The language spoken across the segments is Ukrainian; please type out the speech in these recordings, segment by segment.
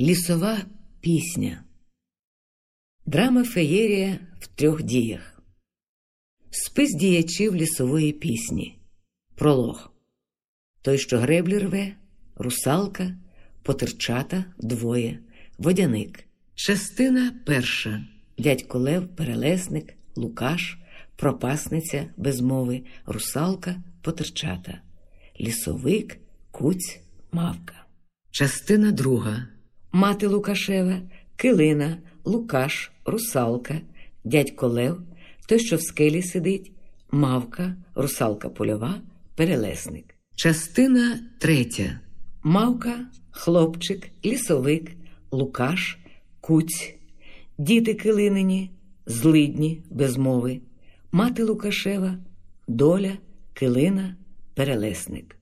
Лісова пісня. Драма феєрія в трьох діях. Спис діячів лісової пісні. Пролог. Той, що греблі рве, русалка, потерчата двоє, водяник. Частина перша. Дядько Лев, перелесник, Лукаш, пропасниця без мови, русалка, потерчата, лісовик, куць, мавка. Частина друга. Мати Лукашева, Килина, Лукаш, Русалка, дядько Лев, той, що в скелі сидить, мавка, русалка польова, перелесник. Частина третя. Мавка, хлопчик, лісовик, Лукаш, куць, діти Килинині, злидні, без мови, мати Лукашева, доля, Килина, перелесник.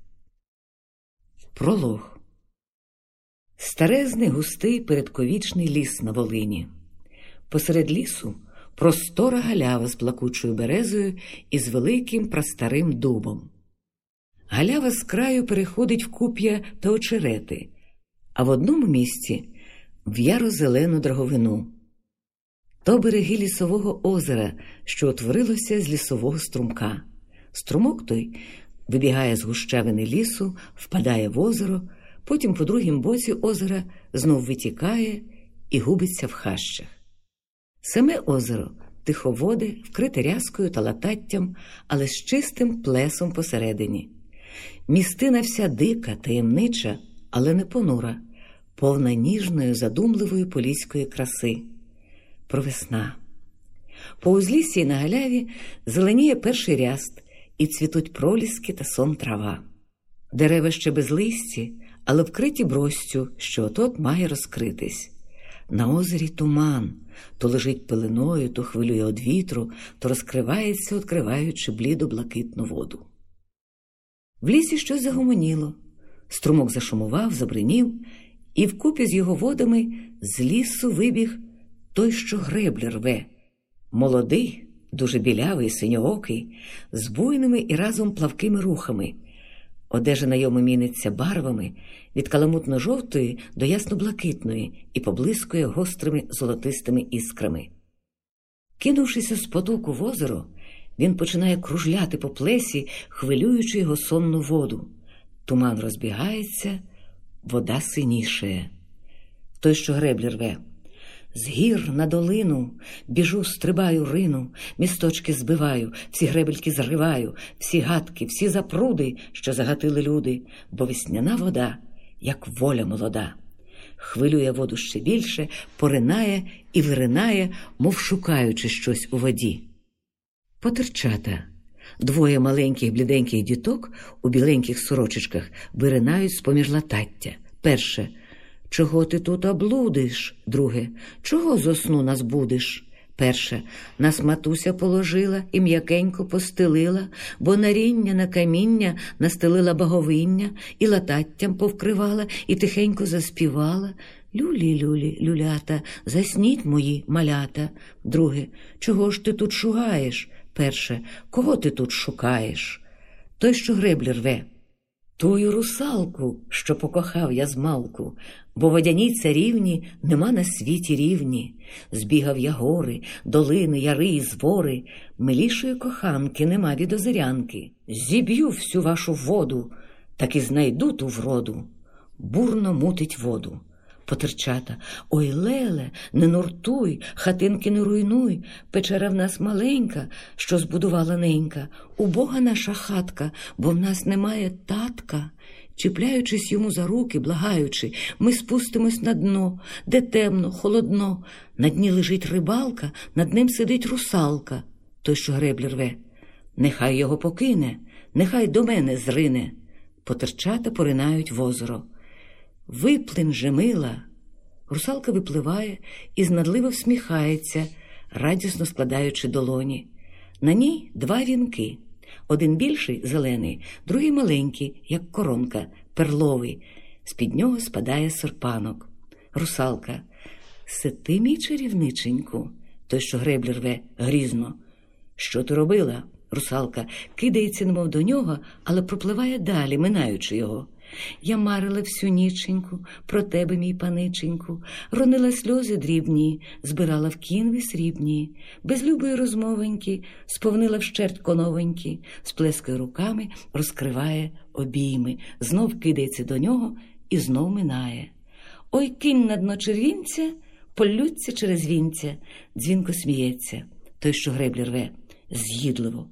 Пролог. Старезний густий передковічний ліс на Волині. Посеред лісу простора галява з плакучою березою і з великим прастарим дубом. Галява з краю переходить в куп'я та очерети, а в одному місці в яро-зелену драговину. То береги лісового озера, що утворилося з лісового струмка. Струмок той вибігає з гущавини лісу, впадає в озеро потім по другім боці озера знов витікає і губиться в хащах. Саме озеро тиховоде, вкрите рязкою та лататтям, але з чистим плесом посередині. Містина вся дика, таємнича, але не понура, повна ніжної, задумливої поліської краси. Провесна. По узліссі на галяві зеленіє перший ряст, і цвітуть проліски та сон трава. Дерева ще без листі, але вкриті бростю, що отот має розкритись. На озері туман, то лежить пеленою, то хвилює од вітру, то розкривається, відкриваючи бліду блакитну воду. В лісі щось загомоніло, струмок зашумував, забринів, і вкупі з його водами з лісу вибіг той, що греблі рве, молодий, дуже білявий, синьоокий, з буйними і разом плавкими рухами. Одежа на йому міниться барвами від каламутно-жовтої до ясно-блакитної і поблискує гострими золотистими іскрами. Кинувшися з потоку в озеро, він починає кружляти по плесі, хвилюючи його сонну воду. Туман розбігається, вода синішає. Той, що греблі рве. З гір на долину біжу, стрибаю, рину, місточки збиваю, всі гребельки зриваю, всі гадки, всі запруди, що загатили люди, бо весняна вода, як воля молода. Хвилює воду ще більше, поринає і виринає, мов шукаючи щось у воді. Потерчата. Двоє маленьких бліденьких діток у біленьких сорочечках виринають з поміж латаття. Перше – Чого ти тут облудиш? Друге, чого зо сну нас будеш? Перше, нас матуся положила і м'якенько постелила, бо наріння на каміння настелила баговиння, і лататтям повкривала, і тихенько заспівала. Люлі, люлі, люлята, засніть мої малята. Друге, чого ж ти тут шугаєш? Перше, кого ти тут шукаєш? Той, що греблі рве. Тую русалку, що покохав я змалку, бо водяній царівні нема на світі рівні. Збігав я гори, долини, яри і звори, милішої коханки нема від озерянки. Зіб'ю всю вашу воду, так і знайду ту вроду, бурно мутить воду потерчата. Ой, Леле, не нуртуй, хатинки не руйнуй, печера в нас маленька, що збудувала ненька, убога наша хатка, бо в нас немає татка. Чіпляючись йому за руки, благаючи, ми спустимось на дно, де темно, холодно. На дні лежить рибалка, над ним сидить русалка, той, що греблі рве. Нехай його покине, нехай до мене зрине. Потерчата поринають в озеро. Виплин же мила. Русалка випливає і знадливо всміхається, радісно складаючи долоні. На ній два вінки. Один більший зелений, другий маленький, як коронка, перловий. З під нього спадає серпанок. Русалка. Се ти, мій чарівниченьку, той, що греблі рве, грізно. Що ти робила? Русалка кидається, немов до нього, але пропливає далі, минаючи його. Я марила всю ніченьку про тебе, мій паниченьку, ронила сльози дрібні, збирала в кінві срібні, без любої розмовеньки, сповнила вщерть коновеньки, сплескає руками, розкриває обійми, знов кидається до нього і знов минає. Ой кинь на дно червінця, полються через вінця, дзвінко сміється, той, що греблі рве, з'їдливо.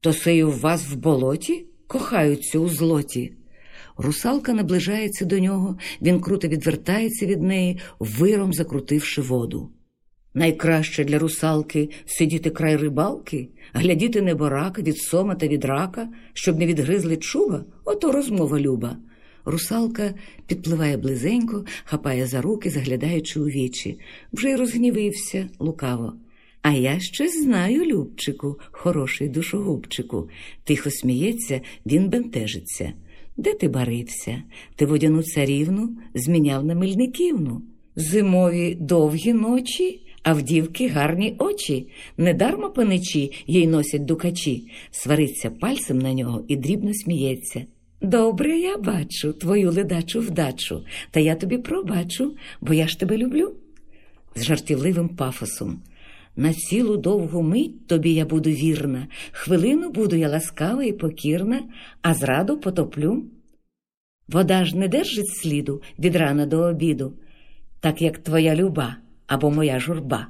То сею вас в болоті кохаються у злоті. Русалка наближається до нього, він круто відвертається від неї, виром закрутивши воду. Найкраще для русалки сидіти край рибалки, глядіти неборака від сома та від рака, щоб не відгризли чуба, ото розмова люба. Русалка підпливає близенько, хапає за руки, заглядаючи у вічі. Вже й розгнівився лукаво. А я щось знаю, Любчику, хороший душогубчику. Тихо сміється, він бентежиться. Де ти барився? Ти водяну царівну зміняв на Мельниківну. Зимові довгі ночі, а в дівки гарні очі. Недарма паничі їй носять дукачі, свариться пальцем на нього і дрібно сміється. Добре, я бачу твою ледачу вдачу, та я тобі пробачу, бо я ж тебе люблю. З жартівливим пафосом. На цілу довгу мить тобі я буду вірна, хвилину буду я ласкава і покірна, а зраду потоплю. Вода ж не держить сліду від рана до обіду, так як твоя люба або моя журба.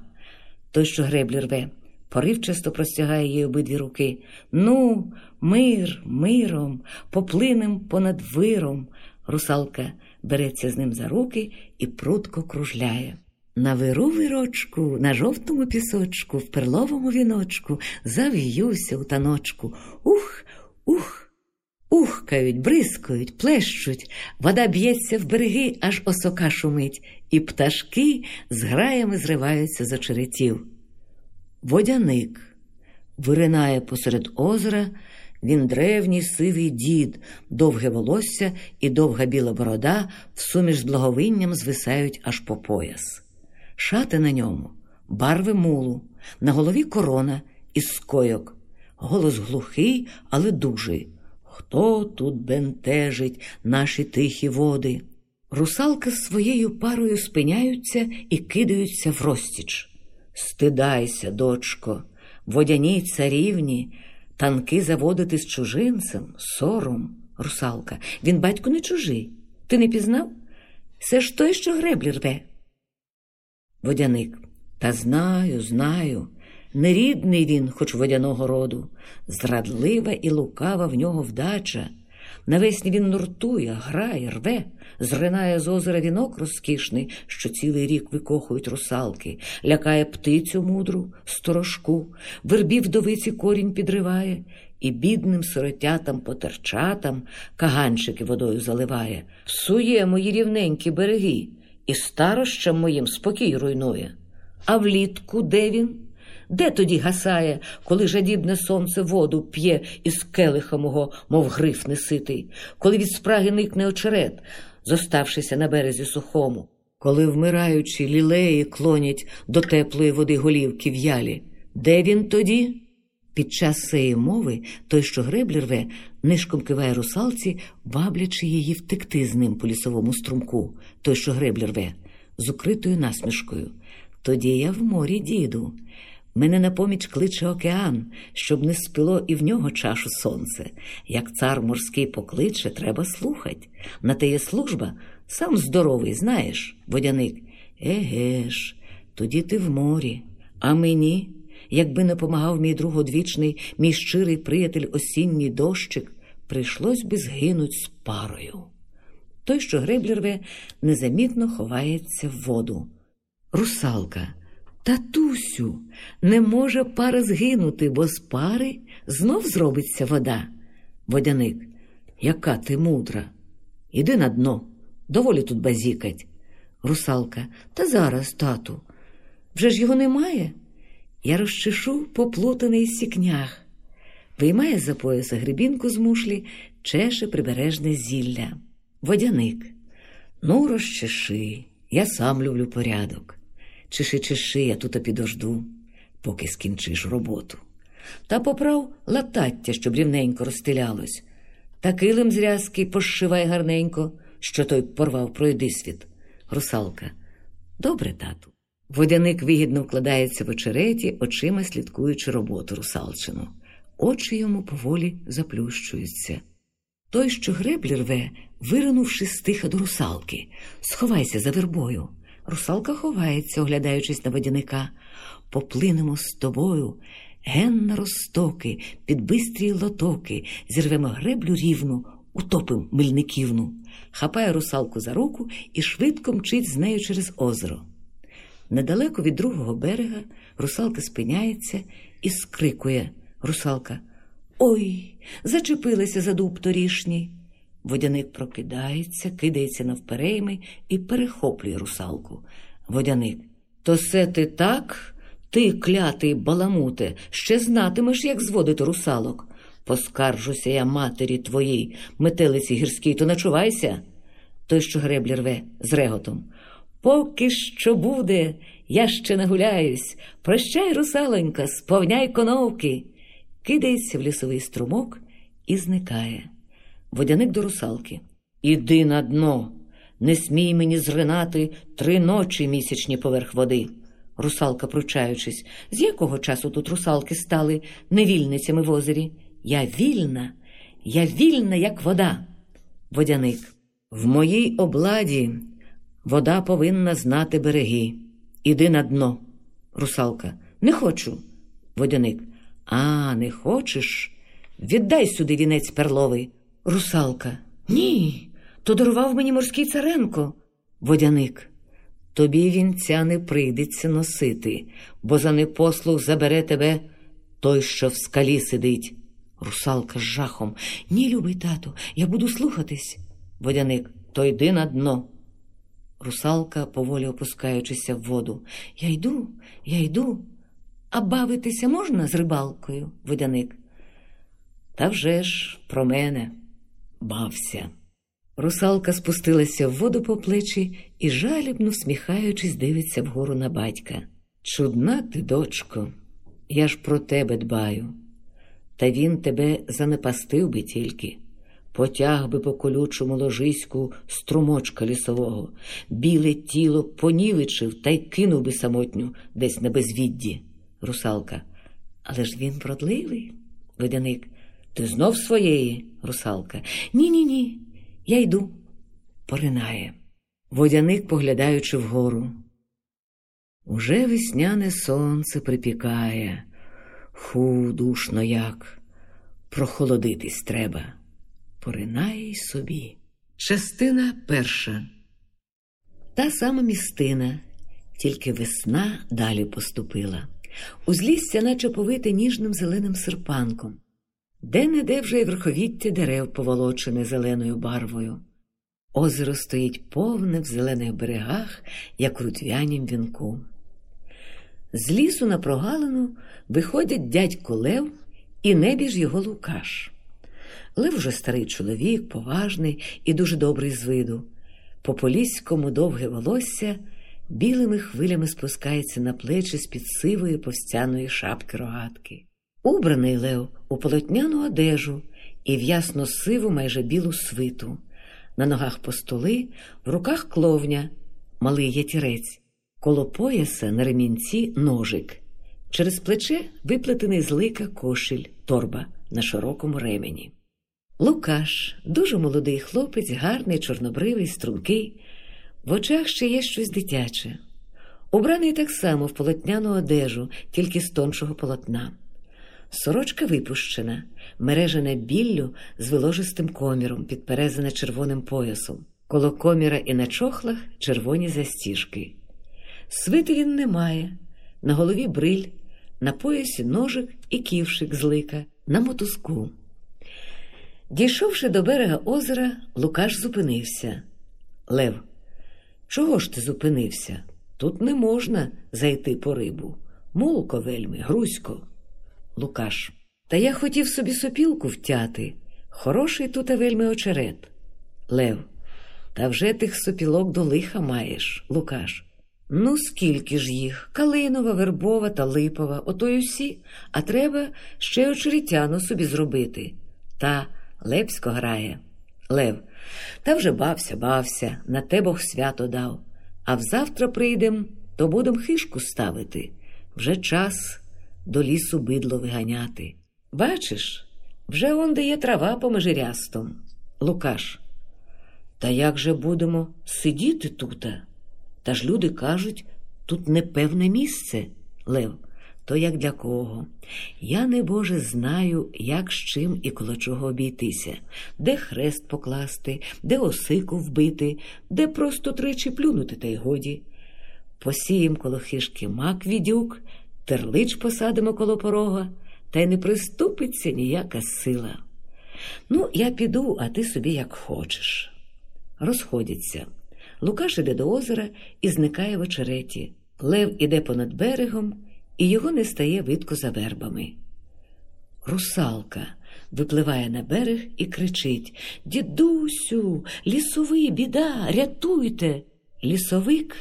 Той, що греблі рве, поривчасто простягає їй обидві руки. Ну, мир, миром, поплинем понад виром. Русалка береться з ним за руки і прудко кружляє. На виру вирочку, на жовтому пісочку, в перловому віночку зав'юся у таночку. Ух, ух. Ухкають, бризкають, плещуть, вода б'ється в береги, аж осока шумить, і пташки з граями зриваються з очеретів. Водяник виринає посеред озера, він древній сивий дід, довге волосся і довга біла борода в суміш з благовинням звисають аж по пояс. Шати на ньому, барви мулу, на голові корона із скойок, голос глухий, але дужий. Хто тут бентежить наші тихі води? Русалка з своєю парою спиняються і кидаються в розтіч. Стидайся, дочко, водяній царівні, танки заводити з чужинцем, сором, русалка. Він батько не чужий. Ти не пізнав? Це ж той, що греблі рве. Водяник. Та знаю, знаю. Нерідний він, хоч водяного роду, зрадлива і лукава в нього вдача. Навесні він нуртує, грає, рве, зринає з озера вінок розкішний, що цілий рік викохують русалки, лякає птицю мудру, сторожку, вербів вдовиці корінь підриває, і бідним сиротятам потерчатам каганчики водою заливає, псує мої рівненькі береги, і старощам моїм спокій руйнує. А влітку де він? Де тоді гасає, коли жадібне сонце воду п'є із келиха мого, мов гриф неситий, коли від спраги никне очерет, зоставшися на березі сухому, коли вмираючі лілеї клонять до теплої води голівки в'ялі? Де він тоді? Під час цієї мови той, що греблі рве, нишком киває русалці, ваблячи її втекти з ним по лісовому струмку, той, що греблі рве, з укритою насмішкою. Тоді я в морі, діду. Мене на поміч кличе океан, щоб не спило і в нього чашу сонце. Як цар морський покличе, треба слухать. На те є служба, сам здоровий, знаєш, водяник. Еге ж, тоді ти в морі, а мені, якби не помагав мій друг одвічний, мій щирий приятель осінній дощик, прийшлось би згинуть з парою. Той, що греблі рве, незамітно ховається в воду. Русалка. Татусю, не може пара згинути, бо з пари знов зробиться вода. Водяник, яка ти мудра. Іди на дно, доволі тут базікать. Русалка, та зараз, тату. Вже ж його немає. Я розчешу поплутаний сікнях. Виймає за пояса грибінку з мушлі, чеше прибережне зілля. Водяник. Ну, розчеши, я сам люблю порядок. Чеши, чеши, я тут підожду, поки скінчиш роботу. Та поправ латаття, щоб рівненько розстелялось. та килим зрязки пошивай гарненько, що той порвав пройдисвіт. Русалка. Добре, тату. Водяник вигідно вкладається в очереті, очима слідкуючи роботу русалчину. Очі йому поволі заплющуються. Той, що греблі рве, виринувши стиха до русалки. Сховайся за вербою. Русалка ховається, оглядаючись на водяника. Поплинемо з тобою, ген на розтоки, під бистрі лотоки, зірвемо греблю рівну, утопим мильниківну. Хапає русалку за руку і швидко мчить з нею через озеро. Недалеко від другого берега русалка спиняється і скрикує. Русалка. Ой, зачепилася за дуб торішній. Водяник прокидається, кидається навперейми і перехоплює русалку. Водяник. То се ти так? Ти, клятий баламуте, ще знатимеш, як зводити русалок. Поскаржуся я матері твоїй, метелиці гірській, то начувайся. Той, що греблі рве з реготом. Поки що буде, я ще нагуляюсь. Прощай, русалонька, сповняй коновки. Кидається в лісовий струмок і зникає. Водяник до русалки. Іди на дно, не смій мені зринати три ночі місячні поверх води. Русалка, пручаючись, з якого часу тут русалки стали невільницями в озері? Я вільна, я вільна, як вода. Водяник. В моїй обладі вода повинна знати береги. Іди на дно. Русалка. Не хочу. Водяник. А, не хочеш? Віддай сюди вінець перловий. Русалка. Ні. То дарував мені морський царенко. Водяник. Тобі вінця не прийдеться носити, бо за непослух забере тебе той, що в скалі сидить. Русалка з жахом. Ні, любий тату, я буду слухатись. Водяник. То йди на дно. Русалка, поволі опускаючися в воду. Я йду, я йду. А бавитися можна з рибалкою, водяник? Та вже ж про мене бався. Русалка спустилася в воду по плечі і, жалібно всміхаючись, дивиться вгору на батька. Чудна ти, дочко, я ж про тебе дбаю. Та він тебе занепастив би тільки, потяг би по колючому ложиську струмочка лісового, біле тіло понівечив та й кинув би самотню десь на безвідді. Русалка. Але ж він вродливий, водяник. Ти знов своєї, русалка. Ні, ні, ні. Я йду. Поринає. Водяник, поглядаючи вгору. Уже весняне сонце припікає. Ху, душно як. Прохолодитись треба. Поринає й собі. Частина перша. Та сама містина, тільки весна далі поступила. Узлісся, наче повите ніжним зеленим серпанком, де не де вже й верховіття дерев поволочене зеленою барвою. Озеро стоїть повне в зелених берегах, як у рутвянім вінку. З лісу на прогалину виходять дядько Лев і небіж його Лукаш. Лев уже старий чоловік, поважний і дуже добрий з виду. По поліському довге волосся білими хвилями спускається на плечі з під сивої повстяної шапки рогатки. Убраний Лев у полотняну одежу і в ясно сиву майже білу свиту. На ногах постоли, в руках кловня, малий ятірець, коло пояса на ремінці ножик. Через плече виплетений з лика кошель, торба на широкому ремені. Лукаш, дуже молодий хлопець, гарний, чорнобривий, стрункий, в очах ще є щось дитяче. Убраний так само в полотняну одежу, тільки з тоншого полотна. Сорочка випущена, мережена біллю з виложистим коміром, підперезана червоним поясом. Коло коміра і на чохлах червоні застіжки. Свити він не має, на голові бриль, на поясі ножик і ківшик з лика, на мотузку. Дійшовши до берега озера, Лукаш зупинився. Лев, чого ж ти зупинився? Тут не можна зайти по рибу. Молко вельми, грузько. Лукаш. Та я хотів собі сопілку втяти. Хороший тут вельми очерет. Лев. Та вже тих сопілок до лиха маєш, Лукаш. Ну, скільки ж їх? Калинова, вербова та липова, ото й усі, а треба ще очеретяну собі зробити. Та Лепсько грає. Лев, та вже бався, бався, на те Бог свято дав. А взавтра прийдем, то будем хишку ставити. Вже час до лісу бидло виганяти. Бачиш, вже он де є трава по межирястом. Лукаш. Та як же будемо сидіти тута? Та ж люди кажуть, тут непевне місце, Лев. То як для кого? Я, не Боже, знаю, як з чим і коло чого обійтися, де хрест покласти, де осику вбити, де просто тричі плюнути, та й годі. Посієм коло хишки мак відюк, терлич посадимо коло порога, та й не приступиться ніяка сила. Ну, я піду, а ти собі як хочеш. Розходяться. Лукаш іде до озера і зникає в очереті. Лев іде понад берегом, і його не стає видко за вербами. Русалка випливає на берег і кричить Дідусю, лісовий, біда, рятуйте. Лісовик,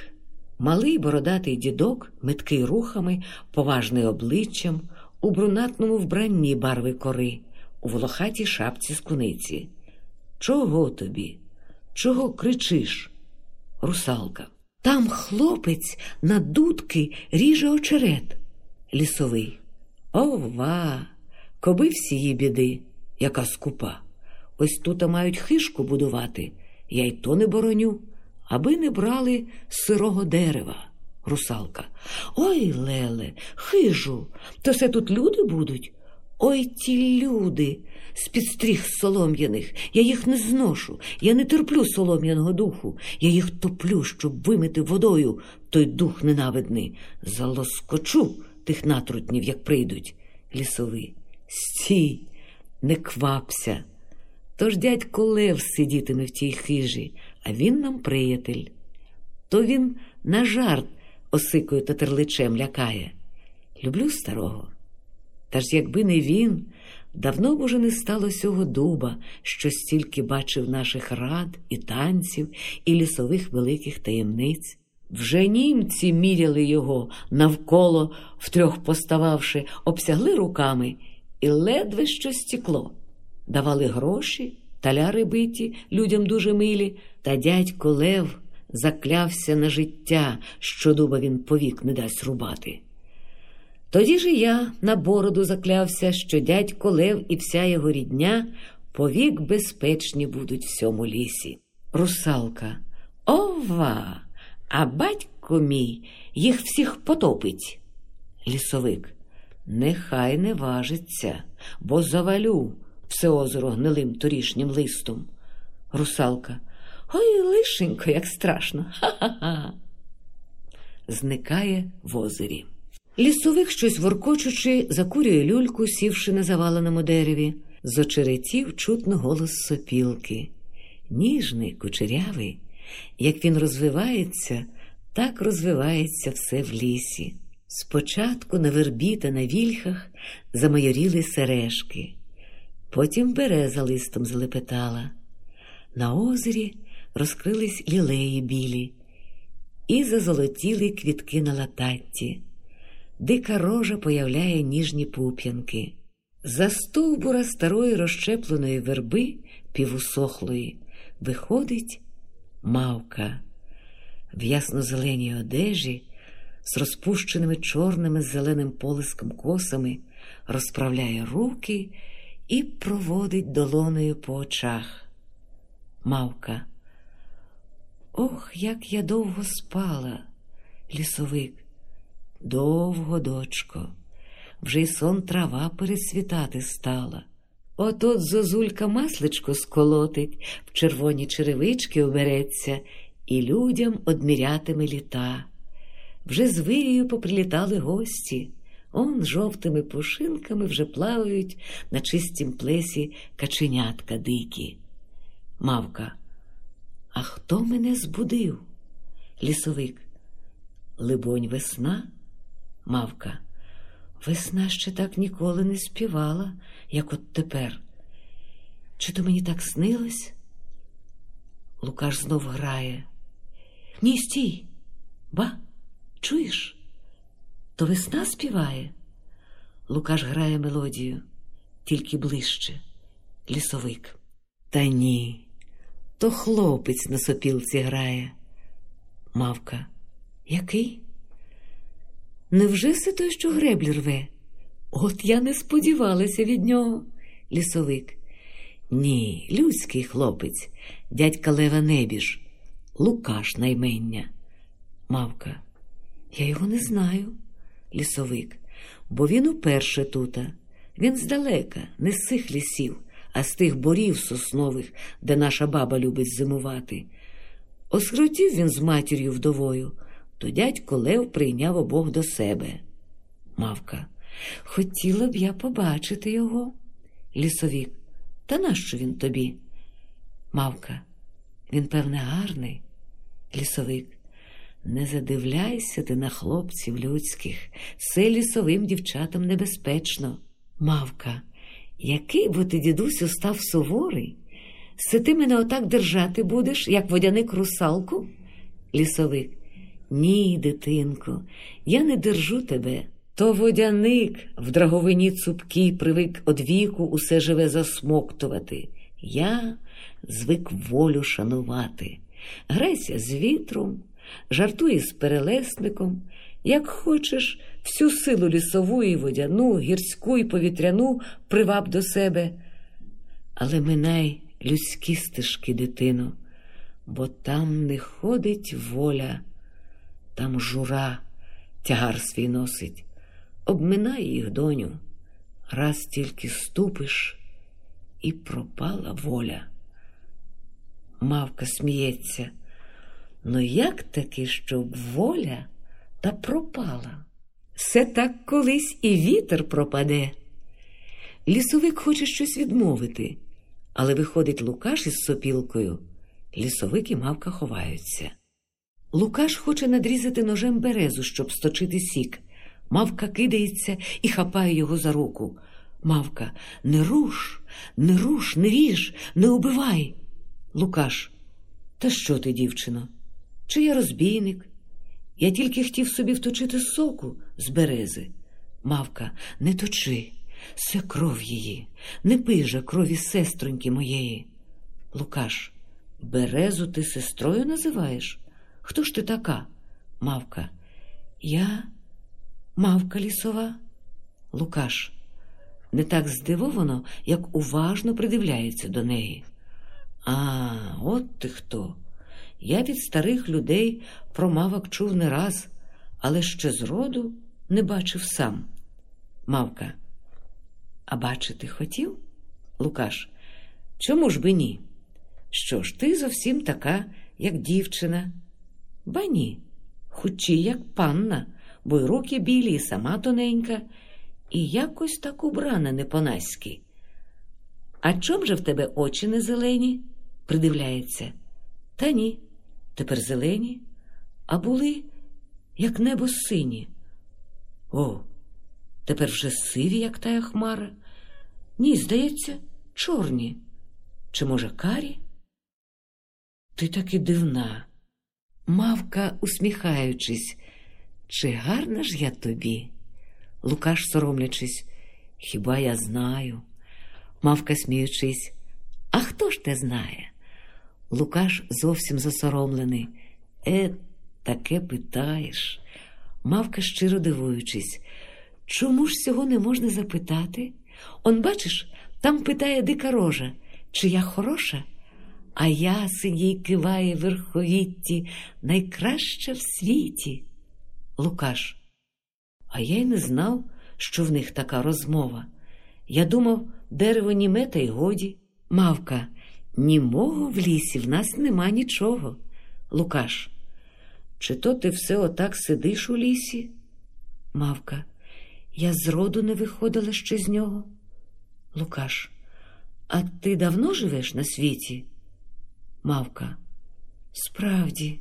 малий бородатий дідок, меткий рухами, поважний обличчям, у брунатному вбранні барви кори, у волохатій шапці з куниці. Чого тобі? Чого кричиш? Русалка. Там хлопець на дудки ріже очерет. Лісовий. Ова, коби всії біди, яка скупа. Ось тут мають хишку будувати, я й то не бороню, аби не брали сирого дерева. Русалка. Ой, Леле, хижу, то все тут люди будуть? Ой ті люди з під стріх солом'яних, я їх не зношу, я не терплю солом'яного духу, я їх топлю, щоб вимити водою той дух ненавидний. Залоскочу тих натрутнів, як прийдуть. Лісовий. Стій, не квапся. Тож дядько Лев сидітиме в тій хижі, а він нам приятель. То він на жарт осикою та терличем лякає. Люблю старого. Та ж якби не він, давно б уже не стало сього дуба, що стільки бачив наших рад і танців, і лісових великих таємниць. Вже німці міряли його навколо, втрьох постававши, обсягли руками і ледве що стекло. Давали гроші, таляри биті, людям дуже милі, та дядько Лев заклявся на життя, що дуба він повік не дасть рубати. Тоді ж і я на бороду заклявся, що дядько Лев і вся його рідня повік безпечні будуть в цьому лісі. Русалка. Ова! А батько мій їх всіх потопить. Лісовик. Нехай не важиться, бо завалю все озеро гнилим торішнім листом. Русалка. Ой, лишенько, як страшно. Ха-ха-ха. Зникає в озері. Лісовик, щось воркочучи, закурює люльку, сівши на заваленому дереві. З очеретів чутно голос сопілки. Ніжний, кучерявий. Як він розвивається, так розвивається все в лісі. Спочатку на вербі та на вільхах замайоріли сережки, потім береза листом залепетала. На озері розкрились лілеї білі і зазолотіли квітки на лататті. Дика рожа появляє ніжні пуп'янки. За стовбура старої розщепленої верби півусохлої виходить мавка в ясно-зеленій одежі з розпущеними чорними зеленим полиском косами, розправляє руки і проводить долоною по очах. Мавка. Ох, як я довго спала, лісовик. Довго, дочко, вже й сон трава пересвітати стала. От-от зозулька масличко сколотить, в червоні черевички обереться і людям одмірятиме літа. Вже з вирію поприлітали гості, он жовтими пушинками вже плавають на чистім плесі каченятка дикі. Мавка. А хто мене збудив? Лісовик. Либонь, весна? Мавка. Весна ще так ніколи не співала, як от тепер. Чи то мені так снилось? Лукаш знов грає. Ні, стій. Ба, чуєш? То весна співає. Лукаш грає мелодію, тільки ближче. Лісовик. Та ні, то хлопець на сопілці грає. Мавка. Який? Невже все той, що греблі рве? От я не сподівалася від нього. Лісовик. Ні, людський хлопець, дядька Лева Небіж, Лукаш наймення. Мавка. Я його не знаю. Лісовик. Бо він уперше тута. Він здалека, не з цих лісів, а з тих борів соснових, де наша баба любить зимувати. Осхротів він з матір'ю вдовою, то дядько Лев прийняв обох до себе. Мавка. Хотіла б я побачити його. Лісовік. Та нащо він тобі? Мавка. Він, певне, гарний. Лісовик. Не задивляйся ти на хлопців людських. Це лісовим дівчатам небезпечно. Мавка. Який бо ти, дідусю, став суворий? Се ти мене отак держати будеш, як водяник русалку? Лісовик. Ні, дитинко, я не держу тебе. То водяник в драговині цупкій привик од віку усе живе засмоктувати. Я звик волю шанувати. Грайся з вітром, жартує з перелесником, як хочеш, всю силу лісову і водяну, гірську і повітряну приваб до себе. Але минай людські стежки, дитино, бо там не ходить воля, там жура тягар свій носить. Обминай їх, доню, раз тільки ступиш, і пропала воля. Мавка сміється. Ну як таки, щоб воля та пропала? Все так колись і вітер пропаде. Лісовик хоче щось відмовити, але виходить Лукаш із сопілкою. Лісовик і мавка ховаються. Лукаш хоче надрізати ножем березу, щоб сточити сік. Мавка кидається і хапає його за руку. Мавка, не руш, не руш, не ріж, не убивай. Лукаш. Та що ти, дівчино? Чи я розбійник? Я тільки хотів собі вточити соку з берези. Мавка, не точи, це кров її, не пий же крові сестроньки моєї. Лукаш, березу ти сестрою називаєш? Хто ж ти така? Мавка. Я мавка лісова. Лукаш. Не так здивовано, як уважно придивляється до неї. А, от ти хто. Я від старих людей про мавок чув не раз, але ще зроду не бачив сам. Мавка. А бачити хотів? Лукаш. Чому ж би ні? Що ж, ти зовсім така, як дівчина. Ба ні, хучі, як панна, бо й руки білі, і сама тоненька, і якось так убрана не. А чом же в тебе очі не зелені? придивляється. Та ні, тепер зелені, а були, як небо сині. О, тепер вже сиві, як тая хмара. Ні, здається, чорні. Чи, може, карі? Ти таки дивна. Мавка, усміхаючись, чи гарна ж я тобі? Лукаш, соромлячись, хіба я знаю? Мавка, сміючись, а хто ж те знає? Лукаш зовсім засоромлений. Е, таке питаєш. Мавка, щиро дивуючись, чому ж цього не можна запитати? Он, бачиш, там питає дика рожа, чи я хороша? А ясень їй киває верховітті, найкраща в світі. Лукаш. А я й не знав, що в них така розмова. Я думав, дерево німе та й годі. Мавка, німого в лісі в нас нема нічого. Лукаш. Чи то ти все отак сидиш у лісі? Мавка. Я зроду не виходила ще з нього. Лукаш. А ти давно живеш на світі? Мавка. Справді,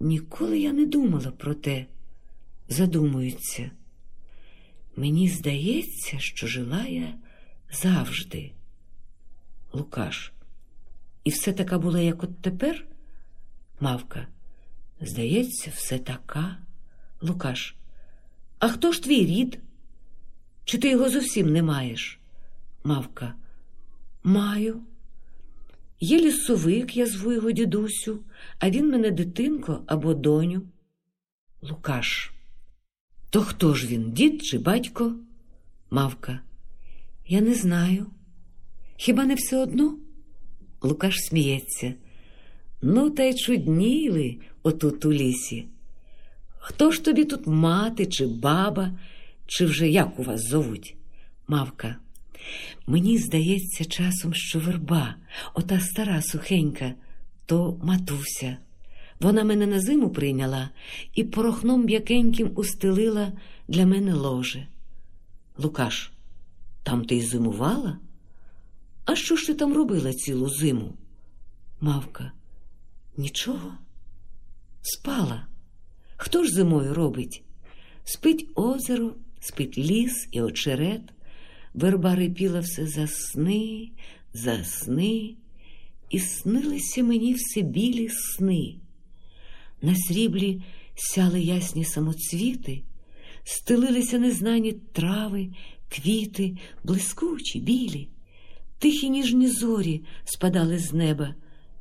ніколи я не думала про те. Задумується. Мені здається, що жила я завжди. Лукаш. І все така була, як от тепер? Мавка. Здається, все така. Лукаш. А хто ж твій рід? Чи ти його зовсім не маєш? Мавка. Маю. Є лісовик, я зву його дідусю, а він мене дитинко або доню. Лукаш. То хто ж він, дід чи батько? Мавка. Я не знаю. Хіба не все одно? Лукаш сміється. Ну, та й чудніли отут у лісі. Хто ж тобі тут мати, чи баба, чи вже як у вас зовуть? Мавка. Мені здається часом, що верба, ота стара сухенька, то матуся. Вона мене на зиму прийняла і порохном м'якеньким устелила для мене ложе. Лукаш, там ти й зимувала? А що ж ти там робила цілу зиму? Мавка. Нічого. Спала. Хто ж зимою робить? Спить озеро, спить ліс і очерет. Верба рипіла все за сни, за сни, і снилися мені все білі сни. На сріблі сяли ясні самоцвіти, стелилися незнані трави, квіти, блискучі, білі, тихі ніжні зорі спадали з неба,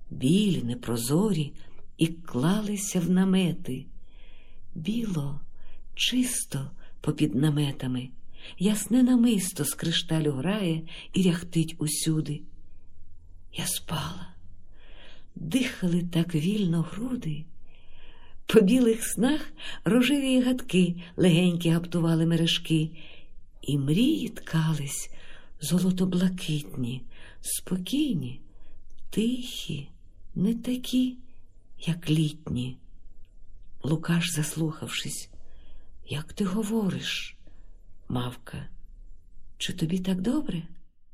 білі, непрозорі, і клалися в намети. Біло, чисто попід наметами, ясне намисто з кришталю грає і ряхтить усюди. Я спала, дихали так вільно груди. По білих снах рожеві гадки легенькі гаптували мережки, і мрії ткались золото-блакитні, спокійні, тихі, не такі, як літні. Лукаш, заслухавшись, як ти говориш, мавка, чи тобі так добре?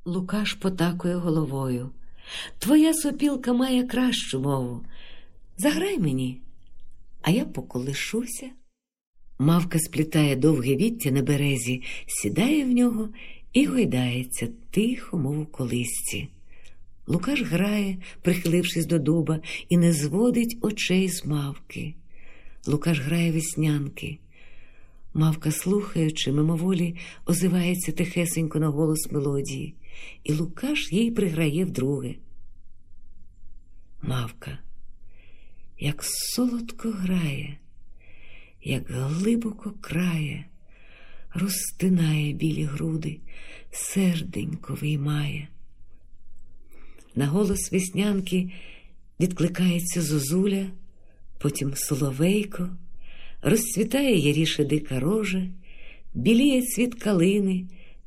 Лукаш потакує головою. Твоя сопілка має кращу мову. Заграй мені а я поколишуся. Мавка сплітає довге віття на березі, сідає в нього і гойдається тихо, мов у колисці. Лукаш грає, прихилившись до дуба, і не зводить очей з мавки. Лукаш грає веснянки. Мавка, слухаючи, мимоволі озивається тихесенько на голос мелодії, і Лукаш їй приграє вдруге. Мавка як солодко грає, як глибоко крає, розтинає білі груди, серденько виймає. На голос веснянки відкликається зозуля, потім соловейко, розцвітає яріше дика рожа, біліє цвіт калини,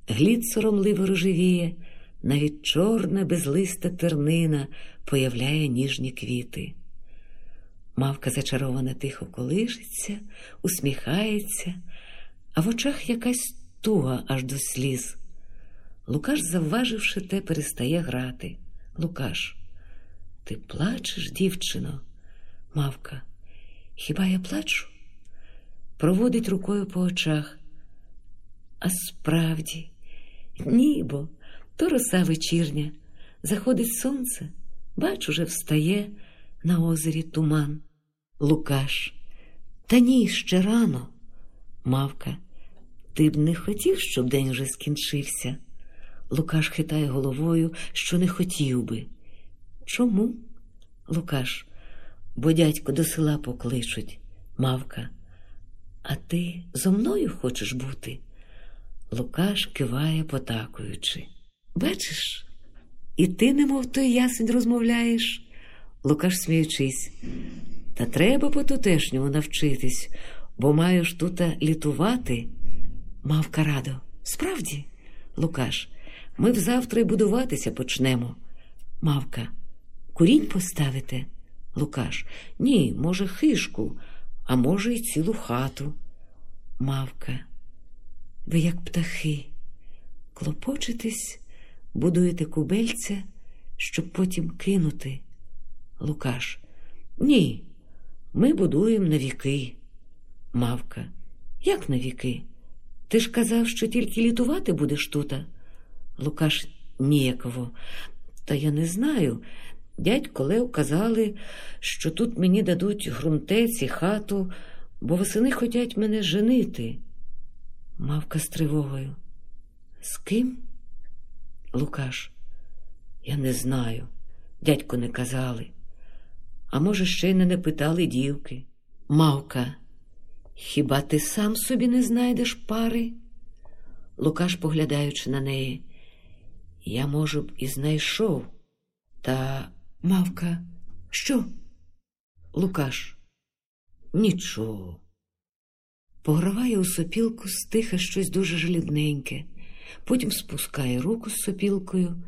глід соромливо рожевіє, навіть чорна безлиста тернина появляє ніжні квіти. Мавка зачарована тихо колишиться, усміхається, а в очах якась туга аж до сліз. Лукаш, завваживши те, перестає грати. Лукаш, ти плачеш, дівчино? Мавка, хіба я плачу? Проводить рукою по очах. А справді, нібо, то роса вечірня, заходить сонце, бач, уже встає на озері туман. Лукаш. Та ні, ще рано. Мавка. Ти б не хотів, щоб день вже скінчився. Лукаш хитає головою, що не хотів би. Чому? Лукаш, бо дядько до села покличуть. Мавка. А ти зо мною хочеш бути? Лукаш киває, потакуючи. Бачиш, і ти, немов той ясень, розмовляєш. Лукаш сміючись. Та треба по тутешньому навчитись, бо маєш тута літувати. Мавка радо. Справді, Лукаш, ми взавтра й будуватися почнемо. Мавка, курінь поставите? Лукаш. Ні, може, хишку, а може, й цілу хату. Мавка. Ви, як птахи, клопочетесь, будуєте кубельця, щоб потім кинути. Лукаш. Ні, ми будуємо на віки. Мавка. Як на віки? Ти ж казав, що тільки літувати будеш тута? Лукаш ніяково. Та я не знаю. Дядько Лев казали, що тут мені дадуть грунтець і хату, бо восени хотять мене женити. Мавка з тривогою. З ким? Лукаш. Я не знаю, дядько не казали. А може, ще й не питали дівки. Мавка, хіба ти сам собі не знайдеш пари? Лукаш, поглядаючи на неї, я, може б, і знайшов. Та мавка, що? Лукаш, нічого. Пограває у сопілку стиха щось дуже жалібненьке, потім спускає руку з сопілкою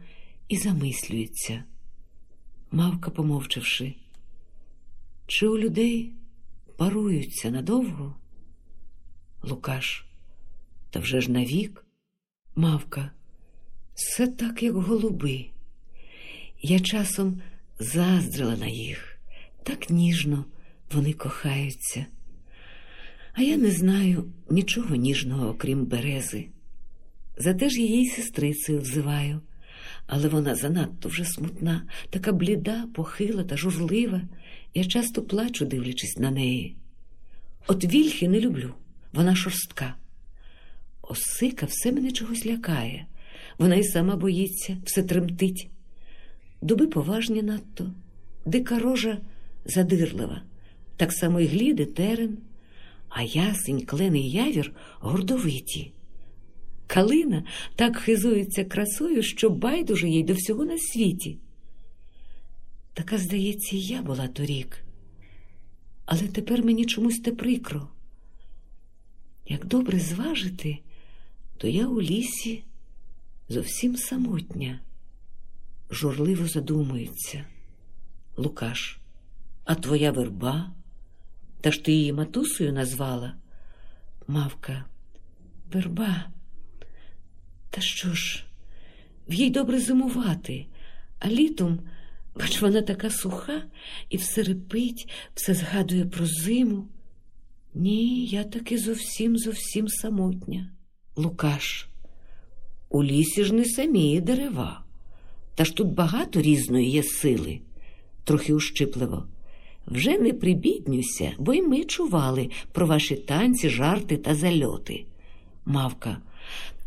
і замислюється. Мавка, помовчавши, чи у людей паруються надовго? Лукаш, та вже ж навік, мавка, все так, як голуби. Я часом заздрила на їх, так ніжно вони кохаються. А я не знаю нічого ніжного, окрім берези. Зате ж її сестрицею взиваю, але вона занадто вже смутна, така бліда, похила та журлива. Я часто плачу, дивлячись на неї. От вільхи не люблю, вона шорстка. Осика все мене чогось лякає, вона й сама боїться, все тремтить. Дуби поважні надто, дика рожа задирлива, так само й гліди терен, а ясень, клен і явір гордовиті. Калина так хизується красою, що байдуже їй до всього на світі. Така, здається, і я була торік, але тепер мені чомусь те прикро. Як добре зважити, то я у лісі зовсім самотня, журливо задумується. Лукаш, а твоя верба? Та ж ти її матусою назвала? Мавка, верба. Та що ж, в їй добре зимувати, а літом, бач, вона така суха і все репить, все згадує про зиму. Ні, я таки зовсім зовсім самотня. Лукаш, у лісі ж не самі дерева, та ж тут багато різної є сили, трохи ущипливо. Вже не прибіднюся, бо й ми чували про ваші танці, жарти та зальоти. Мавка,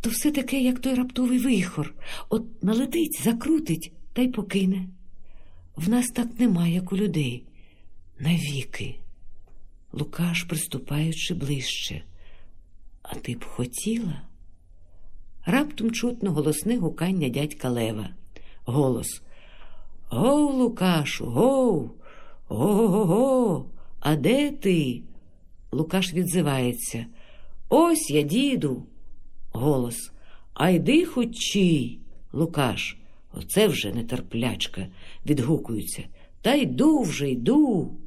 то все таке, як той раптовий вихор, от налетить, закрутить та й покине. В нас так нема, як у людей. Навіки. Лукаш, приступаючи ближче. А ти б хотіла? Раптом чутно голосне гукання дядька Лева. Голос. Гов, Лукашу, гов, го-го-го, а де ти? Лукаш відзивається. Ось я, діду. Голос. А йди хочі, Лукаш. Оце вже нетерплячка, відгукуються. Та йду вже, йду.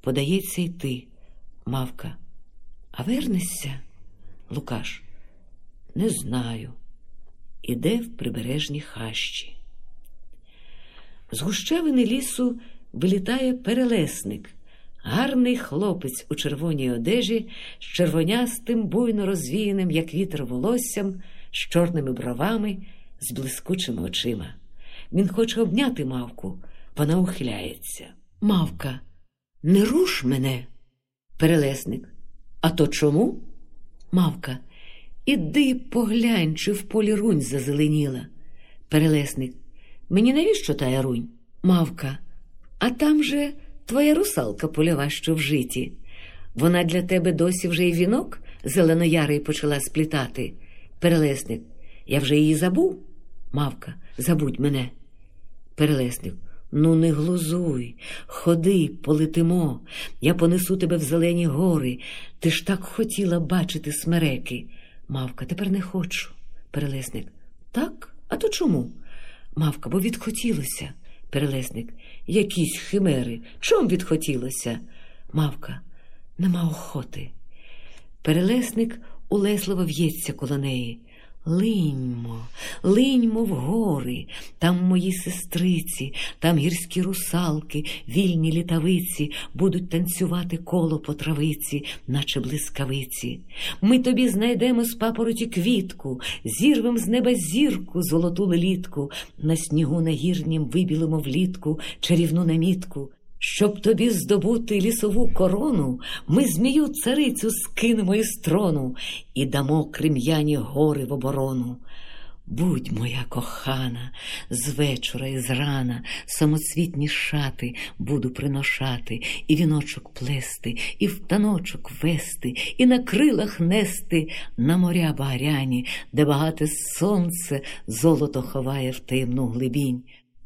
Подається йти, мавка. А вернешся, Лукаш? Не знаю. Іде в прибережні хащі. З гущавини лісу вилітає перелесник, гарний хлопець у червоній одежі з червонястим, буйно розвіяним, як вітер волоссям, з чорними бровами, з блискучими очима. Він хоче обняти мавку, вона ухиляється. Мавка, не руш мене, перелесник. А то чому? Мавка, іди поглянь, чи в полі рунь зазеленіла. Перелесник. Мені навіщо тая рунь? Мавка, а там же твоя русалка польова, що в житі. Вона для тебе досі вже й вінок зеленоярий почала сплітати. Перелесник, я вже її забув. Мавка, забудь мене. Перелесник, ну не глузуй, ходи, полетимо. Я понесу тебе в зелені гори. Ти ж так хотіла бачити смереки. Мавка, тепер не хочу. Перелесник. Так? А то чому? Мавка, бо відхотілося. Перелесник. Якісь химери. Чом відхотілося? Мавка. Нема охоти. Перелесник улесливо в'ється коло неї. Линьмо, линьмо в гори, там мої сестриці, там гірські русалки, вільні літавиці будуть танцювати коло по травиці, наче блискавиці. Ми тобі знайдемо з папороті квітку, зірвем з неба зірку, золоту лелітку, на снігу нагірнім вибілимо влітку чарівну намітку. Щоб тобі здобути лісову корону, ми змію царицю скинемо із трону і дамо крем'яні гори в оборону. Будь моя кохана, з вечора і зрана самоцвітні шати буду приношати, і віночок плести, і в таночок вести, і на крилах нести на моря багряні, де багате сонце золото ховає в таємну глибінь.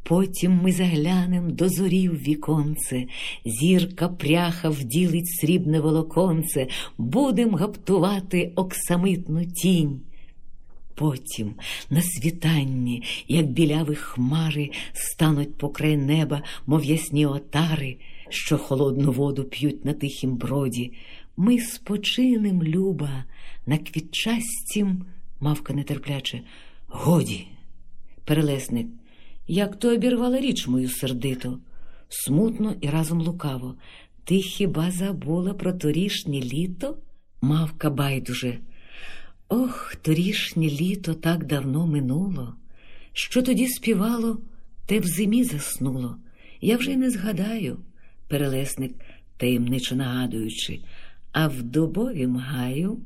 Потім ми заглянем до зорів віконце, зірка пряха вділить срібне волоконце, будем гаптувати оксамитну тінь. Потім на світанні, як біляві хмари, стануть покрай неба, мов ясні отари, що холодну воду п'ють на тихім броді. Ми спочинем, люба, на квітчастім, мавка нетерпляче, годі, перелесник. Як то обірвала річ мою сердито, смутно і разом лукаво. Ти хіба забула про торішнє літо? Мавка байдуже. Ох, торішнє літо так давно минуло. Що тоді співало, те в зимі заснуло. Я вже й не згадаю, перелесник, таємничо нагадуючи, а в дубовім гаю.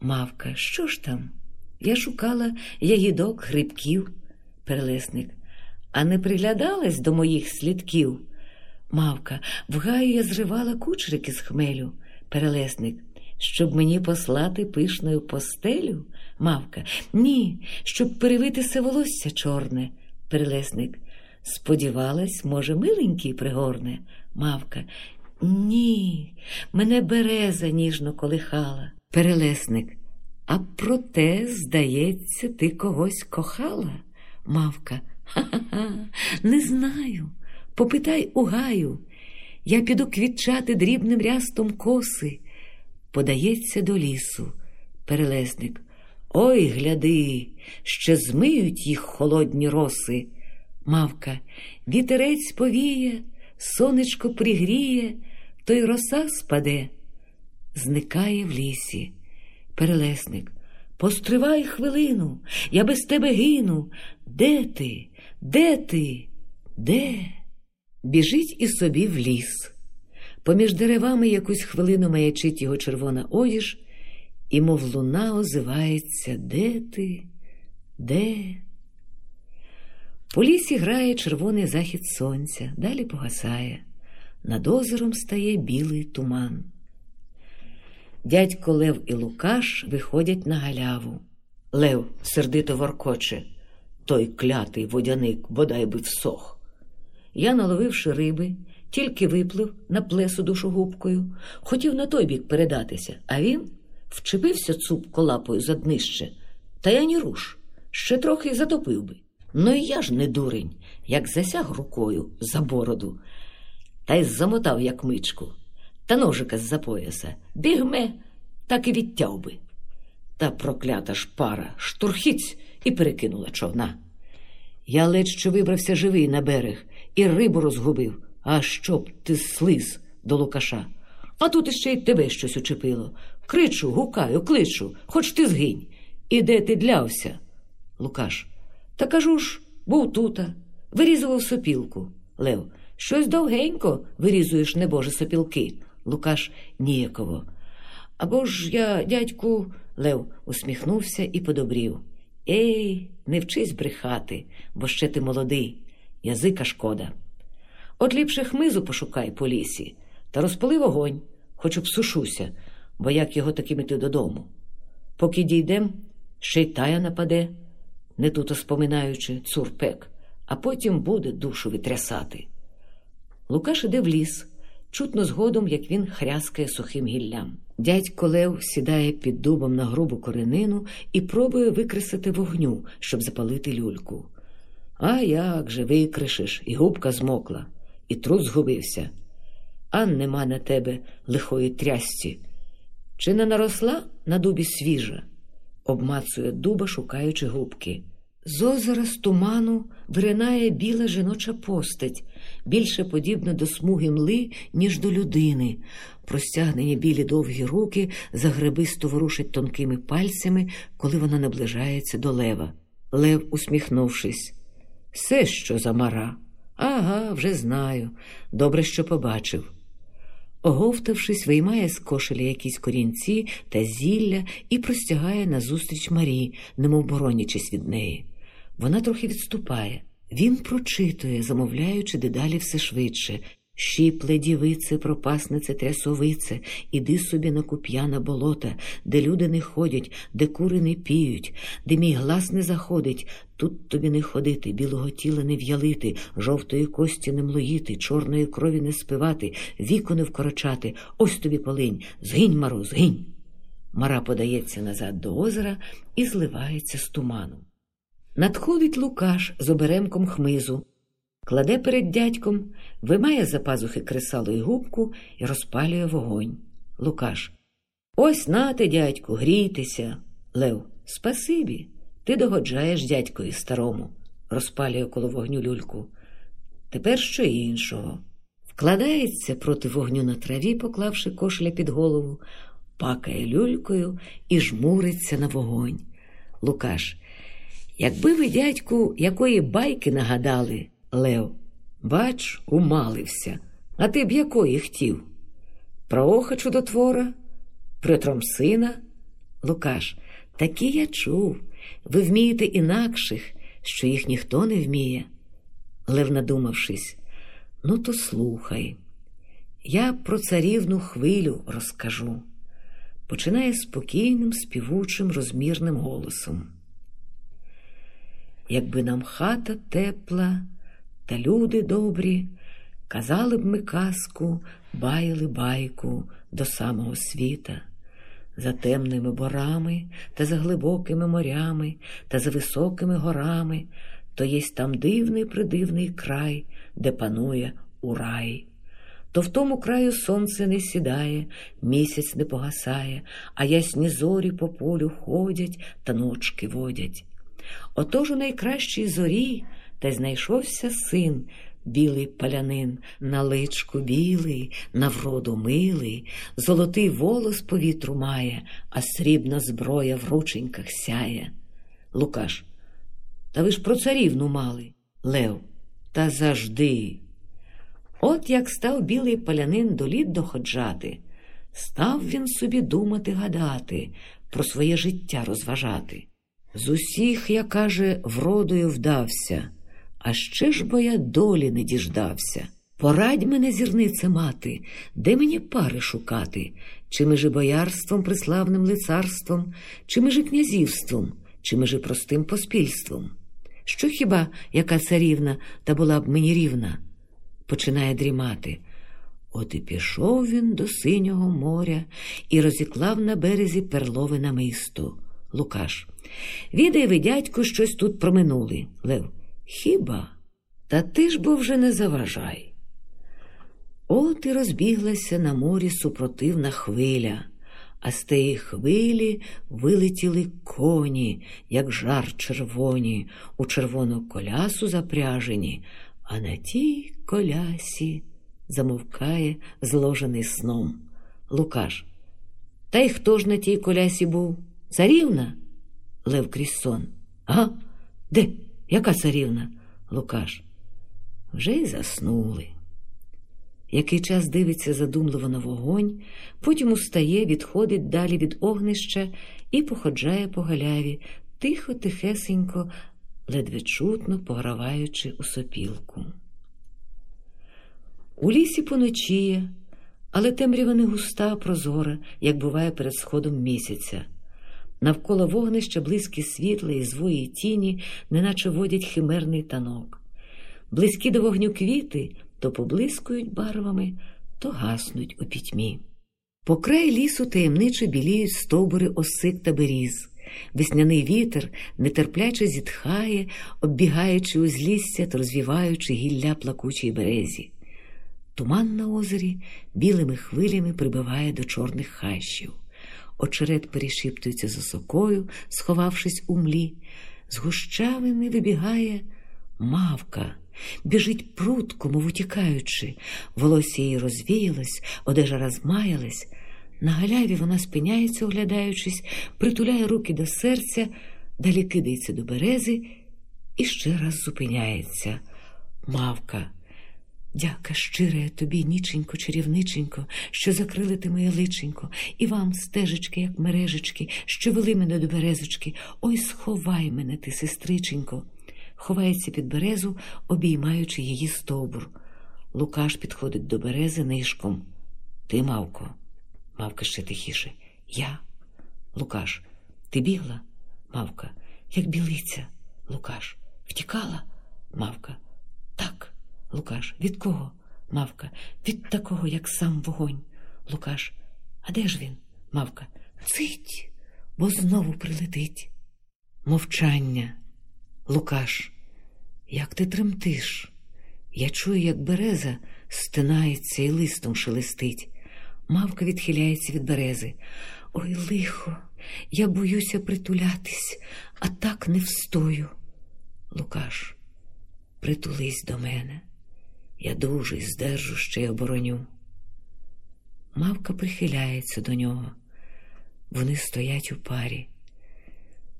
Мавка, що ж там? Я шукала ягідок, грибків, перелесник. А не приглядалась до моїх слідків? Мавка, в гаю я зривала кучрики з хмелю, перелесник, щоб мені послати пишною постелю? Мавка, ні, щоб перевитися волосся чорне, перелесник. Сподівалась, може, миленький пригорне, мавка. Ні, мене береза ніжно колихала, перелесник. А проте, здається, ти когось кохала, мавка. Ха-ха-ха, не знаю. Попитай у гаю. Я піду квітчати дрібним рястом коси. Подається до лісу, перелесник. Ой, гляди, ще змиють їх холодні роси. Мавка, вітерець повіє, сонечко пригріє, то й роса спаде. Зникає в лісі. Перелесник. Постривай хвилину, я без тебе гину. Де ти? Де ти? Де? Біжить і собі в ліс. Поміж деревами якусь хвилину маячить його червона одіж, і, мов луна, озивається Де ти? Де? По лісі грає червоний захід сонця, далі погасає. Над озером стає білий туман. Дядько Лев і Лукаш виходять на галяву. Лев сердито воркоче. Той клятий водяник бодай би всох. Я, наловивши риби, тільки виплив на плесу душогубкою, хотів на той бік передатися, а він вчепився цупко лапою за днище, та я ні руш, ще трохи затопив би. Ну і я ж не дурень, як засяг рукою за бороду, та й замотав, як мичку, та ножика з за пояса, бігме, так і відтяв би. Та проклята ж пара штурхіць і перекинула човна. Я ледь що вибрався живий на берег і рибу розгубив. А щоб ти слиз до Лукаша. А тут іще й тебе щось учепило. Кричу, гукаю, кличу, хоч ти згинь. І де ти длявся? Лукаш. Та кажу ж, був тута, вирізував сопілку. Лев. Щось довгенько вирізуєш, небоже, сопілки. Лукаш ніяково. Або ж я, дядьку, Лев усміхнувся і подобрів. Ей, не вчись брехати, бо ще ти молодий, язика шкода. От ліпше хмизу пошукай по лісі та розпали вогонь, хоч обсушуся, бо як його таким іти додому. Поки дійдем, ще й тая нападе, не тут споминаючи цурпек, а потім буде душу витрясати. Лукаш іде в ліс, чутно згодом, як він хряскає сухим гіллям. Дядько Лев сідає під дубом на грубу коренину і пробує викресити вогню, щоб запалити люльку. А як же викришиш, і губка змокла, і труд згубився. А нема на тебе лихої трясці. Чи не наросла на дубі свіжа? обмацує дуба, шукаючи губки. З озера з туману виринає біла жіноча постать, більше подібна до смуги мли, ніж до людини. Простягнені білі довгі руки загребисто ворушать тонкими пальцями, коли вона наближається до лева. Лев, усміхнувшись, все, що за мара. Ага, вже знаю. Добре, що побачив. Оговтавшись, виймає з кошеля якісь корінці та зілля і простягає назустріч Марі, немов боронячись від неї. Вона трохи відступає. Він прочитує, замовляючи дедалі все швидше. Щіпле, дівице, пропаснице, трясовице, іди собі на куп'яна болота, де люди не ходять, де кури не піють, де мій глас не заходить, тут тобі не ходити, білого тіла не в'ялити, жовтої кості не млоїти, чорної крові не спивати, віку не вкорочати, ось тобі полинь, згинь, маро, згинь. Мара подається назад до озера і зливається з туманом. Надходить Лукаш з оберемком хмизу, кладе перед дядьком, вимає за пазухи кресало й губку і розпалює вогонь. Лукаш. Ось нате, дядьку, грійтеся. Лев, спасибі. Ти догоджаєш дядькові старому, розпалює коло вогню люльку. Тепер що іншого. Вкладається проти вогню на траві, поклавши кошля під голову, пакає люлькою і жмуриться на вогонь. Лукаш. Якби ви, дядьку, якої байки нагадали, Лев, бач, умалився, а ти б якої хотів? Про оха чудотвора, про Тромсина? Лукаш, такі я чув. Ви вмієте інакших, що їх ніхто не вміє. Лев, надумавшись, ну, то слухай. Я про царівну хвилю розкажу. Починає спокійним, співучим, розмірним голосом. Якби нам хата тепла та люди добрі, казали б ми казку, баяли байку до самого світа, за темними борами та за глибокими морями та за високими горами, то єсть там дивний придивний край, де панує урай. То в тому краю сонце не сідає, місяць не погасає, а ясні зорі по полю ходять та ночки водять. Отож у найкращій зорі та знайшовся син, білий палянин, на личку білий, на вроду милий, золотий волос по вітру має, а срібна зброя в рученьках сяє. Лукаш. Та ви ж про царівну мали. Лев. Та завжди. От як став білий палянин до літ доходжати, став він собі думати гадати, про своє життя розважати. З усіх, я каже, вродою вдався, а ще ж бо я долі не діждався. Порадь мене, зірнице мати, де мені пари шукати, чи межи боярством, приславним лицарством, чи межи князівством, чи межи простим поспільством. Що хіба яка царівна та була б мені рівна? Починає дрімати. От і пішов він до синього моря і розіклав на березі перлове намисто. Лукаш. Відай ви, дядьку, щось тут проминули. Лев. Хіба? Та ти ж бо вже не заважай. От і розбіглася на морі супротивна хвиля, а з тієї хвилі вилетіли коні, як жар червоні, у червону колясу запряжені, а на тій колясі замовкає зложений сном. Лукаш. Та й хто ж на тій колясі був? Царівна? Лев сон. Ага? Де? Яка царівна? Лукаш. Вже й заснули. Який час дивиться задумливо на вогонь, потім устає, відходить далі від огнища і походжає по галяві, тихо, тихесенько, ледве чутно пограваючи у сопілку. У лісі поночіє, але темрява не густа, прозора, як буває перед сходом місяця. Навколо вогнища близькі світла і звої тіні, неначе водять химерний танок. Близькі до вогню квіти то поблискують барвами, то гаснуть у пітьмі. По край лісу таємниче біліють стовбури осик та беріз. Весняний вітер нетерпляче зітхає, оббігаючи узлісся та розвіваючи гілля плакучій березі. Туман на озері білими хвилями прибиває до чорних хащів. Очерет перешіптується за сокою, сховавшись у млі. З гущавини вибігає мавка, біжить прутко, мов утікаючи. Волосся її розвіялось, одежа розмаялась. На галяві вона спиняється, оглядаючись, притуляє руки до серця, далі кидається до берези і ще раз зупиняється. Мавка. Дяка щире тобі, ніченько, чарівниченько, що закрили ти моє личенько, і вам стежечки, як мережечки, що вели мене до березочки. Ой, сховай мене, ти, сестриченько. Ховається під березу, обіймаючи її стовбур. Лукаш підходить до берези нишком. Ти, Мавко, Мавка ще тихіше. Я, Лукаш, ти бігла? Мавка, як білиця. Лукаш, втікала? Мавка. Так. Лукаш. Від кого? Мавка. Від такого, як сам вогонь. Лукаш. А де ж він? Мавка. Цить, бо знову прилетить. Мовчання. Лукаш. Як ти тремтиш? Я чую, як береза стинається і листом шелестить. Мавка відхиляється від берези. Ой, лихо, я боюся притулятись, а так не встою. Лукаш, притулись до мене. Я дуже здержу ще й обороню. Мавка прихиляється до нього. Вони стоять у парі.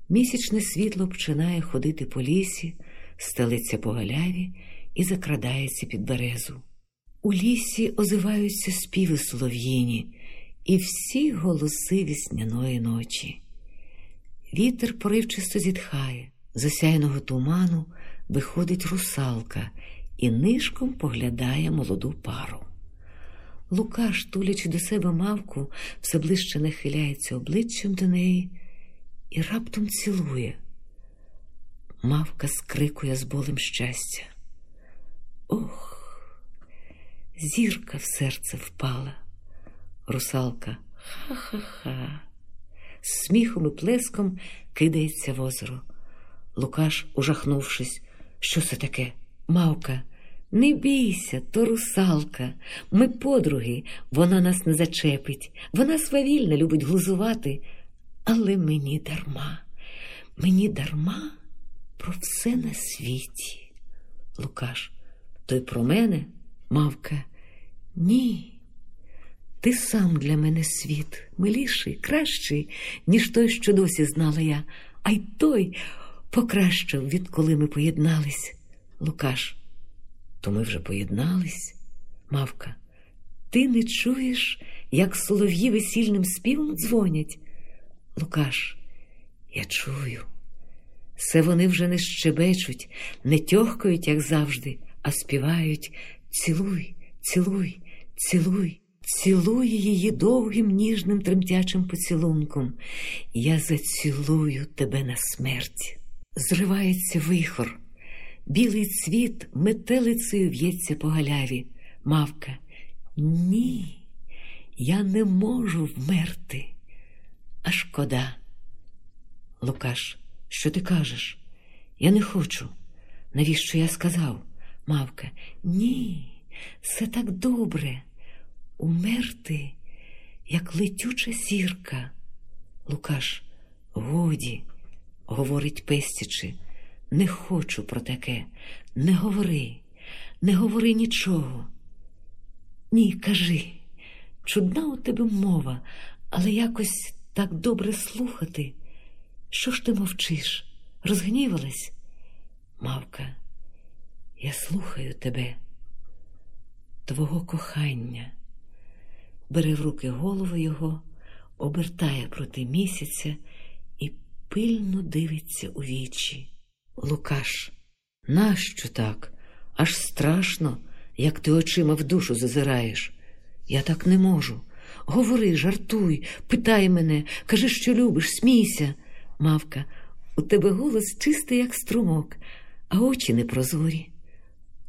Місячне світло починає ходити по лісі, стелиться по галяві і закрадається під березу. У лісі озиваються співи солов'їні і всі голоси вісняної ночі. Вітер поривчисто зітхає, з осяйного туману виходить русалка і нишком поглядає молоду пару. Лукаш, тулячи до себе мавку, все ближче нахиляється обличчям до неї і раптом цілує. Мавка скрикує з болем щастя. Ох, зірка в серце впала. Русалка ха-ха-ха. З сміхом і плеском кидається в озеро. Лукаш, ужахнувшись, що це таке? Мавка. Не бійся, то русалка. Ми подруги, вона нас не зачепить. Вона свавільно любить глузувати, але мені дарма, мені дарма про все на світі. Лукаш, то й про мене, мавка, ні. Ти сам для мене світ, миліший, кращий, ніж той, що досі знала я, а й той покращив, відколи ми поєднались. Лукаш, то ми вже поєднались, мавка. Ти не чуєш, як солов'ї весільним співом дзвонять? Лукаш, я чую. Все вони вже не щебечуть, не тьохкають, як завжди, а співають цілуй, цілуй, цілуй, цілуй її довгим ніжним тремтячим поцілунком. Я зацілую тебе на смерть. Зривається вихор. Білий цвіт метелицею в'ється по галяві. Мавка. Ні, я не можу вмерти. А шкода. Лукаш, що ти кажеш? Я не хочу. Навіщо я сказав? Мавка. Ні, все так добре. Умерти, як летюча сірка. Лукаш, годі, говорить пестячи. Не хочу про таке. Не говори, не говори нічого. Ні, кажи. Чудна у тебе мова, але якось так добре слухати. Що ж ти мовчиш? Розгнівалась? Мавка, я слухаю тебе, твого кохання. Бере в руки голову його, обертає проти місяця і пильно дивиться у вічі. Лукаш, нащо так? Аж страшно, як ти очима в душу зазираєш. Я так не можу. Говори, жартуй, питай мене, кажи, що любиш, смійся. Мавка, у тебе голос чистий, як струмок, а очі непрозорі.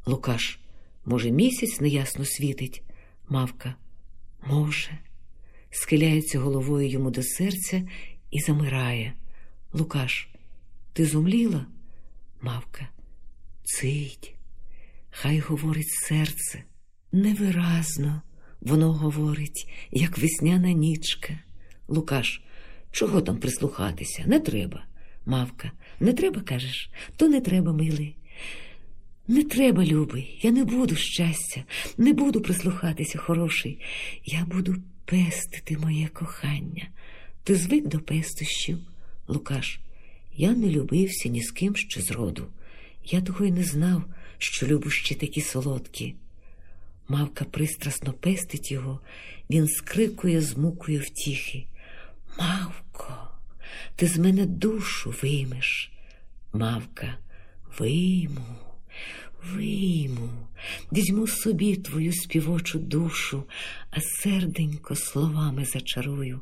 Лукаш, може, місяць неясно світить? Мавка, може, схиляється головою йому до серця і замирає. Лукаш, ти зумліла? Мавка, цить, хай говорить серце. Невиразно воно говорить, як весняна нічка. Лукаш, чого там прислухатися? Не треба. Мавка, не треба, кажеш, то не треба, милий. Не треба, любий, я не буду щастя, не буду прислухатися, хороший. Я буду пестити моє кохання. Ти звик до пестощів, Лукаш. Я не любився ні з ким ще зроду. Я того й не знав, що любощі такі солодкі. Мавка пристрасно пестить його, він скрикує з мукою втіхи. Мавко, ти з мене душу виймеш. Мавка, вийму, вийму, візьму собі твою співочу душу, а серденько словами зачарую.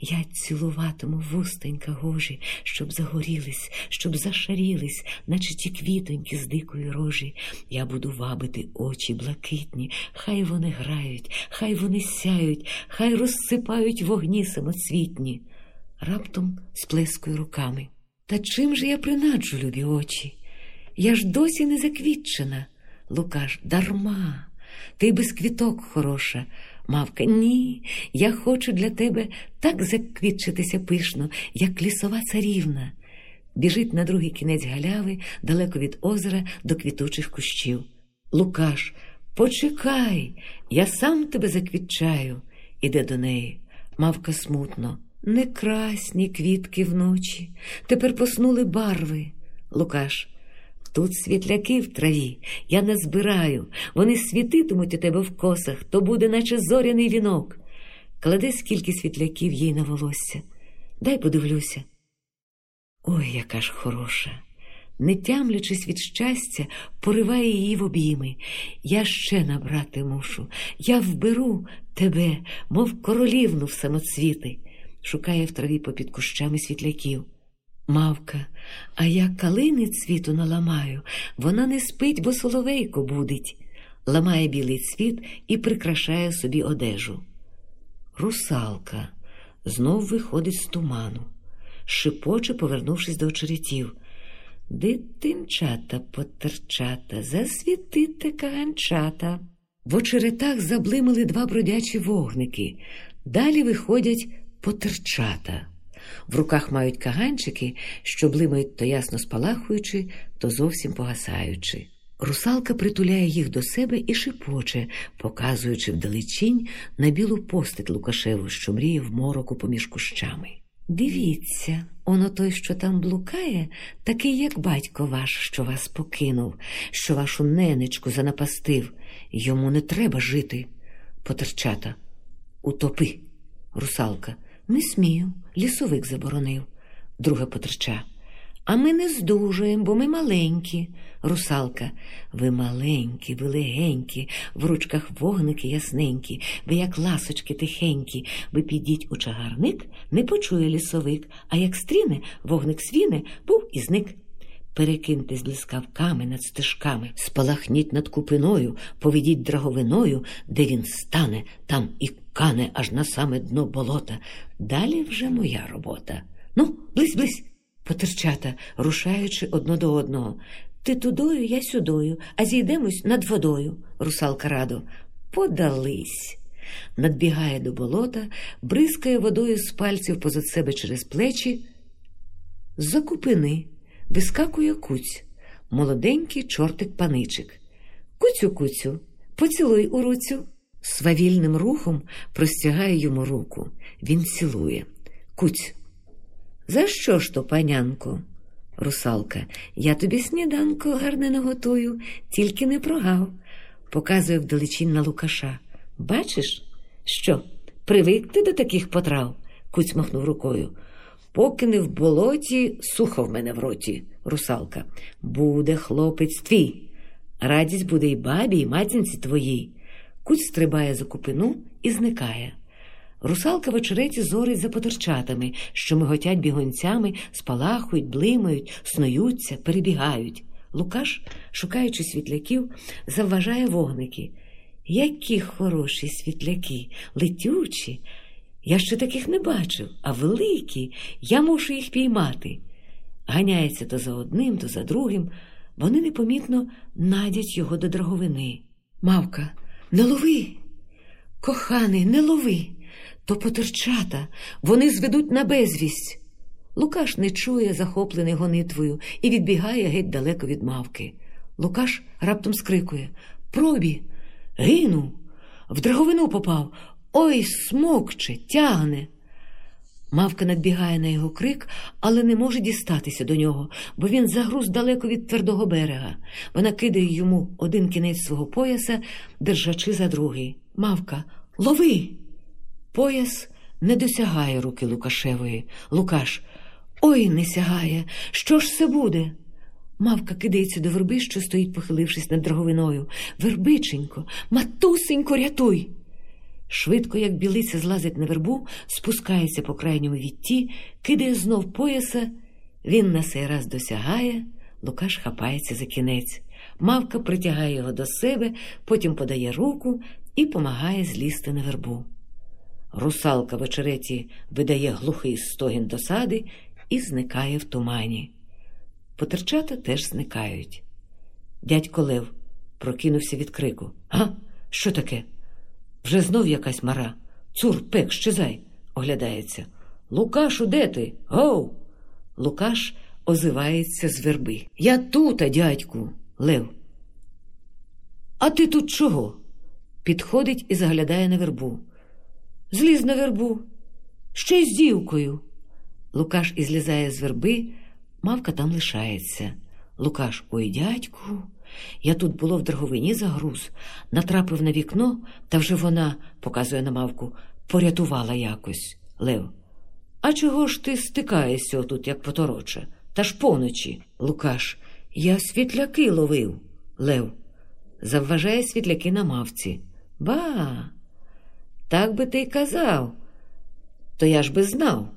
Я цілуватиму вустенька гожі, щоб загорілись, щоб зашарілись, наче ті квітоньки з дикої рожі. Я буду вабити очі блакитні, хай вони грають, хай вони сяють, хай розсипають вогні самоцвітні. Раптом сплескую руками. Та чим же я принаджу, любі очі? Я ж досі не заквітчена. Лукаш, дарма, ти без квіток хороша. Мавка, ні, я хочу для тебе так заквітчитися пишно, як лісова царівна. Біжить на другий кінець галяви, далеко від озера до квітучих кущів. Лукаш, почекай, я сам тебе заквітчаю, іде до неї. Мавка смутно. Не красні квітки вночі, тепер поснули барви. Лукаш, тут світляки в траві, я не збираю, вони світитимуть у тебе в косах, то буде, наче зоряний вінок. Кладе скільки світляків їй на волосся. Дай подивлюся. Ой, яка ж хороша. Не тямлячись від щастя, пориває її в обійми. Я ще набрати мушу, я вберу тебе, мов королівну в самоцвіти шукає в траві попід кущами світляків. Мавка, а я калини цвіту наламаю, вона не спить, бо соловейко будить, ламає білий цвіт і прикрашає собі одежу. Русалка знов виходить з туману, шипоче, повернувшись до очеретів. Дитинчата потерчата, засвітите каганчата. В очеретах заблимали два бродячі вогники. Далі виходять потерчата. В руках мають каганчики, що блимають то ясно спалахуючи, то зовсім погасаючи. Русалка притуляє їх до себе і шипоче, показуючи вдалечінь на білу постать Лукашеву, що мріє в мороку поміж кущами. Дивіться, оно той, що там блукає, такий, як батько ваш, що вас покинув, що вашу ненечку занапастив. Йому не треба жити. Потерчата. Утопи. Русалка. Не смію, лісовик заборонив. Друга потерча. А ми не здужуємо, бо ми маленькі. Русалка. Ви маленькі, ви легенькі, в ручках вогники ясненькі, ви як ласочки тихенькі, ви підіть у чагарник, не почує лісовик, а як стріне, вогник свіне, був і зник. Перекиньте з блискавками над стежками, спалахніть над купиною, поведіть драговиною, де він стане, там і кане аж на саме дно болота. Далі вже моя робота. Ну, близь, близь, потерчата, рушаючи одно до одного. Ти тудою, я сюдою, а зійдемось над водою, русалка радо. Подались. Надбігає до болота, бризкає водою з пальців позад себе через плечі. За купини вискакує куць, молоденький чортик паничик. Куцю, куцю, поцілуй у руцю. Свавільним рухом простягає йому руку. Він цілує. Куць. За що ж то, панянко? Русалка. Я тобі сніданку гарне наготую, тільки не прогав. Показує вдалечінь на Лукаша. Бачиш, що? Привик ти до таких потрав? Куць махнув рукою. Поки не в болоті, сухо в мене в роті, русалка. Буде хлопець твій. Радість буде й бабі, і матінці твоїй. Куть стрибає за купину і зникає. Русалка в очереті зорить за потерчатами, що миготять бігонцями, спалахують, блимають, снуються, перебігають. Лукаш, шукаючи світляків, завважає вогники. Які хороші світляки, летючі. Я ще таких не бачив, а великі, я мушу їх піймати. Ганяється то за одним, то за другим. Вони непомітно надять його до драговини. Мавка, не лови, коханий, не лови, то потерчата, вони зведуть на безвість. Лукаш не чує, захоплений гонитвою, і відбігає геть далеко від мавки. Лукаш раптом скрикує Пробі, гину, в драговину попав. Ой, смокче, тягне. Мавка надбігає на його крик, але не може дістатися до нього, бо він загруз далеко від твердого берега. Вона кидає йому один кінець свого пояса, держачи за другий. Мавка, лови! Пояс не досягає руки Лукашевої. Лукаш. Ой, не сягає. Що ж це буде? Мавка кидається до верби, що стоїть, похилившись над драговиною. Вербиченько, матусенько, рятуй! Швидко, як білиця злазить на вербу, спускається по крайньому вітті, кидає знов пояса. Він на сей раз досягає, Лукаш хапається за кінець. Мавка притягає його до себе, потім подає руку і помагає злізти на вербу. Русалка в очереті видає глухий стогін досади і зникає в тумані. Потерчата теж зникають. Дядько Лев прокинувся від крику. А? Що таке? Вже знов якась мара. Цур, пек, щезай, оглядається. Лукашу, де ти? Гоу. Лукаш озивається з верби. Я тута, дядьку, Лев. А ти тут чого? Підходить і заглядає на вербу. Зліз на вербу, ще й з дівкою. Лукаш і злізає з верби, мавка там лишається. Лукаш, ой, дядьку. Я тут було в драговині загруз, натрапив на вікно, та вже вона, показує на мавку, порятувала якось. Лев. А чого ж ти стикаєшся отут, як потороче? Та ж поночі. Лукаш. Я світляки ловив. Лев. Завважає світляки на мавці. Ба. Так би ти й казав. То я ж би знав.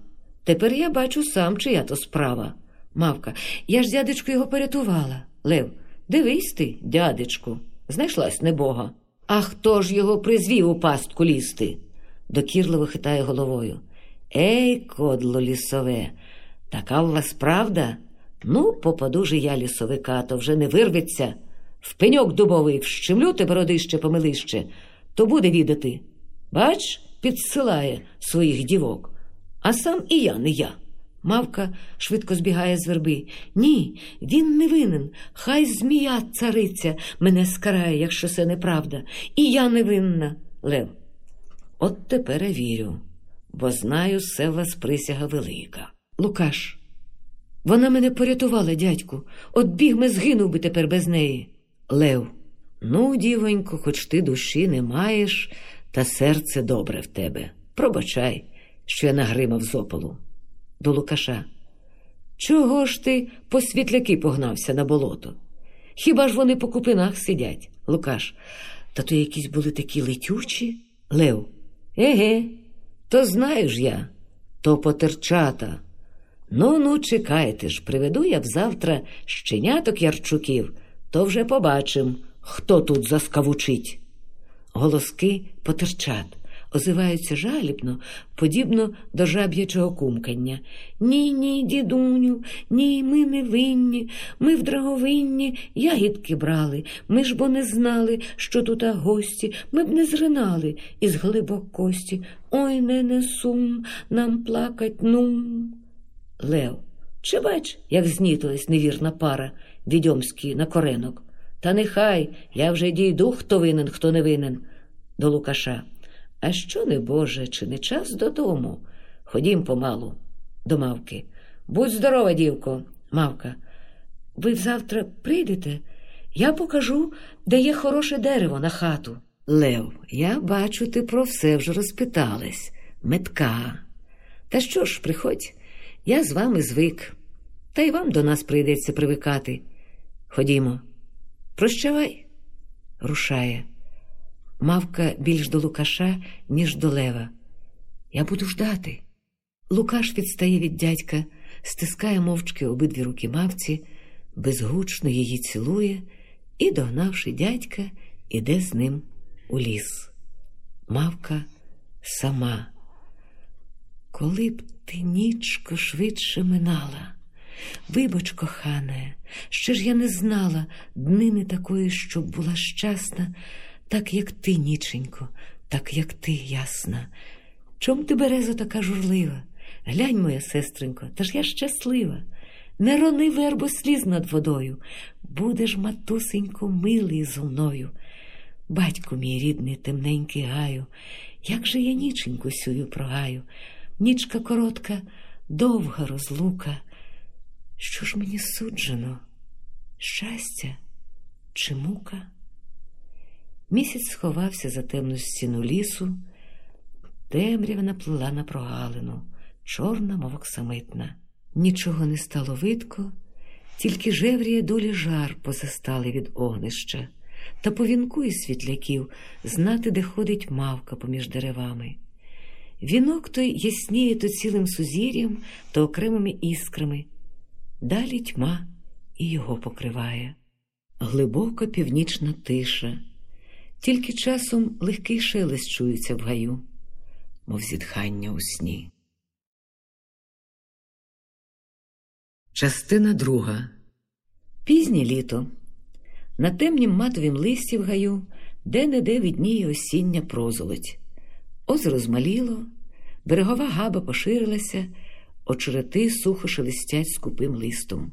Тепер я бачу сам, чия то справа. Мавка, я ж дядечку його порятувала. Лев, дивись ти, дядечку, знайшлась небога. А хто ж його призвів у пастку лізти? Докірливо хитає головою. Ей, кодло лісове, така в вас правда? Ну, попаду же я лісовика, то вже не вирветься. В пеньок дубовий вщемлю тебе родище помилище, то буде відати. Бач, підсилає своїх дівок, а сам і я не я. Мавка швидко збігає з верби. Ні, він не винен. Хай змія цариця мене скарає, якщо це неправда. І я не винна, Лев. От тепер я вірю, бо знаю, все в вас присяга велика. Лукаш, вона мене порятувала, дядьку. От бігме згинув би тепер без неї. Лев. Ну, дівонько, хоч ти душі не маєш, та серце добре в тебе. Пробачай, що я нагримав з опалу. До Лукаша. Чого ж ти по світляки погнався на болото? Хіба ж вони по купинах сидять? Лукаш. Та то якісь були такі летючі? Лев. Еге, то знаю ж я, то потерчата. Ну, ну, чекайте ж, приведу я завтра щеняток ярчуків, то вже побачим, хто тут заскавучить. Голоски потерчат, озиваються жалібно, подібно до жаб'ячого кумкання. Ні, ні, дідуню, ні, ми не винні, ми в драговинні ягідки брали, ми ж бо не знали, що тут гості, ми б не зринали із глибок кості. Ой, не несум, нам плакать нум. Лев, чи бач, як знітилась невірна пара відьомський на коренок? Та нехай я вже дійду, хто винен, хто не винен. До Лукаша. А що не Боже, чи не час додому? Ходім помалу, до мавки. Будь здорова, дівко, мавка. Ви завтра прийдете? Я покажу, де є хороше дерево на хату. Лев, я бачу, ти про все вже розпиталась. Метка. Та що ж, приходь, я з вами звик, та й вам до нас прийдеться привикати. Ходімо. Прощавай, рушає. Мавка більш до Лукаша, ніж до Лева. Я буду ждати. Лукаш відстає від дядька, стискає мовчки обидві руки мавці, безгучно її цілує і, догнавши дядька, іде з ним у ліс. Мавка сама. Коли б ти нічко швидше минала. Вибач, кохане, ще ж я не знала днини такої, щоб була щасна, так, як ти, ніченько, так, як ти, ясна. Чом ти береза така журлива? Глянь, моя сестренько, та ж я щаслива. Не рони вербу сліз над водою, будеш, матусенько, милий зо мною. Батько мій рідний, темненький гаю, як же я ніченьку сюю прогаю. нічка коротка, довга розлука. Що ж мені суджено? Щастя чи мука? Місяць сховався за темну стіну лісу, темрява наплила на прогалину, чорна, мов оксамитна. Нічого не стало видко, тільки жевріє долі жар позастали від огнища, та по вінку із світляків знати, де ходить мавка поміж деревами. Вінок той ясніє то цілим сузір'ям, то окремими іскрами. Далі тьма і його покриває. Глибока північна тиша, тільки часом легкий шелест чується в гаю, мов зітхання у сні. Частина друга. Пізнє літо. На темнім матовім листі в гаю де-не-де відніє осіння прозолоть. Озеро змаліло, берегова габа поширилася, очерети сухо шелестять скупим листом.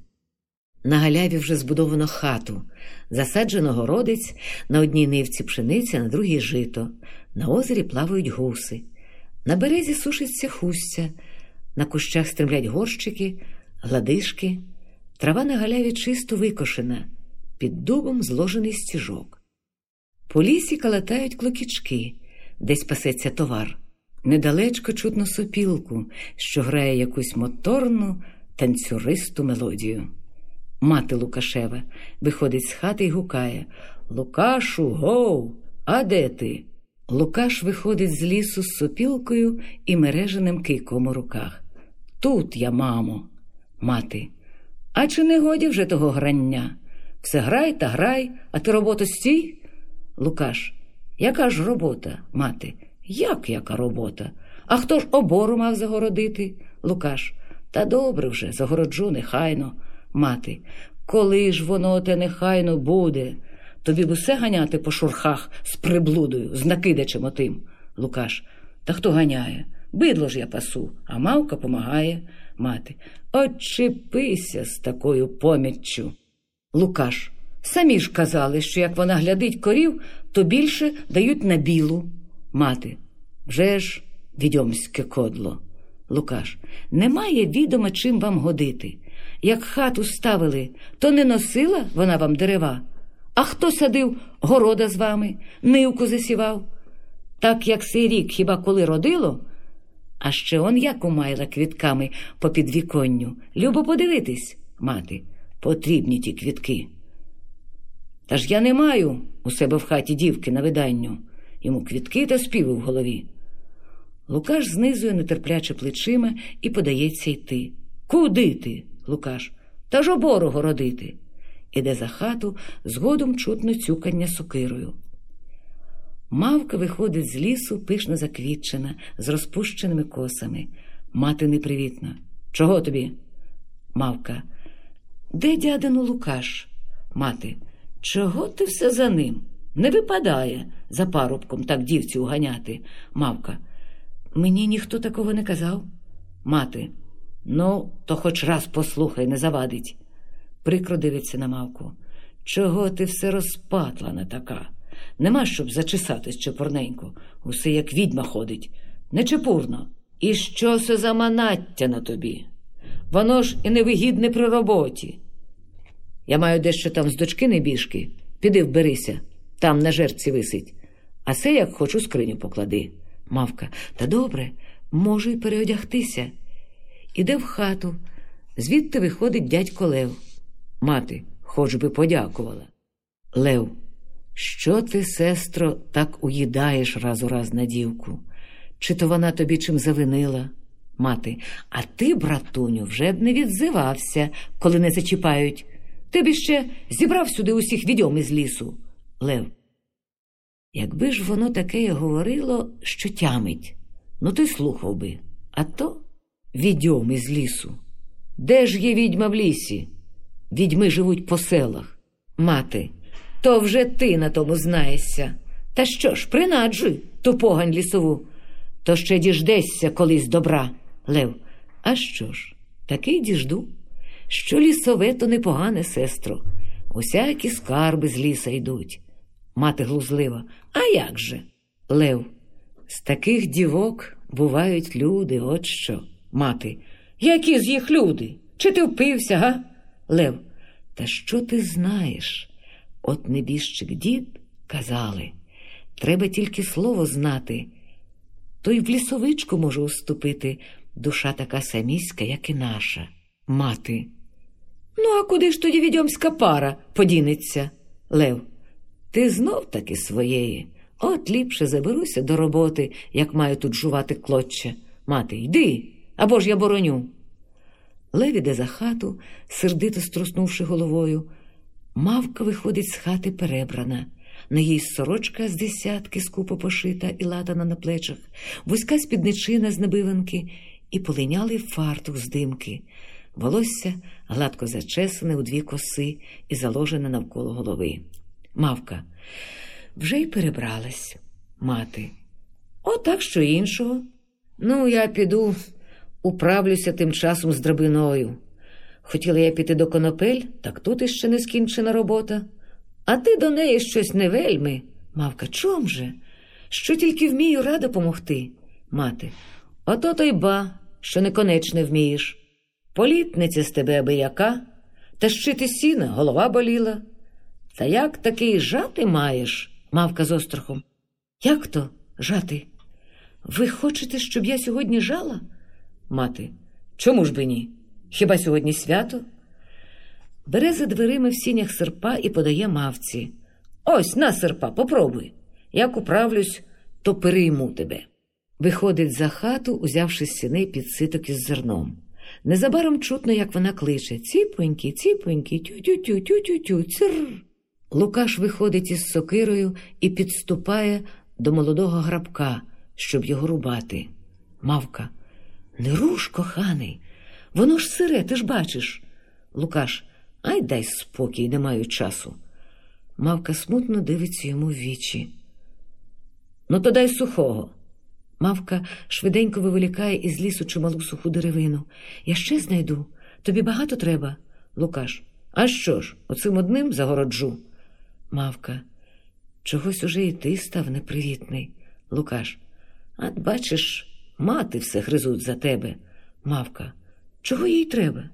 На галяві вже збудовано хату, засаджено городець, на одній нивці пшениця, на другій жито, на озері плавають гуси, на березі сушиться хустя, на кущах стремлять горщики, гладишки, трава на галяві чисто викошена, під дубом зложений стіжок. По лісі калатають клокічки, десь пасеться товар. Недалечко чутно сопілку, що грає якусь моторну танцюристу мелодію. Мати Лукашева виходить з хати і гукає Лукашу, гоу, а де ти? Лукаш виходить з лісу з сопілкою і мереженим кийком у руках. Тут я, мамо, мати. А чи не годі вже того грання? Все грай та грай, а ти роботу стій? Лукаш, яка ж робота, мати? Як яка робота? А хто ж обору мав загородити? Лукаш. Та добре вже, загороджу, нехайно. Мати. Коли ж воно те нехайно буде? Тобі б усе ганяти по шурхах з приблудою, з накидачем отим. Лукаш. Та хто ганяє? Бидло ж я пасу, а мавка помагає. Мати. Очепися з такою поміччю. Лукаш. Самі ж казали, що як вона глядить корів, то більше дають на білу. Мати. Вже ж відьомське кодло. Лукаш. Немає відома, чим вам годити. Як хату ставили, то не носила вона вам дерева. А хто садив города з вами, нивку засівав? Так як сей рік хіба коли родило? А ще он як умайла квітками по підвіконню. Любо подивитись, мати, потрібні ті квітки. Та ж я не маю у себе в хаті дівки на виданню, йому квітки та співи в голові. Лукаш знизує нетерпляче плечима і подається йти. Куди ти? Лукаш. Та ж обору городити. Іде за хату, згодом чутно цюкання сокирою. Мавка виходить з лісу, пишно заквітчена, з розпущеними косами. Мати непривітна. Чого тобі? Мавка. Де дядину Лукаш? Мати. Чого ти все за ним? Не випадає за парубком так дівцю уганяти. Мавка. Мені ніхто такого не казав. Мати. Ну, то хоч раз послухай, не завадить. Прикро дивиться на мавку. Чого ти все розпатлана така? Нема щоб зачесатись чепурненько. Усе як відьма ходить, нечепурно. І що це за манаття на тобі? Воно ж і невигідне при роботі. Я маю дещо там з дочки небіжки. Піди вберися, там на жерці висить. А се, як хочу, скриню поклади. Мавка, та добре, можу й переодягтися. Іде в хату, звідти виходить дядько Лев. Мати, хоч би подякувала. Лев, що ти, сестро, так уїдаєш раз у раз на дівку? Чи то вона тобі чим завинила? Мати, а ти, братуню, вже б не відзивався, коли не зачіпають. Ти б іще зібрав сюди усіх відьом із лісу. Лев. Якби ж воно таке говорило, що тямить, ну ти слухав би, а то відьом із лісу. Де ж є відьма в лісі? Відьми живуть по селах. Мати, то вже ти на тому знаєшся. Та що ж, принаджуй ту погань лісову, то ще діждешся колись добра, Лев. А що ж, таки діжду, що лісове то непогане, сестро. Усякі скарби з ліса йдуть. Мати глузлива. А як же? Лев, з таких дівок бувають люди, от що. Мати. Які з їх люди? Чи ти впився, га? Лев. Та що ти знаєш? От небіжчик дід казали, треба тільки слово знати. То й в лісовичку може уступити душа така саміська, як і наша, мати. Ну, а куди ж тоді відьомська пара подінеться? Лев, ти знов таки своєї. От ліпше заберуся до роботи, як маю тут жувати клоччя. Мати, йди, або ж я бороню. Лев іде за хату, сердито струснувши головою. Мавка виходить з хати перебрана. На їй сорочка з десятки скупо пошита і латана на плечах, вузька спідничина з набиванки і полинялий фартух з димки. Волосся гладко зачесане у дві коси і заложене навколо голови. Мавка. Вже й перебралась. Мати. Отак що іншого. Ну, я піду, управлюся тим часом з драбиною. Хотіла я піти до конопель, так тут іще не скінчена робота. А ти до неї щось не вельми. Мавка, чом же? Що тільки вмію рада помогти. Мати. Ото то й ба, що неконечне вмієш. Політниця з тебе аби яка, та щити сіна, голова боліла. Та як такий жати маєш? Мавка з острахом. Як то жати? Ви хочете, щоб я сьогодні жала? Мати. Чому ж би ні? Хіба сьогодні свято? Бере за дверима в сінях серпа і подає мавці. Ось на серпа, попробуй. Як управлюсь, то перейму тебе. Виходить за хату, узявши з сіней підситок із зерном. Незабаром чутно, як вона кличе Ціпоньки, ціпоньки, тю-тю-тю, тю-тю-тю, цир. Лукаш виходить із сокирою і підступає до молодого грабка, щоб його рубати. Мавка. Не руш, коханий, воно ж сире, ти ж бачиш. Лукаш. Ай дай спокій, не маю часу. Мавка смутно дивиться йому в вічі. Ну, то дай сухого. Мавка швиденько виволікає із лісу чималу суху деревину. Я ще знайду. Тобі багато треба, Лукаш. А що ж, оцим одним загороджу. Мавка. Чогось уже і ти став непривітний. Лукаш. От бачиш, мати все гризуть за тебе. Мавка. Чого їй треба?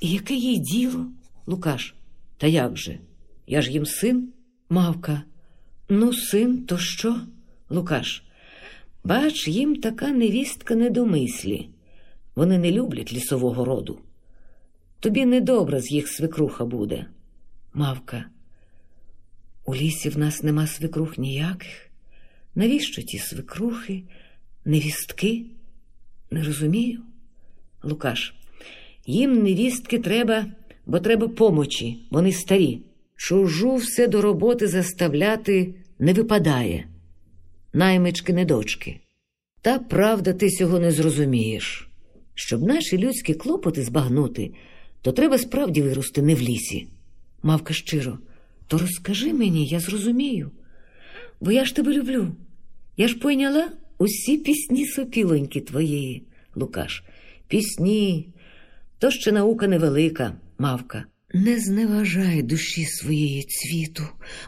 І яке їй діло? Лукаш. Та як же? Я ж їм син? Мавка. Ну, син, то що? Лукаш. Бач, їм така невістка не до мислі. Вони не люблять лісового роду. Тобі недобре з їх свекруха буде. Мавка. У лісі в нас нема свекрух ніяких. Навіщо ті свекрухи, невістки? Не розумію. Лукаш. Їм невістки треба, бо треба помочі, вони старі. Чужу все до роботи заставляти не випадає. Наймички не дочки. Та правда, ти цього не зрозумієш. Щоб наші людські клопоти збагнути, то треба справді вирости не в лісі. Мавка щиро, то розкажи мені, я зрозумію. Бо я ж тебе люблю. Я ж пойняла усі пісні сопілоньки твоєї, Лукаш. Пісні, то ще наука невелика, мавка. Не зневажай душі своєї цвіту,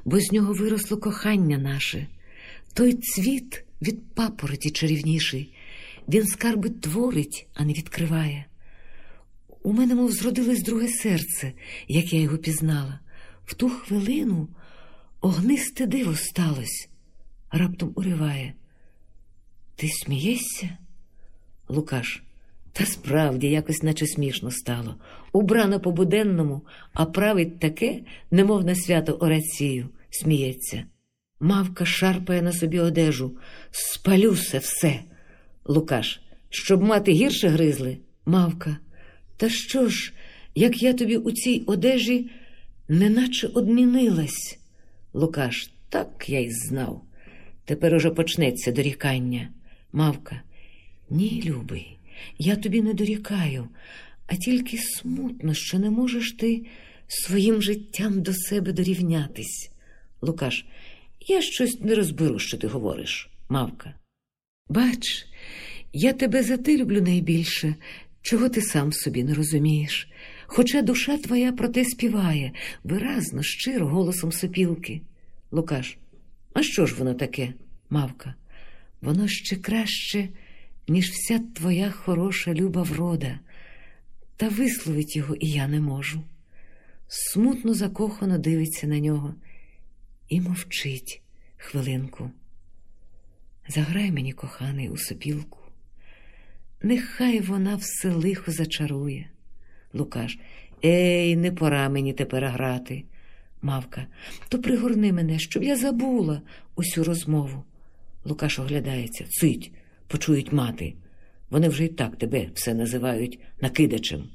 бо з нього виросло кохання наше. Той цвіт від папороті чарівніший, він скарби творить, а не відкриває. У мене, мов зродилось друге серце, як я його пізнала. В ту хвилину огнисте диво сталось, раптом уриває. Ти смієшся? Лукаш. Та справді якось наче смішно стало. Убрано по буденному, а править таке, немов на свято Орацію, сміється. Мавка шарпає на собі одежу. Спалюся все. Лукаш, щоб мати гірше гризли. Мавка. Та що ж, як я тобі у цій одежі неначе одмінилась? Лукаш, так я й знав. Тепер уже почнеться дорікання. Мавка. Ні, любий. Я тобі не дорікаю, а тільки смутно, що не можеш ти своїм життям до себе дорівнятись. Лукаш, я щось не розберу, що ти говориш, мавка. Бач, я тебе за те люблю найбільше, чого ти сам собі не розумієш. Хоча душа твоя про те співає, виразно, щиро, голосом сопілки. Лукаш, а що ж воно таке, мавка? Воно ще краще ніж вся твоя хороша люба врода, та висловить його і я не можу. Смутно закохано дивиться на нього і мовчить хвилинку. Заграй мені, коханий, у сопілку. Нехай вона все лихо зачарує. Лукаш, ей, не пора мені тепер грати. Мавка, то пригорни мене, щоб я забула усю розмову. Лукаш оглядається, цить, почують мати. Вони вже й так тебе все називають накидачем.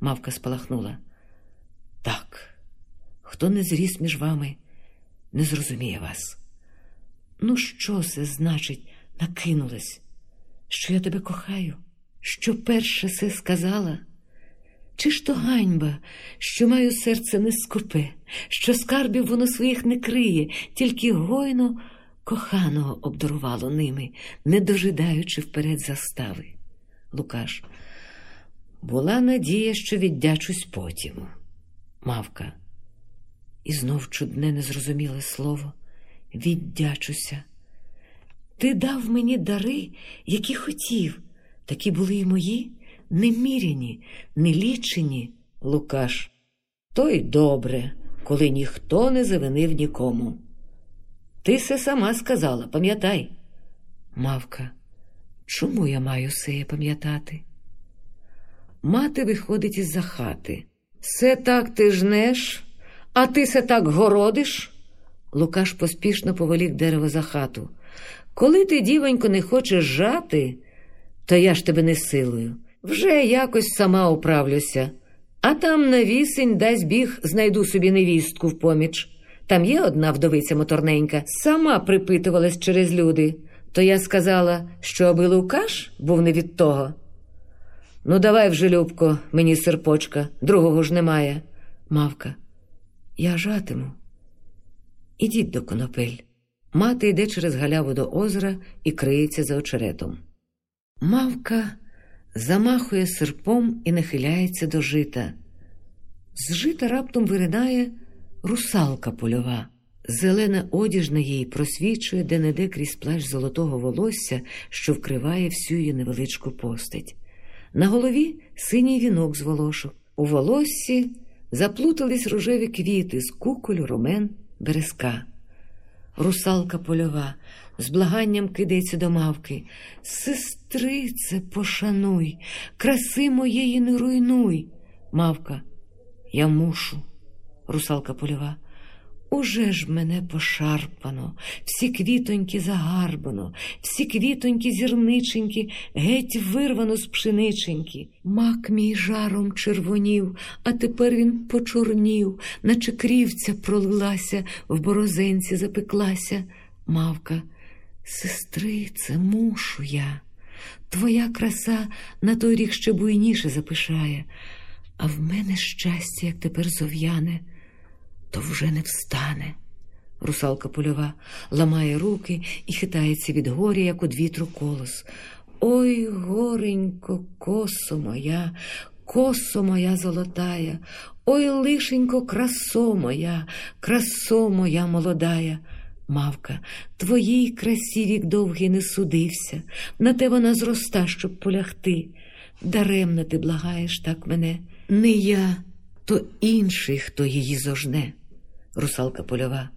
Мавка спалахнула. Так, хто не зріс між вами, не зрозуміє вас. Ну, що це значить, накинулась? Що я тебе кохаю? Що перше це сказала? Чи ж то ганьба, що маю серце не скупе, що скарбів воно своїх не криє, тільки гойно коханого обдарувало ними, не дожидаючи вперед застави. Лукаш. Була надія, що віддячусь потім. Мавка. І знов чудне незрозуміле слово віддячуся. Ти дав мені дари, які хотів, такі були й мої, неміряні, нелічені, Лукаш. То й добре, коли ніхто не завинив нікому. Ти се сама сказала, пам'ятай. Мавка, чому я маю сеє пам'ятати? Мати виходить із за хати. Се так ти жнеш, а ти се так городиш. Лукаш поспішно повелік дерево за хату. Коли ти, дівонько, не хочеш жати, то я ж тебе не силою. Вже якось сама управлюся, а там на вісень дасть біг, знайду собі невістку в поміч. Там є одна вдовиця моторненька, сама припитувалась через люди. То я сказала, що аби Лукаш був не від того. Ну, давай вже, Любко, мені серпочка, другого ж немає. Мавка, я жатиму. Ідіть до конопель. Мати йде через галяву до озера і криється за очеретом. Мавка замахує серпом і нахиляється до жита. З жита раптом виринає русалка польова. Зелена одіж на їй просвічує де-не-де крізь плащ золотого волосся, що вкриває всю її невеличку постать. На голові синій вінок з волошок. У волоссі заплутались рожеві квіти з куколю, ромен, березка. Русалка польова з благанням кидається до мавки. Сестрице, пошануй, краси моєї не руйнуй. Мавка, я мушу. Русалка польова. Уже ж мене пошарпано, всі квітоньки загарбано, всі квітоньки зірниченькі, геть вирвано з пшениченьки. Мак мій жаром червонів, а тепер він почорнів, наче крівця пролилася, в борозенці запеклася. Мавка, сестрице, мушу я. Твоя краса на той рік ще буйніше запишає, а в мене щастя, як тепер зов'яне то вже не встане. Русалка польова ламає руки і хитається від горя, як од вітру колос. Ой, горенько, косо моя, косо моя золотая, ой, лишенько, красо моя, красо моя молодая. Мавка, твоїй красі вік довгий не судився, на те вона зроста, щоб полягти. Даремно ти благаєш так мене, не я, то інший, хто її зожне русалка польова.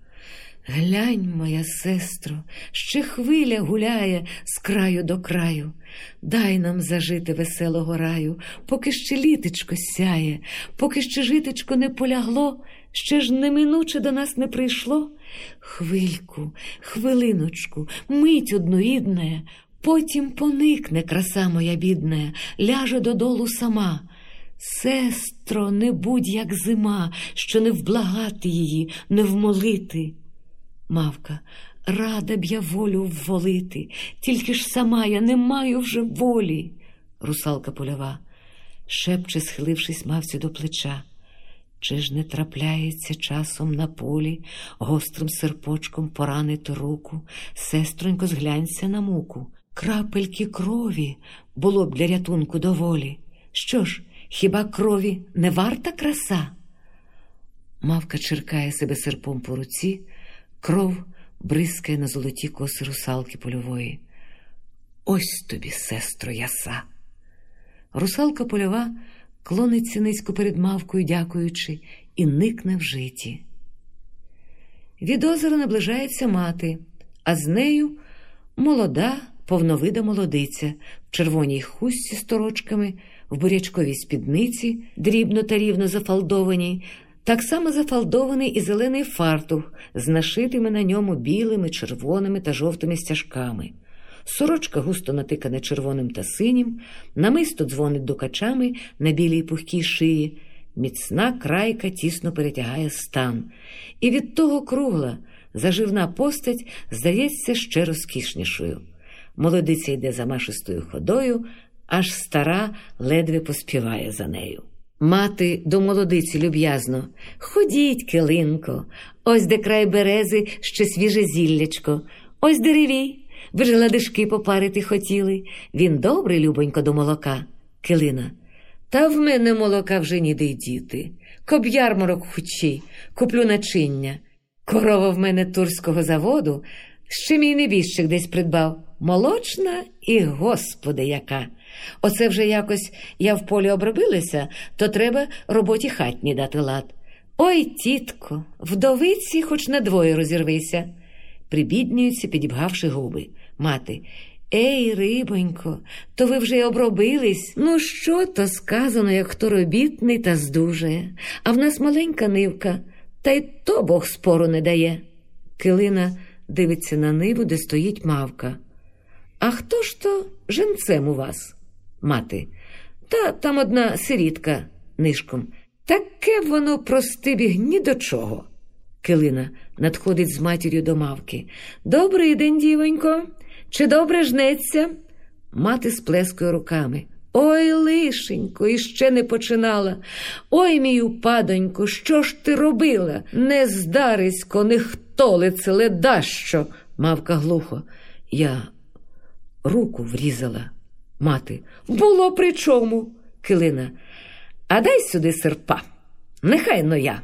Глянь, моя сестро, ще хвиля гуляє з краю до краю. Дай нам зажити веселого раю, поки ще літечко сяє, поки ще житечко не полягло, ще ж неминуче до нас не прийшло. Хвильку, хвилиночку, мить одноїдная, потім поникне краса моя бідна, ляже додолу сама. Сестро, не будь як зима, що не вблагати її, не вмолити. Мавка, рада б я волю вволити, тільки ж сама я не маю вже волі. Русалка польова, шепче, схилившись, мавці до плеча. Чи ж не трапляється часом на полі гострим серпочком поранити руку, сестронько, зглянься на муку. Крапельки крові було б для рятунку доволі. Що ж? Хіба крові не варта краса? Мавка черкає себе серпом по руці, кров бризкає на золоті коси русалки польової. Ось тобі, сестро, яса. Русалка польова клониться низько перед мавкою, дякуючи, і никне в житі. Від озера наближається мати, а з нею молода, повновида молодиця в червоній хустці з торочками, в бурячковій спідниці, дрібно та рівно зафалдованій, так само зафалдований і зелений фартух з нашитими на ньому білими, червоними та жовтими стяжками. Сорочка густо натикана червоним та синім, намисто дзвонить дукачами на білій пухкій шиї. Міцна крайка тісно перетягає стан, і від того кругла заживна постать здається ще розкішнішою. Молодиця йде за машистою ходою, аж стара ледве поспіває за нею. Мати до молодиці люб'язно Ходіть, килинко, ось де край берези ще свіже зіллячко, ось деревій. Ви ж ладишки попарити хотіли. Він добрий, любонько, до молока. Килина. Та в мене молока вже ніде й діти. Коб ярмарок хочі, куплю начиння. Корова в мене турського заводу, ще мій небіжчик десь придбав. Молочна і господи, яка. Оце вже якось я в полі обробилася, то треба роботі хатні дати лад. Ой, тітко, вдовиці хоч на двоє розірвися. Прибіднюється, підібгавши губи. Мати. Ей, рибонько, то ви вже й обробились. Ну, що то сказано, як хто робітний та здужає, а в нас маленька нивка, та й то Бог спору не дає. Килина дивиться на ниву, де стоїть мавка. А хто ж то женцем у вас? Мати. Та там одна сирітка нишком. Таке воно прости біг ні до чого. Килина надходить з матір'ю до мавки. Добрий день, дівонько. Чи добре жнеться? Мати сплескує руками. Ой, лишенько, іще не починала. Ой, мій упадонько, що ж ти робила? Не здарисько, ніхто лице ледащо, мавка глухо. Я руку врізала. Мати. Було при чому? Килина. А дай сюди серпа. Нехай но я.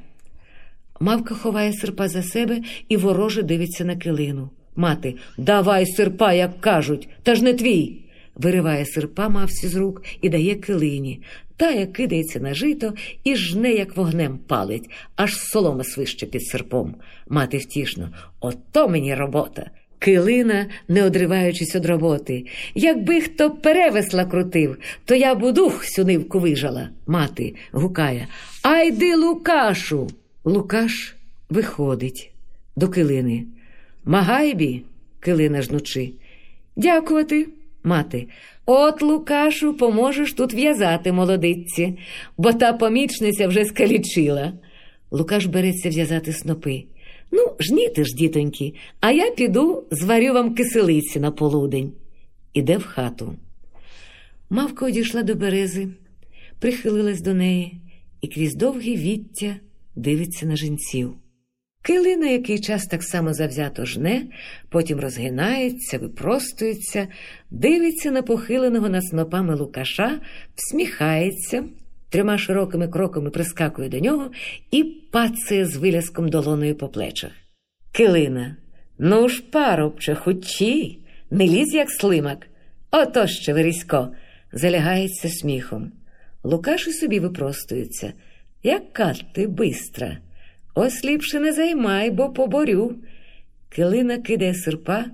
Мавка ховає серпа за себе і вороже дивиться на килину. Мати, давай серпа, як кажуть, та ж не твій. Вириває серпа мавці з рук і дає килині. Та як кидається на жито і жне, як вогнем палить, аж солома свище під серпом. Мати втішно. Ото мені робота. Килина, не одриваючись від роботи. Якби хто перевесла крутив, то я б дух сю нивку вижала. Мати гукає. Айди, Лукашу. Лукаш виходить до килини. Магайбі, килина жнучи. Дякувати, мати. От, Лукашу, поможеш тут в'язати молодиці, бо та помічниця вже скалічила. Лукаш береться в'язати снопи. Ну, жніте ж, дітоньки, а я піду зварю вам киселиці на полудень. Іде в хату. Мавка одійшла до берези, прихилилась до неї і крізь довгі віття дивиться на жінців. Килина який час так само завзято жне, потім розгинається, випростується, дивиться на похиленого над снопами Лукаша, всміхається, трьома широкими кроками прискакує до нього і пацає з виляском долоною по плечах. Килина, ну ж, парубче, хучі, не лізь, як слимак. Ото ще Верісько, залягається сміхом. Лукаш і собі випростується. Яка ти бистра! Ось ліпше не займай, бо поборю. Килина кидає серпа,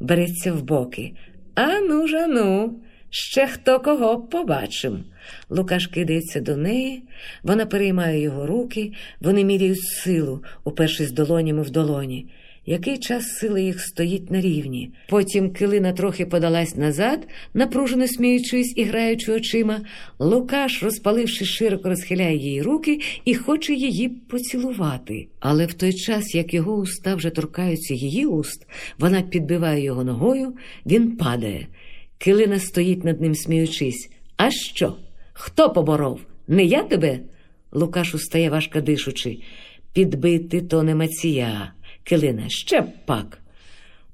береться в боки. Ану ж, ану, ще хто кого побачим. Лукаш кидається до неї, вона переймає його руки, вони міряють силу, упершись долонями в долоні. Який час сили їх стоїть на рівні. Потім килина трохи подалась назад, напружено сміючись і граючи очима. Лукаш, розпаливши, широко розхиляє її руки і хоче її поцілувати. Але в той час, як його уста вже торкаються її уст, вона підбиває його ногою, він падає. Килина стоїть над ним, сміючись. А що? Хто поборов? Не я тебе? Лукаш устає важко дишучи. Підбити то не мація. Килина ще б пак.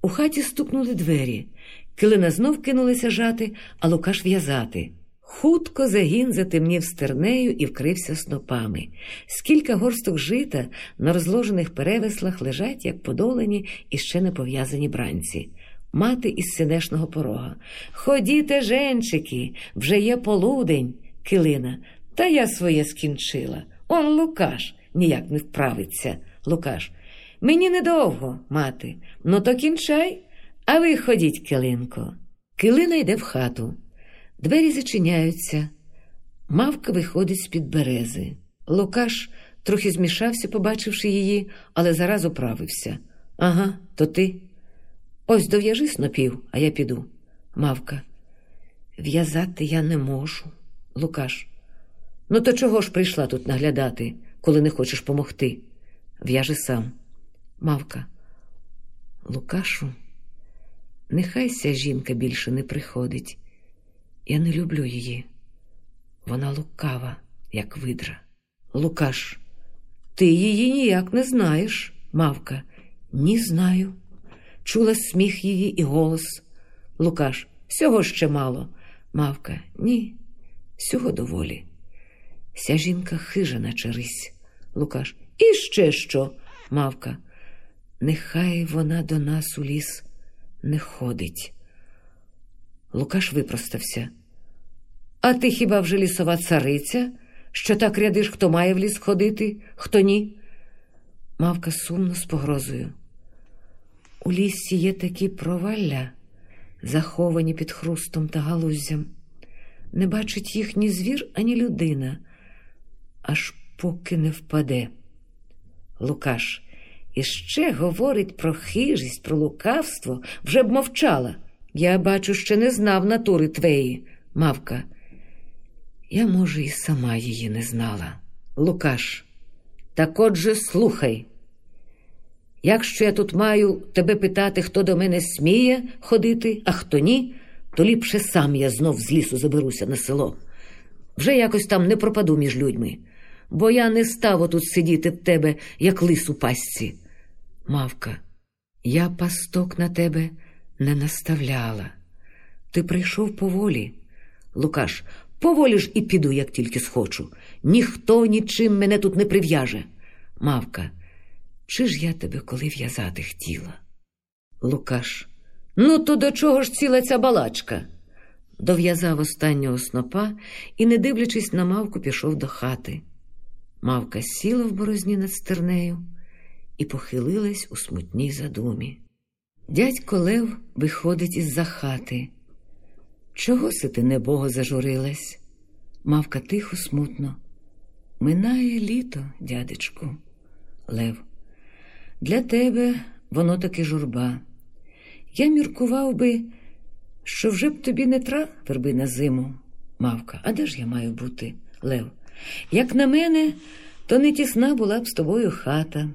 У хаті стукнули двері. Килина знов кинулася жати, а Лукаш в'язати. Хутко загін затемнів стернею і вкрився снопами. Скілька горсток жита на розложених перевеслах лежать, як подолені і ще не пов'язані бранці. Мати із синешного порога. Ходіте, женчики, вже є полудень, килина. Та я своє скінчила. Он Лукаш ніяк не вправиться. Лукаш. Мені недовго, мати. Ну то кінчай, а ви ходіть, килинко. Килина йде в хату. Двері зачиняються. Мавка виходить з-під берези. Лукаш трохи змішався, побачивши її, але зараз оправився. Ага, то ти. Ось дов'яжи снопів, а я піду. Мавка. В'язати я не можу. Лукаш. Ну, то чого ж прийшла тут наглядати, коли не хочеш помогти? В'яжи сам. Мавка. Лукашу, нехай ся жінка більше не приходить. Я не люблю її. Вона лукава, як видра. Лукаш, ти її ніяк не знаєш, мавка. Ні, знаю. Чула сміх її і голос. Лукаш, всього ще мало. Мавка, ні, всього доволі. Ся жінка хижа наче рись. Лукаш. І ще що? Мавка. Нехай вона до нас у ліс не ходить. Лукаш випростався. А ти хіба вже лісова цариця, що так рядиш, хто має в ліс ходити, хто ні? Мавка сумно з погрозою. У лісі є такі провалля, заховані під хрустом та галуззям. Не бачить їх ні звір, ані людина, аж поки не впаде. Лукаш іще говорить про хижість, про лукавство, вже б мовчала. Я бачу, ще не знав натури твеї, мавка. Я, може, і сама її не знала. Лукаш, так отже слухай. Якщо я тут маю тебе питати, хто до мене сміє ходити, а хто ні, то ліпше сам я знов з лісу заберуся на село. Вже якось там не пропаду між людьми, бо я не став отут сидіти в тебе, як лис у пастці. Мавка, я пасток на тебе не наставляла. Ти прийшов поволі. Лукаш, поволі ж і піду, як тільки схочу. Ніхто нічим мене тут не прив'яже. Мавка, чи ж я тебе коли в'язати хотіла? Лукаш. Ну, то до чого ж ціла ця балачка? Дов'язав останнього снопа і, не дивлячись на мавку, пішов до хати. Мавка сіла в борозні над стернею і похилилась у смутній задумі. Дядько Лев виходить із за хати. Чого си ти небого зажурилась? Мавка тихо, смутно. Минає літо, дядечку, Лев. Для тебе воно таки журба. Я міркував би, що вже б тобі не тра верби на зиму, мавка. А де ж я маю бути, Лев? Як на мене, то не тісна була б з тобою хата.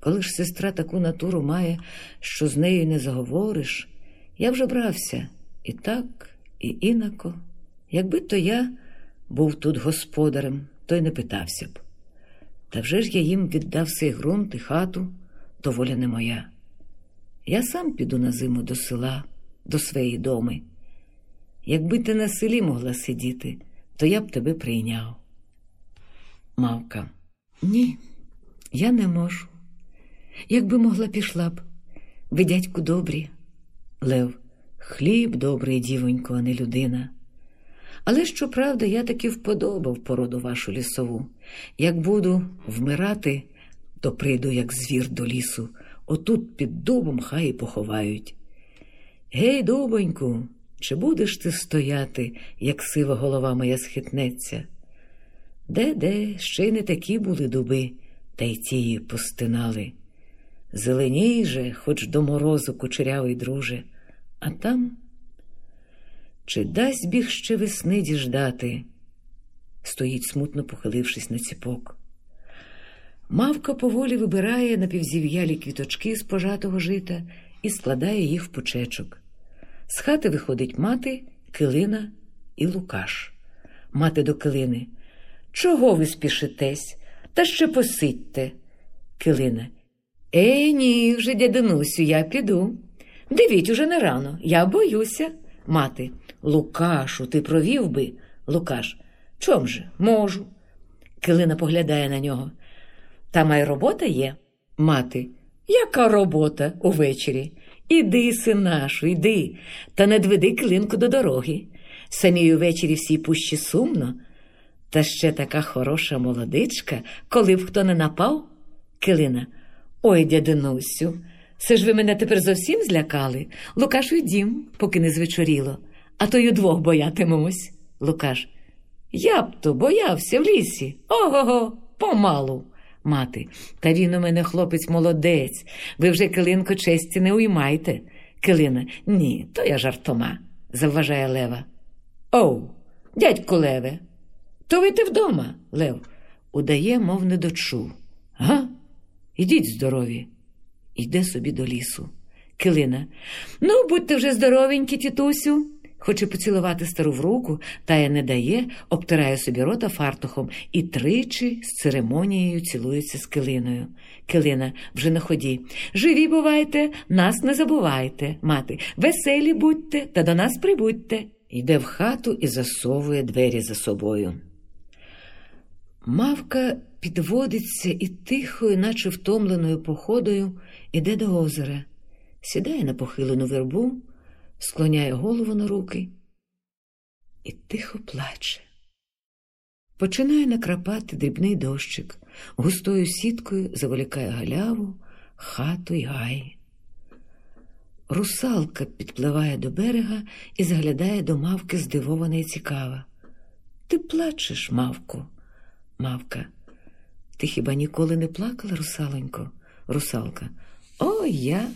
Коли ж сестра таку натуру має, що з нею не заговориш, я вже брався і так, і інако. Якби то я був тут господарем, то й не питався б. Та вже ж я їм віддав сей ґрунт і хату, то воля не моя. Я сам піду на зиму до села, до своєї доми. Якби ти на селі могла сидіти, то я б тебе прийняв. Мавка. Ні, я не можу. Якби могла, пішла б. Ви, дядьку, добрі. Лев, хліб добрий, дівонько, а не людина. Але, щоправда, я таки вподобав породу вашу лісову. Як буду вмирати, то прийду, як звір до лісу, отут під дубом хай і поховають. Гей, дубоньку, чи будеш ти стояти, як сива голова моя схитнеться? Де де ще й не такі були дуби, та й ті постинали. Зеленій же, хоч до морозу кучерявий друже, а там чи дасть біг ще весни діждати? Стоїть, смутно похилившись на ціпок. Мавка поволі вибирає напівзів'ялі квіточки з пожатого жита і складає їх в пучечок. З хати виходить мати, килина і Лукаш. Мати до килини. Чого ви спішитесь? Та ще посидьте. Килина. Ей, ні, вже, дядинусю, я піду. Дивіть уже не рано, я боюся. Мати. Лукашу, ти провів би? Лукаш. Чом же? Можу. Килина поглядає на нього. Та май робота є. Мати. Яка робота увечері? Іди, синашу, іди, та не дведи клинку до дороги. Самій увечері всій пущі сумно. Та ще така хороша молодичка, коли б хто не напав. Килина. Ой, дядинусю, це ж ви мене тепер зовсім злякали. Лукаш дім, поки не звечоріло, а то й удвох боятимемось. Лукаш. Я б то боявся в лісі. Ого, го помалу. Мати. Та він у мене хлопець молодець. Ви вже килинко честі не уймайте. Килина. Ні, то я жартома, завважає Лева. Оу, дядьку Леве, то ви ти вдома, Лев. Удає, мов не дочув. Га? Ідіть здорові. Йде собі до лісу. Килина. Ну, будьте вже здоровенькі, тітусю. Хоче поцілувати стару в руку, тая не дає, обтирає собі рота фартухом і тричі з церемонією цілується з килиною. Килина вже на ході. Живі бувайте, нас не забувайте, мати. Веселі будьте та до нас прибудьте. Йде в хату і засовує двері за собою. Мавка підводиться і тихою, наче втомленою походою, іде до озера, сідає на похилену вербу, склоняє голову на руки і тихо плаче. Починає накрапати дрібний дощик, густою сіткою заволікає галяву, хату й гай. Русалка підпливає до берега і заглядає до мавки здивована і цікава. Ти плачеш, мавко, мавка. Ти хіба ніколи не плакала, русалонько? Русалка. О, я.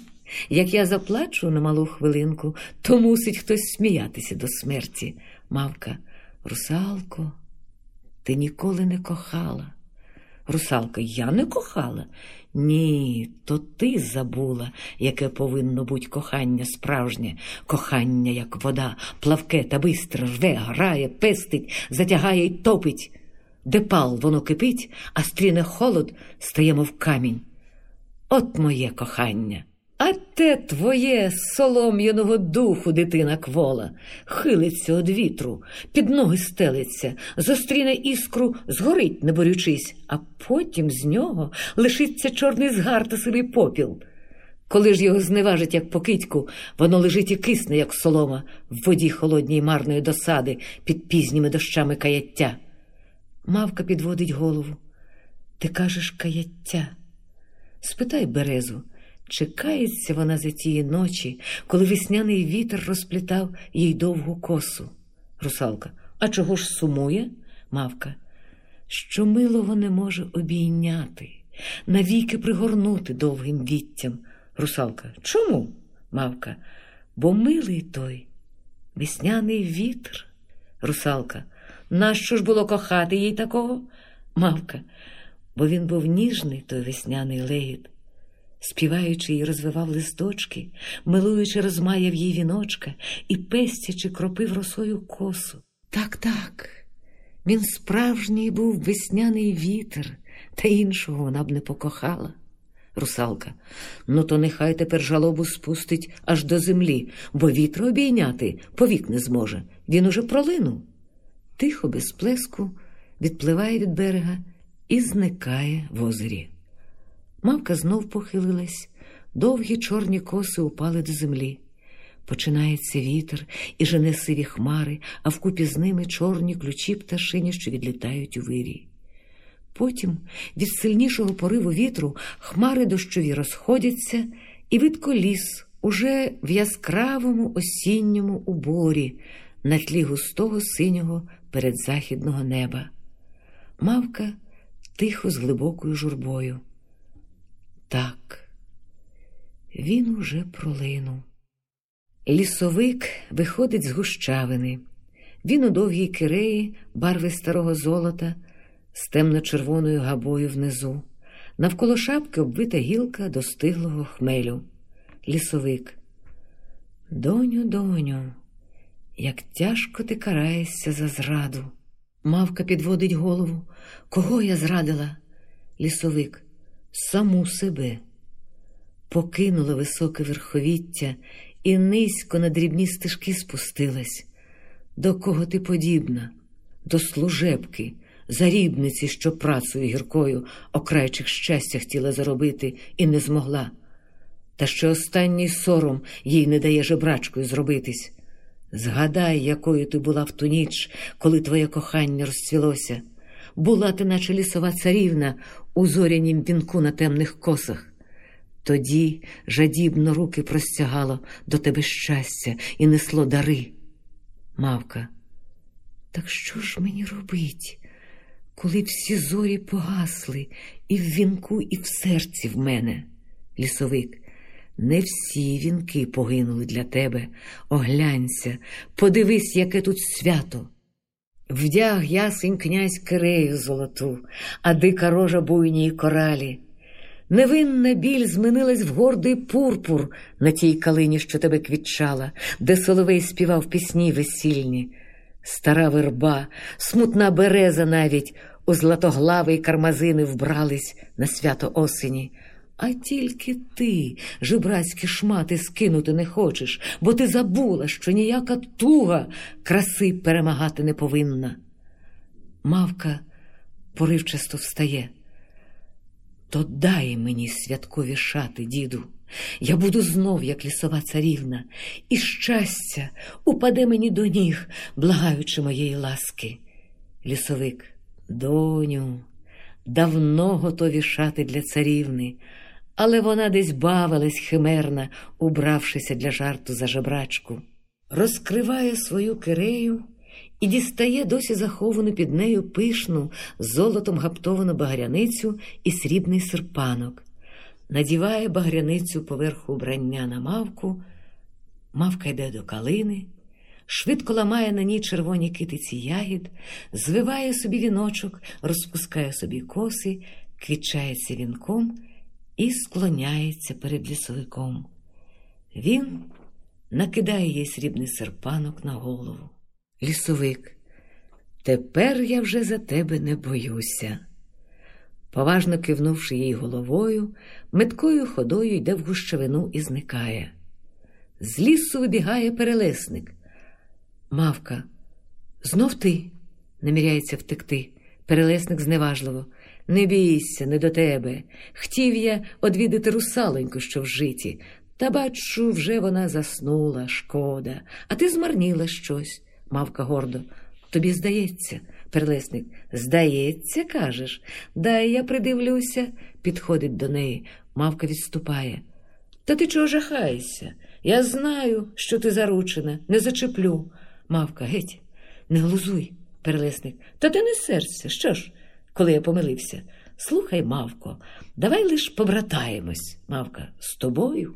Як я заплачу на малу хвилинку, то мусить хтось сміятися до смерті. Мавка. Русалко, ти ніколи не кохала. Русалка, я не кохала. Ні, то ти забула, яке повинно бути кохання справжнє, кохання, як вода, плавке та бистро рве, грає, пестить, затягає й топить. Де пал воно кипить, а стріне холод, стаємо в камінь. От моє кохання. А те твоє солом'яного духу, дитина квола, хилиться од вітру, під ноги стелиться, зустріне іскру, згорить, не борючись, а потім з нього лишиться чорний згар та сивий попіл. Коли ж його зневажить, як покидьку, воно лежить і кисне, як солома, в воді холодній марної досади під пізніми дощами каяття. Мавка підводить голову. Ти кажеш каяття. Спитай березу. Чекається вона за тієї ночі, коли весняний вітер розплітав їй довгу косу. Русалка. А чого ж сумує? Мавка. Що милого не може обійняти, навіки пригорнути довгим віттям. Русалка. Чому? Мавка. Бо милий той, весняний вітер. Русалка. Нащо ж було кохати їй такого? Мавка. Бо він був ніжний, той весняний легіт співаючи й розвивав листочки, милуючи, розмаяв їй віночка і пестячи кропив росою косу. Так, так, він справжній був весняний вітер, та іншого вона б не покохала. Русалка, ну то нехай тепер жалобу спустить аж до землі, бо вітра обійняти повік не зможе. Він уже пролинув. Тихо, без плеску, відпливає від берега і зникає в озері. Мавка знов похилилась, довгі чорні коси упали до землі. Починається вітер і жене сиві хмари, а вкупі з ними чорні ключі пташині, що відлітають у вирій. Потім від сильнішого пориву вітру хмари дощові розходяться, і видко ліс уже в яскравому осінньому уборі на тлі густого синього передзахідного неба. Мавка тихо з глибокою журбою. Так, він уже пролинув. Лісовик виходить з гущавини. Він у довгій киреї, барви старого золота, з темно-червоною габою внизу. Навколо шапки обвита гілка достиглого хмелю. Лісовик. Доню, доню, як тяжко ти караєшся за зраду. Мавка підводить голову. Кого я зрадила? Лісовик саму себе, покинула високе верховіття і низько на дрібні стежки спустилась. До кого ти подібна? До служебки, зарібниці, що працею гіркою окрайчих щастя хотіла заробити і не змогла. та ще останній сором їй не дає жебрачкою зробитись. Згадай, якою ти була в ту ніч, коли твоє кохання розцвілося. Була ти, наче лісова царівна у зорянім вінку на темних косах. Тоді жадібно руки простягало до тебе щастя і несло дари. Мавка, так що ж мені робить, коли всі зорі погасли і в вінку, і в серці в мене? Лісовик, не всі вінки погинули для тебе. Оглянься, подивись, яке тут свято. Вдяг ясень князь Кирею золоту, а дика рожа буйній коралі. Невинна біль змінилась в гордий пурпур на тій калині, що тебе квітчала, де соловей співав пісні весільні. Стара верба, смутна береза навіть у златоглавий кармазини вбрались на свято осені. А тільки ти, жебрацькі шмати, скинути не хочеш, бо ти забула, що ніяка туга краси перемагати не повинна. Мавка поривчасто встає. То дай мені святкові шати, діду. Я буду знов, як лісова царівна, і щастя упаде мені до ніг, благаючи моєї ласки. Лісовик, доню, давно готові шати для царівни, але вона десь бавилась химерна, убравшися для жарту за жебрачку. Розкриває свою кирею і дістає досі заховану під нею пишну, золотом гаптовану багряницю і срібний серпанок, надіває багряницю поверху убрання на мавку, мавка йде до калини, швидко ламає на ній червоні китиці ягід, звиває собі віночок, розпускає собі коси, квітчається вінком і склоняється перед лісовиком. Він накидає їй срібний серпанок на голову. Лісовик, тепер я вже за тебе не боюся. Поважно кивнувши їй головою, меткою ходою йде в гущавину і зникає. З лісу вибігає перелесник. Мавка, знов ти, наміряється втекти. Перелесник зневажливо. Не бійся, не до тебе. Хтів я одвідати русалоньку, що в житі, та бачу, вже вона заснула, шкода, а ти змарніла щось. Мавка гордо. Тобі здається, перелесник. Здається, кажеш. Дай я придивлюся, підходить до неї. Мавка відступає. Та ти чого жахаєшся? Я знаю, що ти заручена, не зачеплю. Мавка, геть, не глузуй, перелесник. Та ти не серця, що ж, коли я помилився. Слухай, Мавко, давай лиш побратаємось. Мавка, з тобою?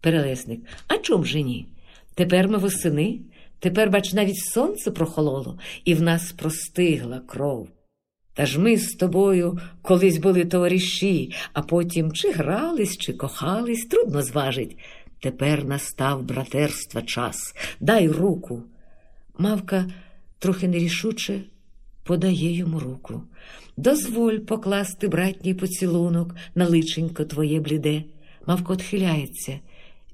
Перелесник. А чом же ні? Тепер ми восени. Тепер, бач, навіть сонце прохололо, і в нас простигла кров. Та ж ми з тобою колись були товариші, а потім чи грались, чи кохались, трудно зважить. Тепер настав братерства час. Дай руку. Мавка трохи нерішуче подає йому руку. Дозволь покласти братній поцілунок на личенько твоє бліде. Мавка отхиляється.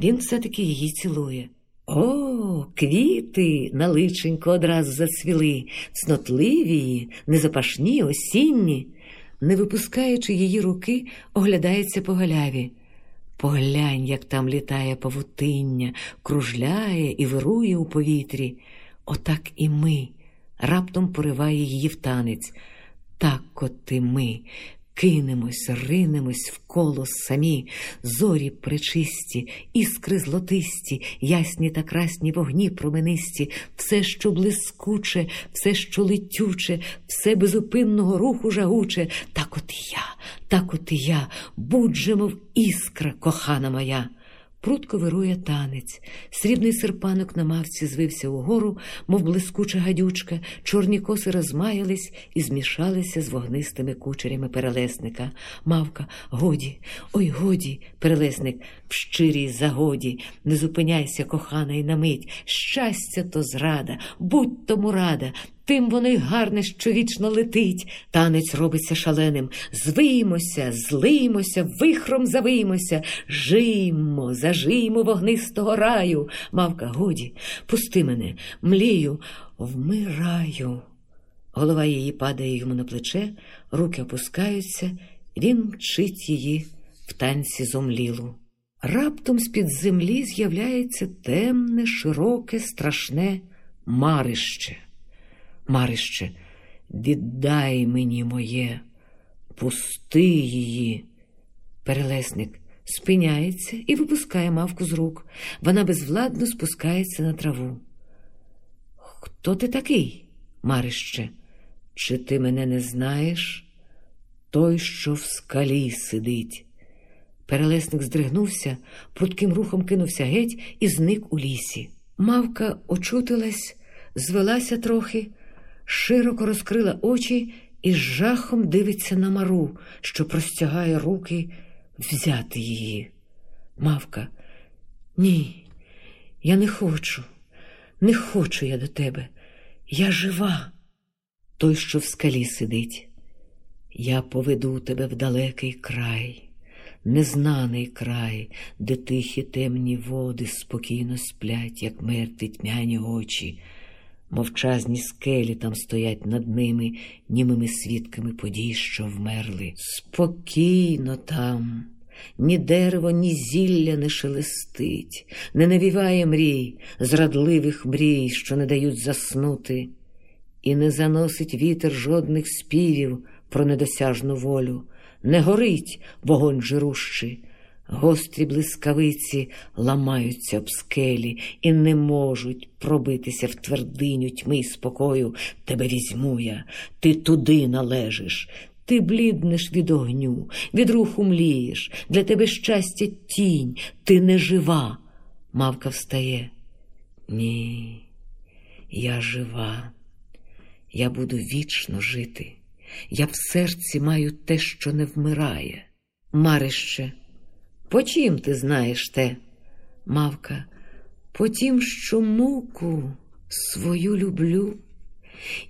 Він все-таки її цілує. О, квіти на личенько одразу зацвіли, цнотливі, незапашні, осінні. Не випускаючи її руки, оглядається по галяві. Поглянь, як там літає павутиння, кружляє і вирує у повітрі. Отак і ми. Раптом пориває її в танець. Так от і ми, Кинемось, ринемось в коло самі, зорі пречисті, іскри злотисті, ясні та красні вогні променисті, все, що блискуче, все, що летюче, все безупинного руху жагуче, так от і я, так от і я, будь же, мов іскра, кохана моя. Прутко вирує танець, срібний серпанок на мавці звився угору, мов блискуча гадючка, чорні коси розмаялись і змішалися з вогнистими кучерями перелесника. Мавка, годі, ой, годі, перелесник, в щирій загоді, не зупиняйся, кохана, і на мить. Щастя то зрада, будь тому рада, Тим воно й гарне, що вічно летить, танець робиться шаленим. Звиймося, злиймося, вихром завиймося, жиймо, зажиймо вогнистого раю. Мавка, годі, пусти мене, млію, вмираю. Голова її падає йому на плече, руки опускаються, він мчить її в танці зомлілу. Раптом з-під землі з'являється темне, широке, страшне марище. Марище, віддай мені моє, пусти її. Перелесник спиняється і випускає мавку з рук. Вона безвладно спускається на траву. Хто ти такий, Марище? Чи ти мене не знаєш? Той, що в скалі сидить. Перелесник здригнувся, прудким рухом кинувся геть і зник у лісі. Мавка очутилась, звелася трохи, широко розкрила очі і з жахом дивиться на мару, що простягає руки взяти її. Мавка, ні, я не хочу, не хочу я до тебе. Я жива. Той, що в скалі сидить. Я поведу тебе в далекий край незнаний край, де тихі темні води спокійно сплять, як мертві тьмяні очі, мовчазні скелі там стоять над ними, німими свідками подій, що вмерли. Спокійно там. Ні дерево, ні зілля не шелестить, не навіває мрій, зрадливих мрій, що не дають заснути, і не заносить вітер жодних співів про недосяжну волю не горить вогонь жирущий. Гострі блискавиці ламаються об скелі і не можуть пробитися в твердиню тьми й спокою. Тебе візьму я, ти туди належиш. Ти бліднеш від огню, від руху млієш, для тебе щастя тінь, ти не жива. Мавка встає. Ні, я жива, я буду вічно жити. Я в серці маю те, що не вмирає. Марище, по чим ти знаєш те? Мавка, по тім, що муку свою люблю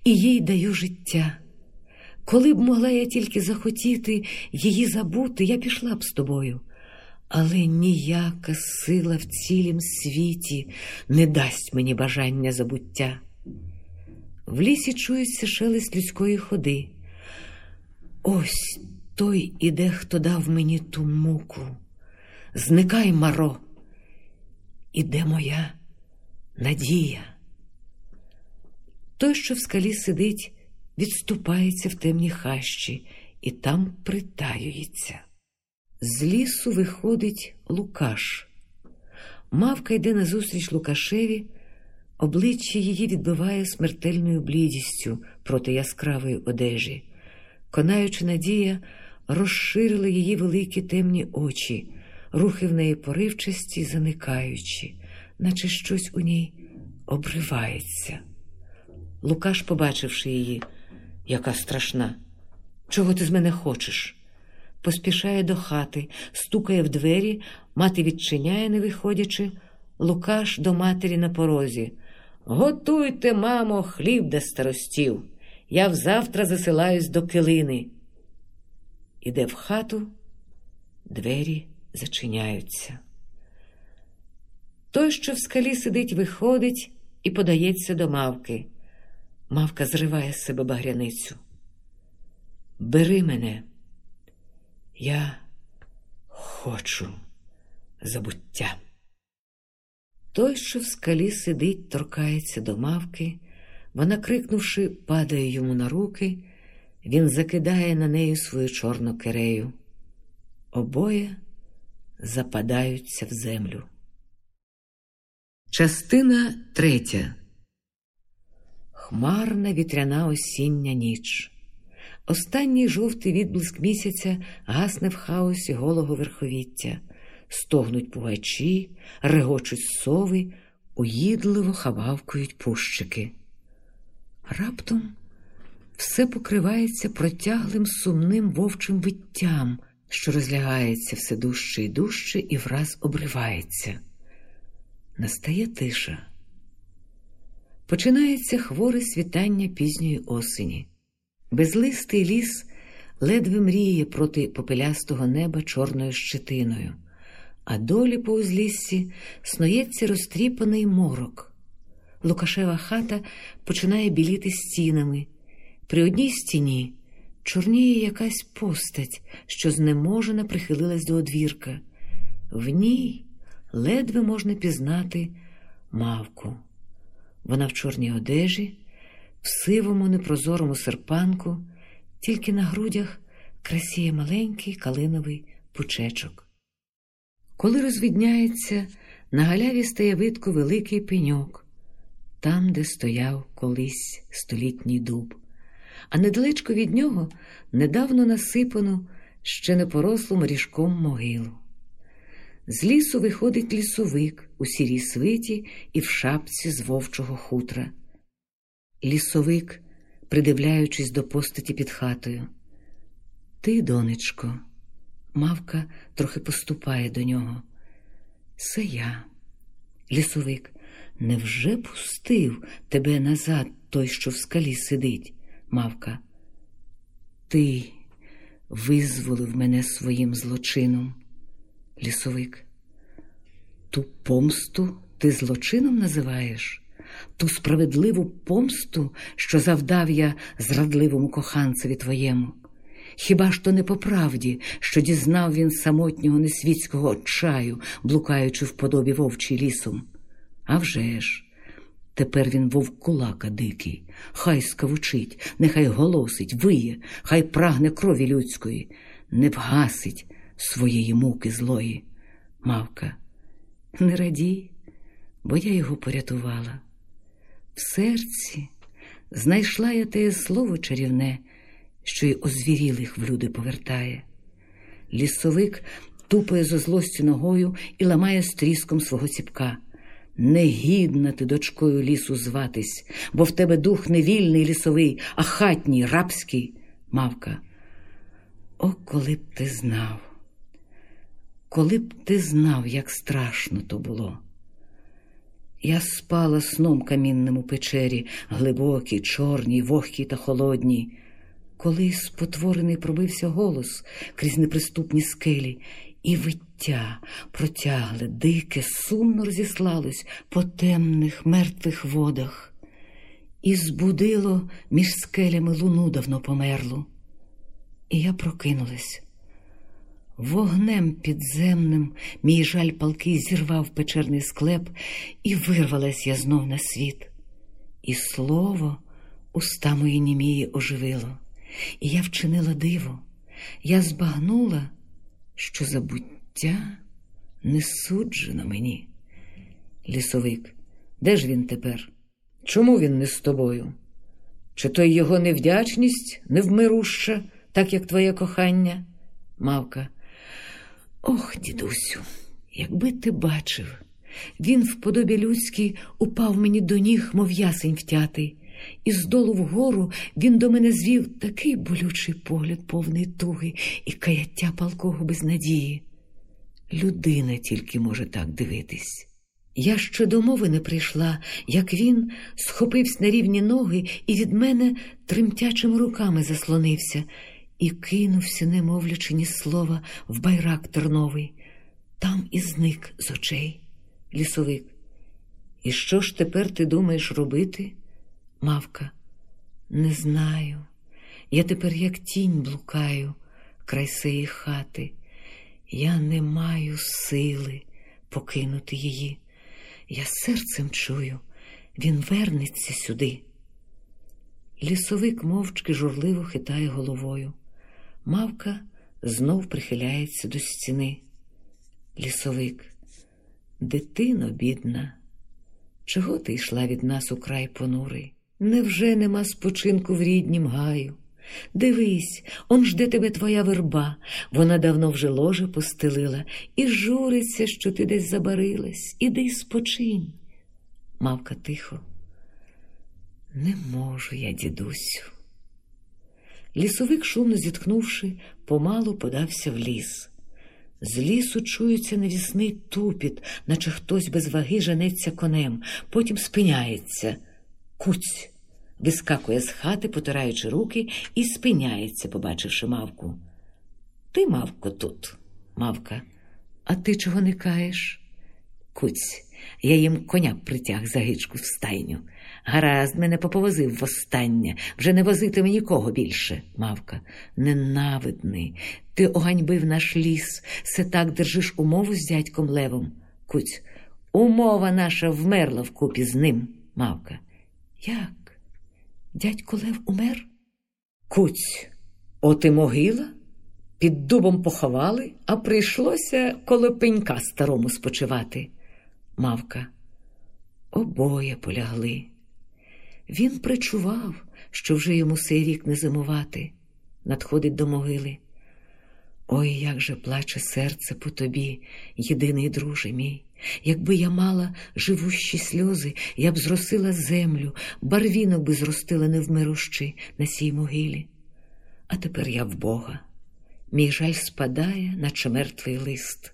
і їй даю життя. Коли б могла я тільки захотіти її забути, я пішла б з тобою. Але ніяка сила в цілім світі не дасть мені бажання забуття. В лісі чується шелест людської ходи. Ось той іде, хто дав мені ту муку. Зникай, маро, іде моя надія. Той, що в скалі сидить, відступається в темні хащі і там притаюється. З лісу виходить Лукаш. Мавка йде назустріч Лукашеві, обличчя її відбиває смертельною блідістю проти яскравої одежі. Конаючи надія, розширила її великі темні очі, рухи в неї поривчасті, заникаючи, наче щось у ній обривається. Лукаш, побачивши її, яка страшна, чого ти з мене хочеш? Поспішає до хати, стукає в двері, мати відчиняє, не виходячи, Лукаш до матері на порозі. Готуйте, мамо, хліб для старостів. Я взавтра засилаюсь до килини. Іде в хату, двері зачиняються. Той, що в скалі сидить, виходить і подається до мавки. Мавка зриває з себе багряницю. Бери мене, я хочу забуття. Той, що в скалі сидить, торкається до мавки. Вона, крикнувши, падає йому на руки, він закидає на неї свою чорну кирею. Обоє западаються в землю. Частина третя. Хмарна вітряна осіння ніч. Останній жовтий відблиск місяця гасне в хаосі голого верховіття, стогнуть пугачі, регочуть сови, уїдливо хававкують пущики. Раптом все покривається протяглим сумним вовчим виттям, що розлягається все дужче і дужче і враз обривається. Настає тиша. Починається хворе світання пізньої осені. Безлистий ліс ледве мріє проти попелястого неба чорною щетиною, а долі по узліссі снується розтріпаний морок. Лукашева хата починає біліти стінами. При одній стіні чорніє якась постать, що знеможена прихилилась до одвірка. В ній ледве можна пізнати мавку. Вона в чорній одежі, в сивому непрозорому серпанку, тільки на грудях красіє маленький калиновий пучечок. Коли розвідняється, на галяві стає видко великий пеньок, там, де стояв колись столітній дуб, а недалечко від нього недавно насипану ще не порослу моріжком могилу. З лісу виходить лісовик у сірій свиті і в шапці з вовчого хутра. Лісовик, придивляючись до постаті під хатою. Ти, донечко, мавка трохи поступає до нього. Це я, лісовик, невже пустив тебе назад той, що в скалі сидить, мавка? Ти визволив мене своїм злочином, лісовик. Ту помсту ти злочином називаєш? Ту справедливу помсту, що завдав я зрадливому коханцеві твоєму. Хіба ж то не по правді, що дізнав він самотнього несвітського отчаю, блукаючи в подобі вовчий лісом? А вже ж, тепер він вовкулака дикий, хай скавучить, нехай голосить, виє, хай прагне крові людської, не вгасить своєї муки злої. Мавка, не радій, бо я його порятувала. В серці знайшла я те слово чарівне що й озвірілих в люди повертає. Лісовик тупає зо злостю ногою і ламає стріском свого ціпка. Негідна ти дочкою лісу зватись, бо в тебе дух не вільний лісовий, а хатній, рабський, мавка. О, коли б ти знав, коли б ти знав, як страшно то було. Я спала сном камінним у печері, глибокій, чорній, вогкій та холодній. Коли спотворений пробився голос крізь неприступні скелі, і виття протягле, дике, сумно розіслалось по темних мертвих водах, і збудило між скелями луну давно померлу. І я прокинулась. Вогнем підземним мій жаль палкий зірвав печерний склеп, і вирвалась я знов на світ. І слово уста мої німії оживило. І я вчинила диво, я збагнула, що забуття не суджено мені. Лісовик, де ж він тепер? Чому він не з тобою? Чи то його невдячність невмируща, так як твоє кохання? Мавка. Ох, дідусю, якби ти бачив, він в подобі людській упав мені до ніг, мов ясень втятий і здолу вгору він до мене звів такий болючий погляд, повний туги і каяття палкого безнадії. Людина тільки може так дивитись. Я ще до мови не прийшла, як він схопився на рівні ноги і від мене тремтячими руками заслонився і кинувся, не мовлячи ні слова, в байрак терновий. Там і зник з очей лісовик. І що ж тепер ти думаєш робити? Мавка, не знаю. Я тепер, як тінь, блукаю край сеї хати. Я не маю сили покинути її. Я серцем чую, він вернеться сюди. Лісовик мовчки журливо хитає головою. Мавка знов прихиляється до стіни. Лісовик, дитино, бідна, чого ти йшла від нас у край понурий? Невже нема спочинку в ріднім гаю? Дивись, он жде тебе твоя верба, вона давно вже ложе постелила і журиться, що ти десь забарилась. Іди спочинь. Мавка тихо. Не можу я, дідусю. Лісовик, шумно зітхнувши, помалу подався в ліс. З лісу чується навісний тупіт, наче хтось без ваги женеться конем, потім спиняється. Куць вискакує з хати, потираючи руки, і спиняється, побачивши мавку. Ти, мавко, тут, мавка, а ти чого не каєш? Куць, я їм коня притяг за гичку в стайню, Гаразд мене поповозив востаннє, вже не возитиме нікого більше. Мавка. Ненавидний. Ти оганьбив наш ліс, се так держиш умову з дядьком Левом. Куць. Умова наша вмерла вкупі з ним. Мавка. Як? Дядько Лев умер? Куць. От і могила? Під дубом поховали, а прийшлося коло пенька старому спочивати. Мавка. Обоє полягли. Він причував, що вже йому сей рік не зимувати, надходить до могили. Ой, як же плаче серце по тобі, єдиний друже мій. Якби я мала живущі сльози, я б зросила землю, барвінок би зростила невмирущи на сій могилі. А тепер я в Бога. Мій жаль спадає, наче мертвий лист.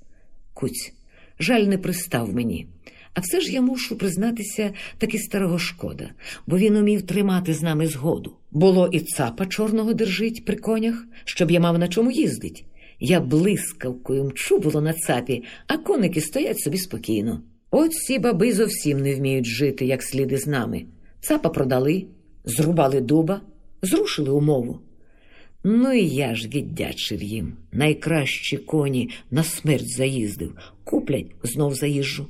Куць, жаль не пристав мені. А все ж я мушу признатися таки старого шкода, бо він умів тримати з нами згоду. Було і цапа чорного держить при конях, щоб я мав на чому їздить. Я блискавкою мчу було на цапі, а коники стоять собі спокійно. От ці баби зовсім не вміють жити, як сліди з нами. Цапа продали, зрубали дуба, зрушили умову. Ну і я ж віддячив їм. Найкращі коні на смерть заїздив, куплять знов заїжджу.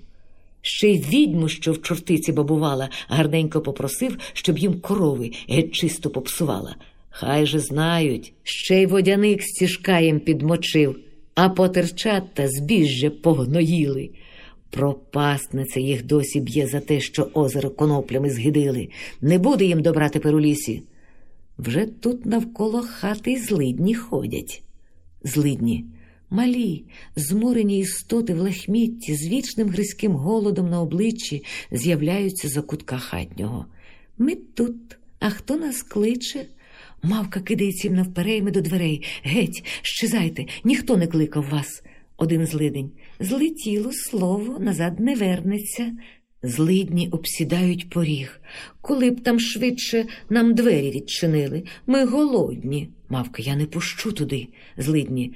Ще й відьму, що в чортиці бабувала, гарненько попросив, щоб їм корови геть чисто попсувала. Хай же знають, ще й водяник стіжка їм підмочив, а потерчат та збіжжя погноїли. Пропасниця їх досі б'є за те, що озеро коноплями згидили. Не буде їм добра тепер у лісі. Вже тут навколо хати злидні ходять. Злидні, малі, зморені істоти в лахмітті з вічним гризьким голодом на обличчі з'являються за кутка хатнього. Ми тут, а хто нас кличе? Мавка кидається їм навперейми до дверей. Геть, щезайте, ніхто не кликав вас. Один злидень. Злетіло слово, назад не вернеться. Злидні обсідають поріг. Коли б там швидше нам двері відчинили. Ми голодні. Мавка, я не пущу туди. Злидні.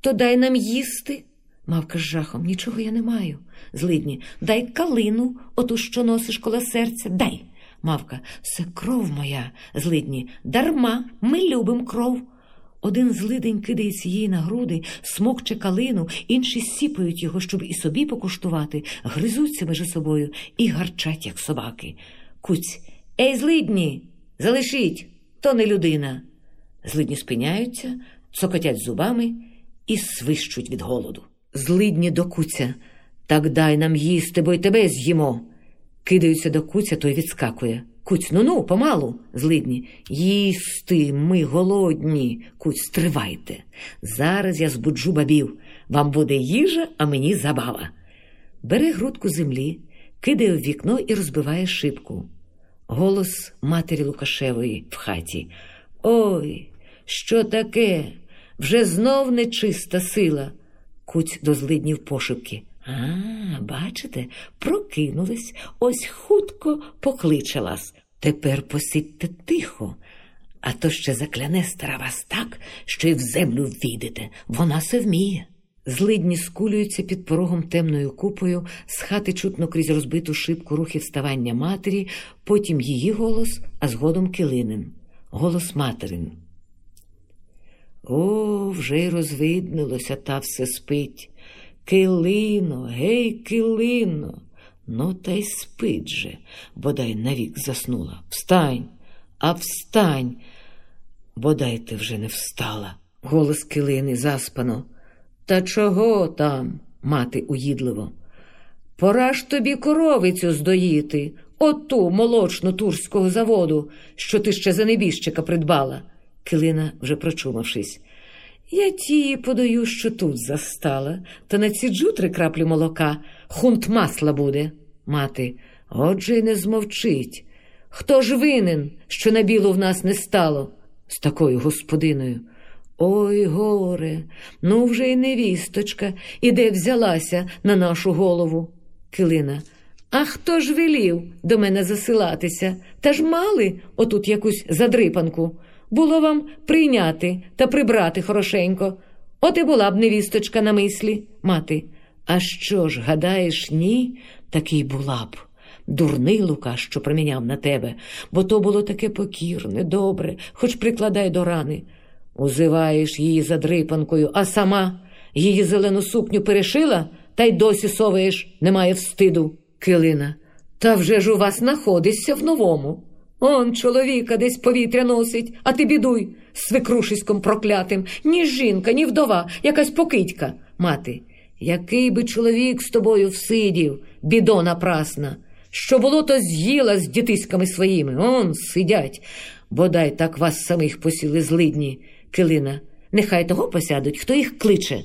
То дай нам їсти. Мавка з жахом. Нічого я не маю. Злидні. Дай калину, оту, що носиш коло серця. Дай. Мавка, це кров моя, злидні. Дарма, ми любим кров. Один злидень кидається їй на груди, смокче калину, інші сіпають його, щоб і собі покуштувати, гризуться між собою і гарчать, як собаки. Куць, ей, злидні, залишіть, то не людина. Злидні спиняються, цокотять зубами і свищуть від голоду. Злидні до куця. Так дай нам їсти, бо й тебе з'їмо. Кидаються до куця, той відскакує. Куць, ну ну, помалу, злидні. Їсти, ми голодні. Куць, стривайте. Зараз я збуджу бабів. Вам буде їжа, а мені забава. Бере грудку землі, кидає в вікно і розбиває шибку. Голос матері Лукашевої в хаті. Ой, що таке? Вже знов нечиста сила. Куць до злиднів пошепки. А, бачите, прокинулись, ось хутко покличе вас. Тепер посидьте тихо, а то ще закляне стара вас так, що й в землю війдете. Вона се вміє. Злидні скулюються під порогом темною купою, з хати чутно крізь розбиту шибку рухи вставання матері, потім її голос, а згодом килинин. Голос материн. О, вже й розвиднилося, та все спить. Килино, гей, килино. Ну, та й спить же, бодай навік заснула. Встань, а встань. Бодай ти вже не встала. Голос килини заспано. Та чого там, мати уїдливо? Пора ж тобі коровицю здоїти, оту молочну турського заводу, що ти ще за небіжчика придбала. Килина, вже прочумавшись. Я ті подаю, що тут застала, та націджу три краплі молока, хунт масла буде. Мати, отже й не змовчить. Хто ж винен, що на білу в нас не стало з такою господиною? Ой, горе, ну вже й невісточка, іде взялася на нашу голову. Килина. А хто ж велів до мене засилатися? Та ж мали отут якусь задрипанку. Було вам прийняти та прибрати хорошенько. От і була б невісточка на мислі, мати. А що ж, гадаєш, ні? Такий була б. Дурний Лука, що проміняв на тебе, бо то було таке покірне, добре, хоч прикладай до рани. Узиваєш її задрипанкою, а сама її зелену сукню перешила та й досі соваєш, немає встиду. Килина. Та вже ж у вас находишся в новому. Он чоловіка десь повітря носить, а ти бідуй свекрушиськом проклятим, ні жінка, ні вдова, якась покидька. Мати, який би чоловік з тобою всидів, бідона прасна, що було, то з'їла з дітиськами своїми. Он сидять. Бодай так вас самих посіли злидні, килина. Нехай того посядуть, хто їх кличе.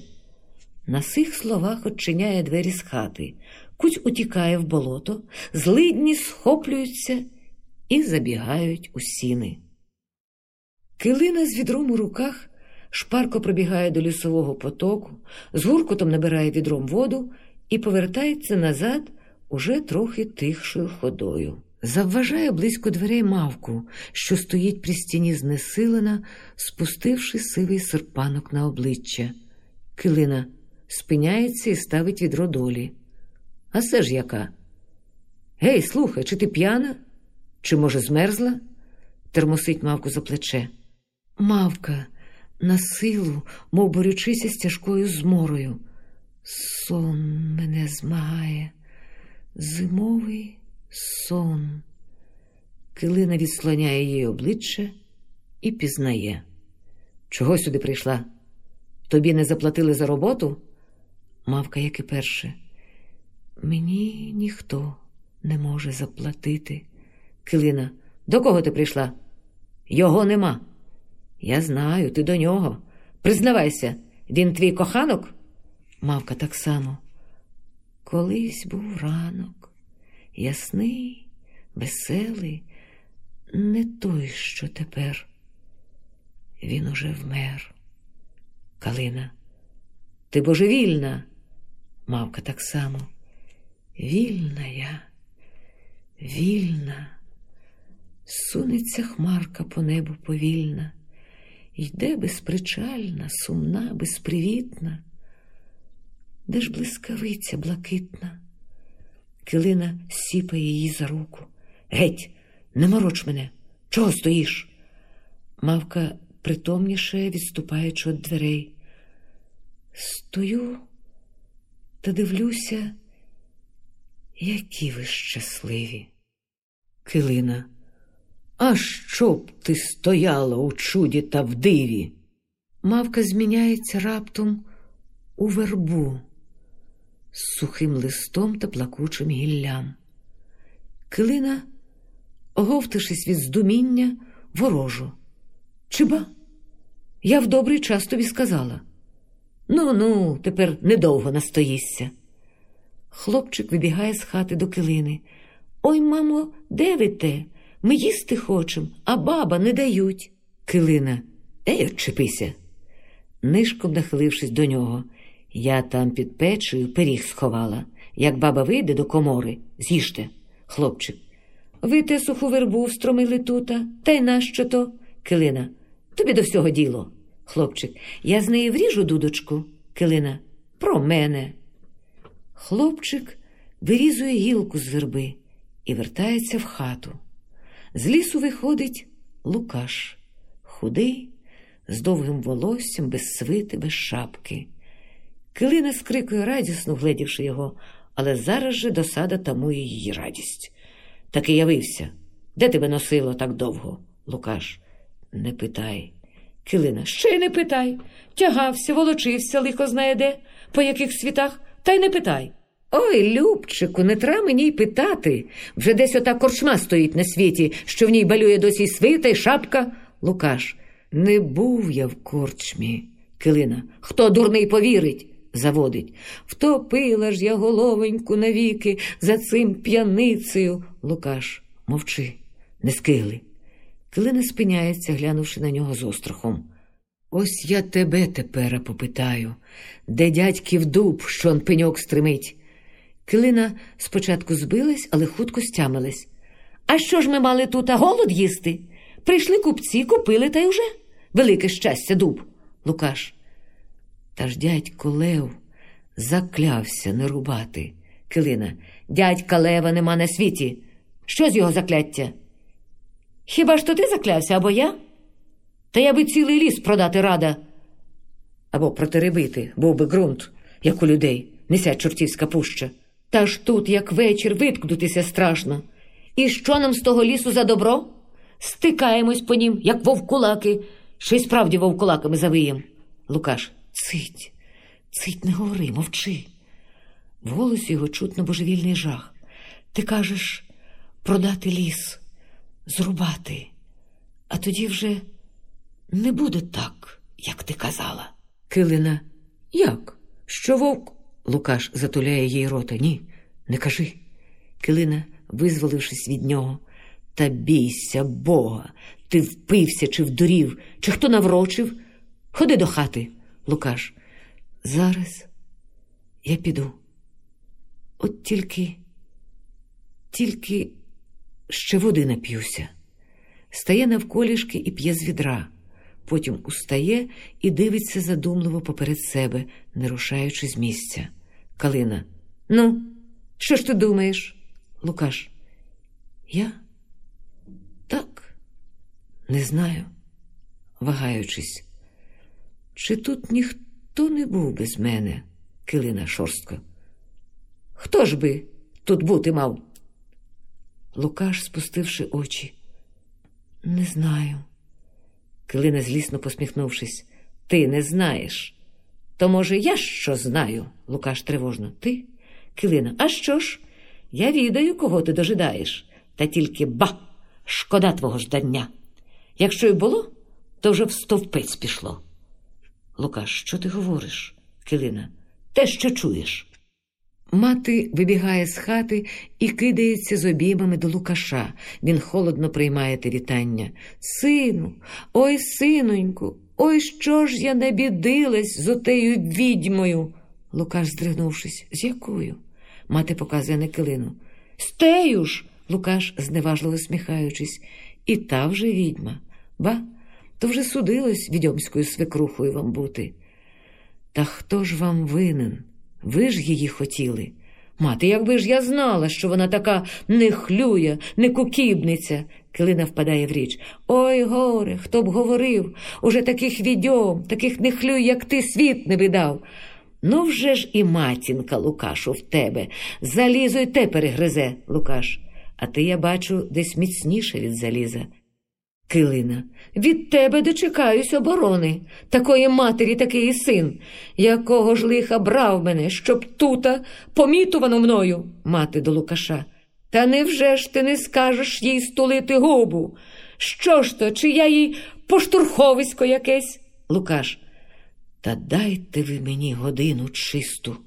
На сих словах очиняє двері з хати. Куть утікає в болото, злидні схоплюються і забігають у сіни. Килина з відром у руках шпарко пробігає до лісового потоку, з гуркотом набирає відром воду і повертається назад уже трохи тихшою ходою. Завважає близько дверей мавку, що стоїть при стіні знесилена, спустивши сивий серпанок на обличчя. Килина спиняється і ставить відро долі. А це ж яка? Гей, слухай, чи ти п'яна? Чи, може, змерзла? термосить мавку за плече. Мавка на силу, мов борючися з тяжкою зморою. Сон мене змагає, зимовий сон. Килина відслоняє її обличчя і пізнає. Чого сюди прийшла? Тобі не заплатили за роботу? Мавка, як і перше. Мені ніхто не може заплатити. Килина, до кого ти прийшла? Його нема. Я знаю, ти до нього. Признавайся, він твій коханок? Мавка так само. Колись був ранок, ясний, веселий, не той, що тепер. Він уже вмер. Калина, ти божевільна. Мавка так само. Вільна я, вільна, сунеться хмарка по небу повільна, йде безпричальна, сумна, безпривітна. Де ж блискавиця блакитна? Килина сіпає її за руку. Геть, не мороч мене, чого стоїш? Мавка притомніше відступаючи від дверей. Стою та дивлюся, які ви щасливі. Килина, а що б ти стояла у чуді та в диві? Мавка зміняється раптом у вербу з сухим листом та плакучим гіллям. Килина, оговтавшись від здуміння, ворожу. Чиба? Я в добрий час тобі сказала. Ну, ну, тепер недовго настоїшся. Хлопчик вибігає з хати до килини. Ой, мамо, де ви те? Ми їсти хочемо, а баба не дають. Килина, ей, отчепися. Нишком нахилившись до нього, я там під печею пиріг сховала. Як баба вийде до комори, з'їжте, хлопчик. Ви те суху вербу встромили тута, та й нащо то? Килина, тобі до всього діло. Хлопчик, я з неї вріжу дудочку. Килина, про мене. Хлопчик вирізує гілку з верби і вертається в хату. З лісу виходить Лукаш, худий, з довгим волоссям, без свити, без шапки. Килина скрикує радісно, гледівши його, але зараз же досада тамує її радість. Таки явився. Де тебе носило так довго, Лукаш? Не питай. Килина, ще не питай. Тягався, волочився, лихо знає де, по яких світах, та й не питай. Ой, Любчику, не треба мені й питати. Вже десь ота корчма стоїть на світі, що в ній балює досі свита й шапка. Лукаш, не був я в корчмі. Килина, хто дурний повірить? Заводить. Втопила ж я головоньку навіки за цим п'яницею. Лукаш, мовчи, не скигли. Килина спиняється, глянувши на нього з острахом. Ось я тебе тепер попитаю, де дядьків дуб, що он пеньок стримить. Килина спочатку збилась, але хутко стямилась. А що ж ми мали тут, а голод їсти? Прийшли купці, купили та й уже. Велике щастя, дуб. Лукаш. Та ж дядько Лев заклявся не рубати. Килина. Дядька Лева нема на світі. Що з його закляття? Хіба ж то ти заклявся або я? Та я би цілий ліс продати рада. Або протеребити, був би ґрунт, як у людей, неся чортівська пуща. Та ж тут, як вечір, виткнутися страшно. І що нам з того лісу за добро? Стикаємось по нім, як вовкулаки, що й справді вовкулаками завиєм. Лукаш, цить, цить, не говори, мовчи. В голосі його чутно божевільний жах. Ти кажеш продати ліс, зрубати, а тоді вже не буде так, як ти казала. Килина, як? Що вовк? Лукаш затуляє їй рота. Ні, не кажи. Килина, визволившись від нього, та бійся Бога, ти впився чи вдурів, чи хто наврочив? Ходи до хати, Лукаш. Зараз я піду. От тільки, тільки ще води нап'юся. Стає навколішки і п'є з відра. Потім устає і дивиться задумливо поперед себе, не рушаючи з місця. Калина. Ну, що ж ти думаєш? Лукаш. Я? Так, не знаю, вагаючись. Чи тут ніхто не був без мене, Килина шорстко? Хто ж би тут бути мав? Лукаш, спустивши очі. Не знаю. Килина, злісно посміхнувшись. Ти не знаєш. То, може, я що знаю? Лукаш тривожно. Ти? Килина, а що ж? Я відаю, кого ти дожидаєш. Та тільки ба, шкода твого ждання. Якщо й було, то вже в стовпець пішло. Лукаш, що ти говориш? Килина, те, що чуєш. Мати вибігає з хати і кидається з обіймами до Лукаша. Він холодно приймає те вітання. Сину, ой, синоньку, ой, що ж я не бідилась з отею відьмою. Лукаш, здригнувшись, з якою? Мати показує на килину. З тею ж. Лукаш, зневажливо сміхаючись, і та вже відьма. Ба, то вже судилось відьомською свекрухою вам бути. Та хто ж вам винен? Ви ж її хотіли. Мати, якби ж я знала, що вона така нехлюя, не кукібниця. Килина впадає в річ. Ой, горе, хто б говорив, уже таких відьом, таких нехлюй, як ти, світ не видав. Ну, вже ж і матінка, Лукашу, в тебе. Залізо й те перегризе, Лукаш. А ти, я бачу, десь міцніше від заліза. Килина, від тебе дочекаюсь оборони, такої матері, такий син. Якого ж лиха брав мене, щоб тута помітувано мною, мати до Лукаша. Та невже ж ти не скажеш їй стулити губу? Що ж то, чи я їй поштурховисько якесь? Лукаш. Та дайте ви мені годину чисту.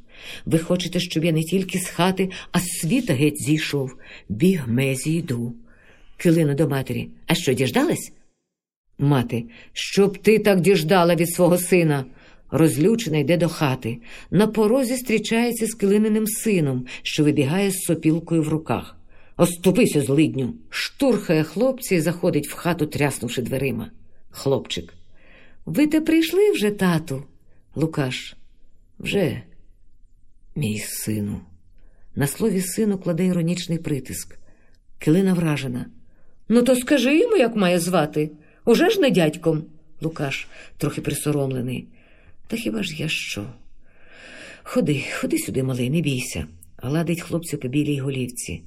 Ви хочете, щоб я не тільки з хати, а з світа геть зійшов. Бігме зійду. Килина до матері. А що, діждалась? Мати, щоб ти так діждала від свого сина. Розлючена йде до хати. На порозі зустрічається з килининим сином, що вибігає з сопілкою в руках. Оступися, злидню. Штурхає хлопця і заходить в хату, тряснувши дверима. Хлопчик. Ви те прийшли вже, тату? Лукаш. Вже, мій сину. На слові сину кладе іронічний притиск. Килина вражена. Ну, то скажи йому, як має звати. Уже ж не дядьком. Лукаш, трохи присоромлений. Та хіба ж я що? Ходи, ходи сюди, малий, не бійся, гладить хлопцю по білій голівці.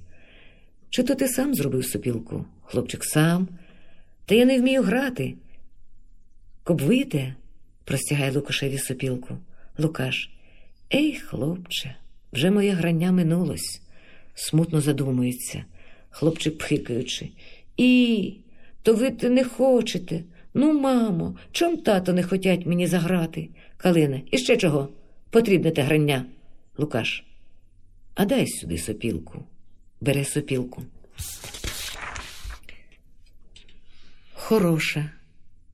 Чи то ти сам зробив сопілку? Хлопчик сам. Та я не вмію грати. Кобвите, простягає Лукашеві сопілку. Лукаш. Ей, хлопче, вже моє грання минулось, смутно задумується, хлопчик пхикаючи. І, то ви не хочете. Ну, мамо, чом тато не хотять мені заграти? Калина, і ще чого? Потрібне те грання. Лукаш. А дай сюди сопілку. Бере сопілку. Хороша.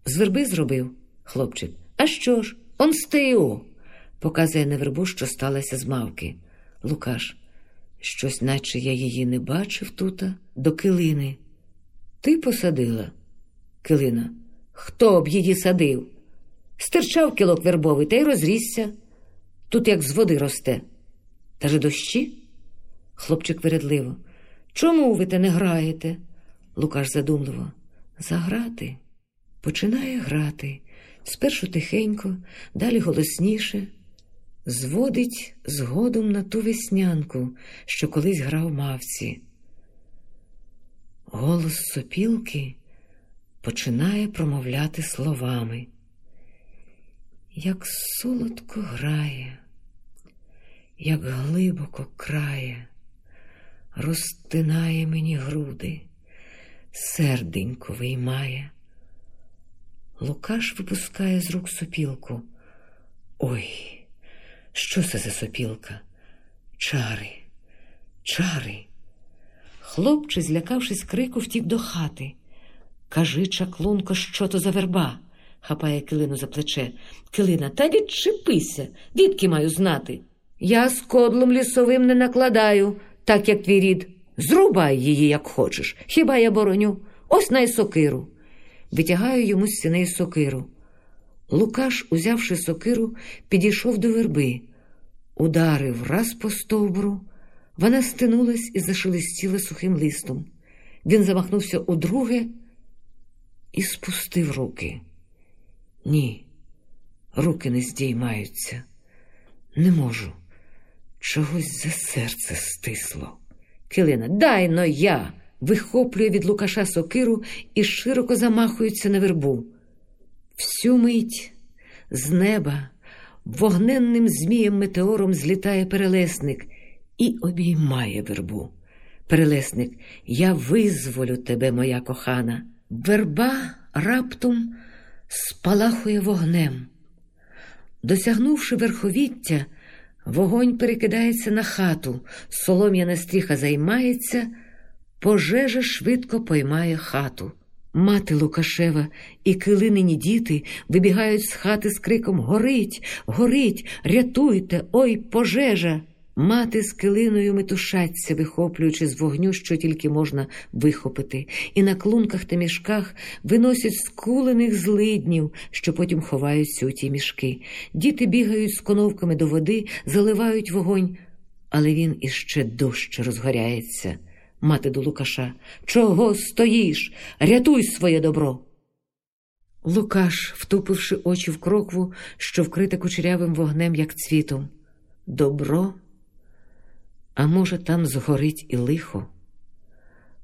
З верби зробив, хлопчик. А що ж? Он стею. Показує на вербу, що сталося з мавки. Лукаш. Щось, наче я її не бачив тута, до килини. Ти посадила? Килина. Хто б її садив? Стирчав кілок вербовий та й розрісся. Тут як з води росте. Та же дощі? Хлопчик вередливо. Чому ви те не граєте? Лукаш задумливо. Заграти. Починає грати. Спершу тихенько, далі голосніше. Зводить згодом на ту веснянку, що колись грав мавці. Голос сопілки починає промовляти словами. Як солодко грає, як глибоко крає, розтинає мені груди, серденько виймає. Лукаш випускає з рук сопілку. Ой, що це за сопілка? Чари, чари. Хлопче, злякавшись крику, втік до хати. Кажи, чаклунко, що то за верба? хапає килину за плече. Килина, та відчепися, відки маю знати. Я з кодлом лісовим не накладаю, так як твій рід. Зрубай її, як хочеш. Хіба я бороню? Ось най сокиру. Витягаю йому з сіней сокиру. Лукаш, узявши сокиру, підійшов до верби, ударив раз по стовбуру. Вона стинулась і зашелестіла сухим листом. Він замахнувся удруге і спустив руки. Ні, руки не здіймаються. Не можу. Чогось за серце стисло. Килина, дай но я. Вихоплює від Лукаша сокиру і широко замахується на вербу. Всю мить з неба вогненним змієм метеором злітає перелесник і обіймає вербу. Перелесник, я визволю тебе, моя кохана. Верба раптом спалахує вогнем. Досягнувши верховіття, вогонь перекидається на хату, солом'яна стріха займається, пожежа швидко поймає хату. Мати Лукашева і килинині діти вибігають з хати з криком Горить, горить, рятуйте, ой пожежа! Мати з килиною метушаться, вихоплюючи з вогню, що тільки можна вихопити, і на клунках та мішках виносять скулених злиднів, що потім ховаються у ті мішки. Діти бігають з коновками до води, заливають вогонь, але він іще дужче розгоряється. Мати до Лукаша Чого стоїш? Рятуй своє добро. Лукаш, втупивши очі в крокву, що вкрита кучерявим вогнем, як цвітом. Добро а може, там згорить і лихо.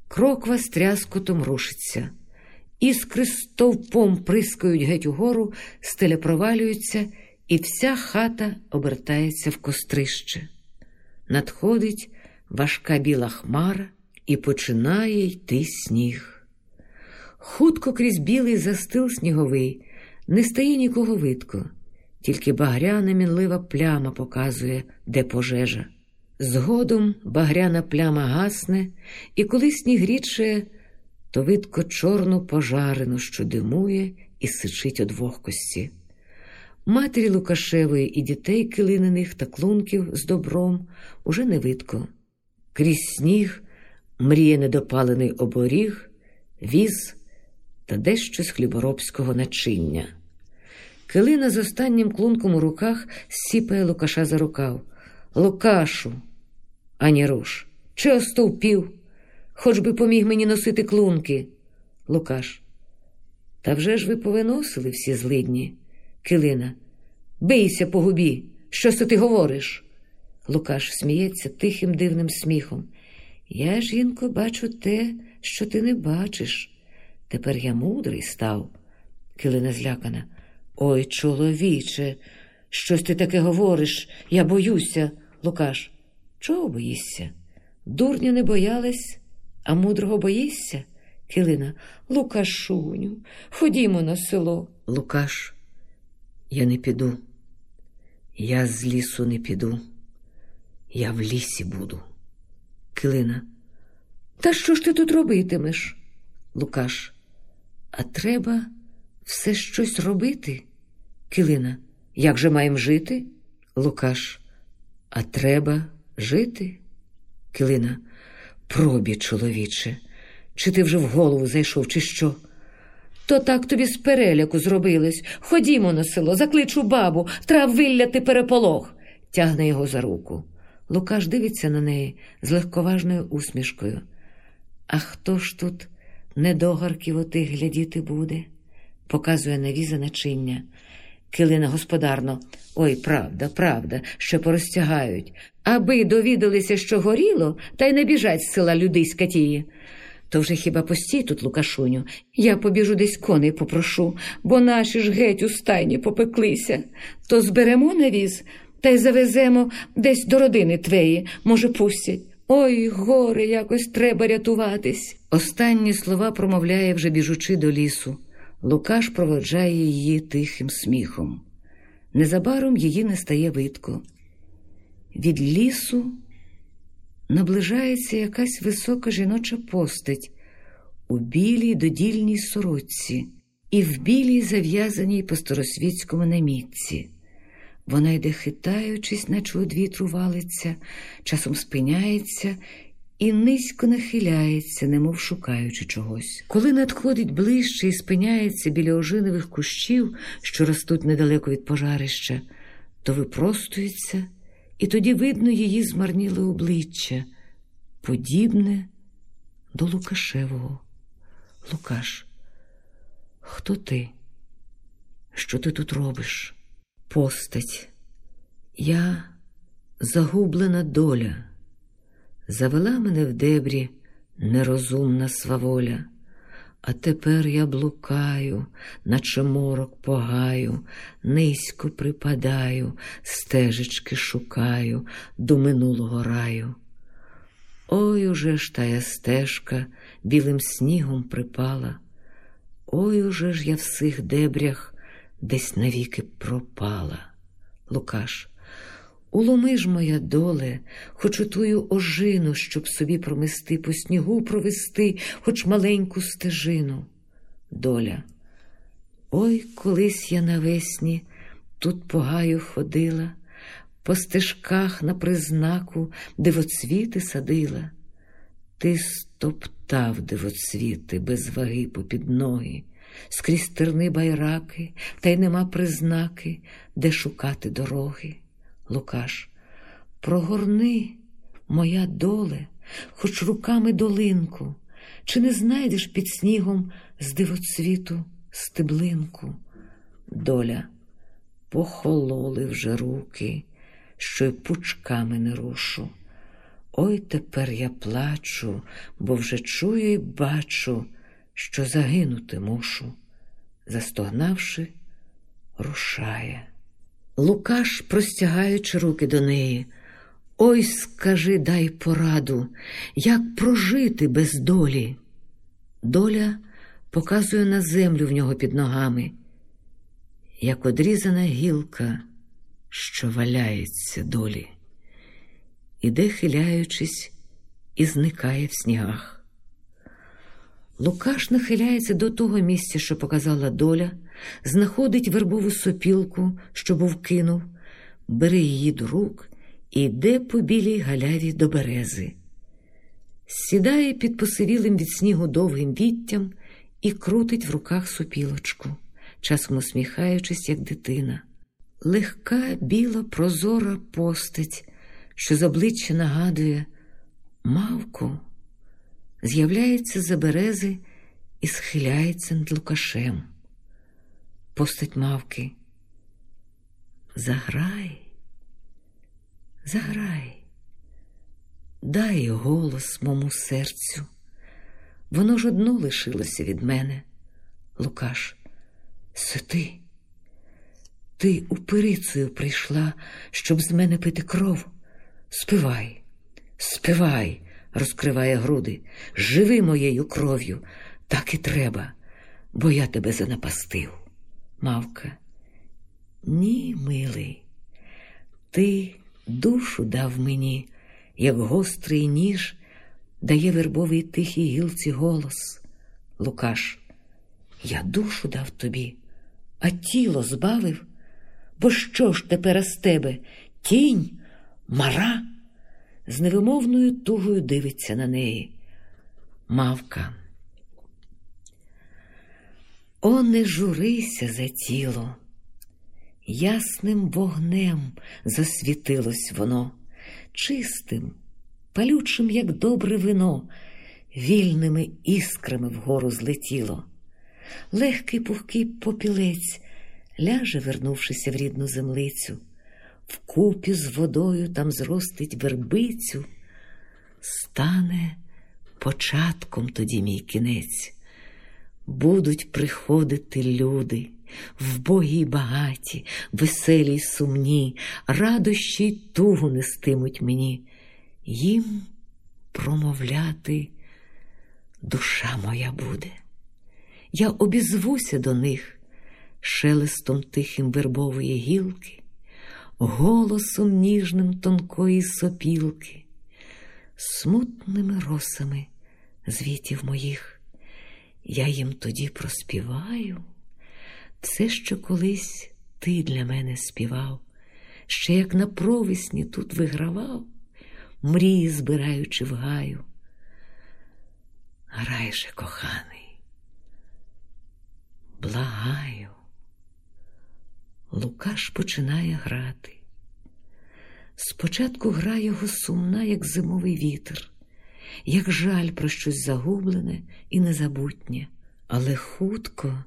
Кроква з тряскотом рушиться, іскри стовпом прискають геть угору, стеля провалюється, і вся хата обертається в кострище. Надходить важка біла хмара і починає йти сніг. Хутко крізь білий застил сніговий, не стає нікого видко, тільки багряна мінлива пляма показує, де пожежа. Згодом багряна пляма гасне, і коли сніг рідше, то видко чорну пожарину, що димує і сичить од вогкості. Матері Лукашевої і дітей килинених та клунків з добром уже не видко. Крізь сніг мріє недопалений оборіг, віз та дещо з хліборобського начиння. Килина з останнім клунком у руках сіпає Лукаша за рукав. Лукашу! Ані руш. Чи остовпів? Хоч би поміг мені носити клунки. Лукаш. Та вже ж ви повиносили всі злидні. Килина. Бийся по губі. Що це ти говориш? Лукаш сміється тихим дивним сміхом. Я, жінко, бачу те, що ти не бачиш. Тепер я мудрий став. Килина злякана. Ой, чоловіче, щось ти таке говориш, я боюся, Лукаш. Чого боїшся? Дурня не боялась, а мудрого боїшся? Килина, Лукашуню, ходімо на село. Лукаш, я не піду. Я з лісу не піду. Я в лісі буду. Килина. Та що ж ти тут робитимеш? Лукаш. А треба все щось робити? Килина. Як же маємо жити? Лукаш. А треба Жити? Килина, пробі, чоловіче, чи ти вже в голову зайшов, чи що? То так тобі з переляку зробилось. Ходімо на село, закличу бабу, трав вилляти переполох, тягне його за руку. Лукаш дивиться на неї з легковажною усмішкою. А хто ж тут недогарків отих глядіти буде? показує на віза. Килина господарно, ой, правда, правда, що порозтягають, аби довідалися, що горіло, та й не біжать з села людей з Катії. То вже хіба постій тут, Лукашуню, я побіжу десь коней попрошу, бо наші ж геть у стайні попеклися. То зберемо на віз та й завеземо десь до родини твеї, може, пустять. Ой, горе, якось треба рятуватись. Останні слова промовляє, вже біжучи до лісу. Лукаш проводжає її тихим сміхом. Незабаром її не стає видко. Від лісу наближається якась висока жіноча постать у білій додільній сорочці і в білій зав'язаній по старосвітському намітці. Вона йде хитаючись, наче від вітру валиться, часом спиняється і низько нахиляється, немов шукаючи чогось. Коли надходить ближче і спиняється біля ожинових кущів, що ростуть недалеко від пожарища, то випростується, і тоді видно її змарніле обличчя, подібне до Лукашевого. Лукаш, хто ти? Що ти тут робиш? Постать. Я загублена доля. Завела мене в дебрі нерозумна сваволя, а тепер я блукаю, наче морок погаю, низько припадаю, стежечки шукаю до минулого раю. Ой уже ж тая стежка білим снігом припала, ой уже ж я в сих дебрях десь навіки пропала. Лукаш, уломи ж моя доле, хоч у тую ожину, щоб собі промести, по снігу провести, хоч маленьку стежину. Доля. Ой, колись я навесні тут по гаю ходила, по стежках на признаку дивоцвіти садила. Ти стоптав дивоцвіти без ваги попід ноги, скрізь терни байраки, та й нема признаки, де шукати дороги. Лукаш, прогорни, моя доле, хоч руками долинку, чи не знайдеш під снігом з дивоцвіту стеблинку? Доля, похололи вже руки, що й пучками не рушу. Ой тепер я плачу, бо вже чую й бачу, що загинути мушу. Застогнавши, рушає. Лукаш, простягаючи руки до неї, ой, скажи, дай пораду, як прожити без долі. Доля показує на землю в нього під ногами, як одрізана гілка, що валяється долі, іде, хиляючись, і зникає в снігах. Лукаш нахиляється до того місця, що показала доля, знаходить вербову сопілку, що був кинув, бере її до рук і йде по білій галяві до берези. Сідає під посивілим від снігу довгим віттям і крутить в руках сопілочку, часом усміхаючись, як дитина. Легка, біла, прозора постать, що з обличчя нагадує мавку з'являється за берези і схиляється над Лукашем. Постать мавки. Заграй, заграй, дай голос мому серцю. Воно ж одно лишилося від мене. Лукаш, це ти. Ти упирицею прийшла, щоб з мене пити кров. Спивай, спивай розкриває груди. Живи моєю кров'ю, так і треба, бо я тебе занапастив. Мавка. Ні, милий, ти душу дав мені, як гострий ніж дає вербовий тихій гілці голос. Лукаш, я душу дав тобі, а тіло збавив. Бо що ж тепер з тебе? Тінь, мара? з невимовною тугою дивиться на неї. Мавка. О, не журися за тіло. Ясним вогнем засвітилось воно, чистим, палючим, як добре вино, вільними іскрами вгору злетіло. Легкий пухкий попілець ляже, вернувшися в рідну землицю, вкупі з водою там зростить вербицю, стане початком тоді мій кінець. Будуть приходити люди, вбогі й багаті, веселі й сумні, радощі й тугу нестимуть мені, їм промовляти душа моя буде. Я обізвуся до них шелестом тихим вербової гілки, голосом ніжним тонкої сопілки, смутними росами звітів моїх. Я їм тоді проспіваю все, що колись ти для мене співав, ще як на провесні тут вигравав, мрії збираючи в гаю. Грай коханий, благаю. Лукаш починає грати. Спочатку гра його сумна, як зимовий вітер як жаль про щось загублене і незабутнє, але хутко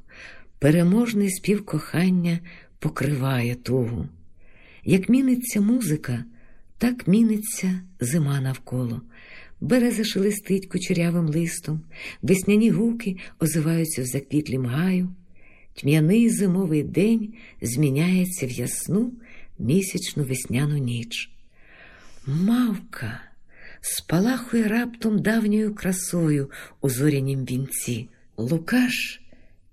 переможний спів кохання покриває тугу. Як міниться музика, так міниться зима навколо. Береза шелестить кучерявим листом, весняні гуки озиваються в заквітлім гаю, тьмяний зимовий день зміняється в ясну місячну весняну ніч. Мавка спалахує раптом давньою красою у зорянім вінці. Лукаш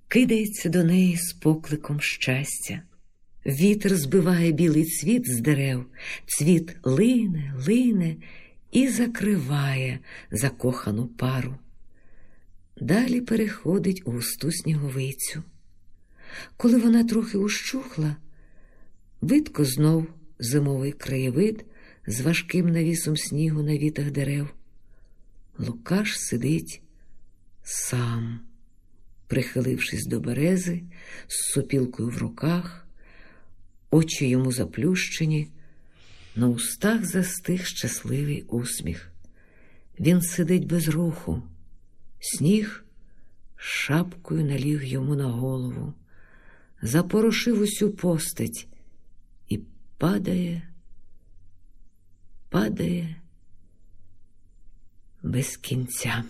кидається до неї з покликом щастя. Вітер збиває білий цвіт з дерев, цвіт лине, лине і закриває закохану пару. Далі переходить у густу сніговицю. Коли вона трохи ущухла, видко знов зимовий краєвид з важким навісом снігу на вітах дерев. Лукаш сидить сам, прихилившись до берези, з сопілкою в руках, очі йому заплющені, на устах застиг щасливий усміх. Він сидить без руху, сніг шапкою наліг йому на голову, запорошив усю постать і падає падає без кінця.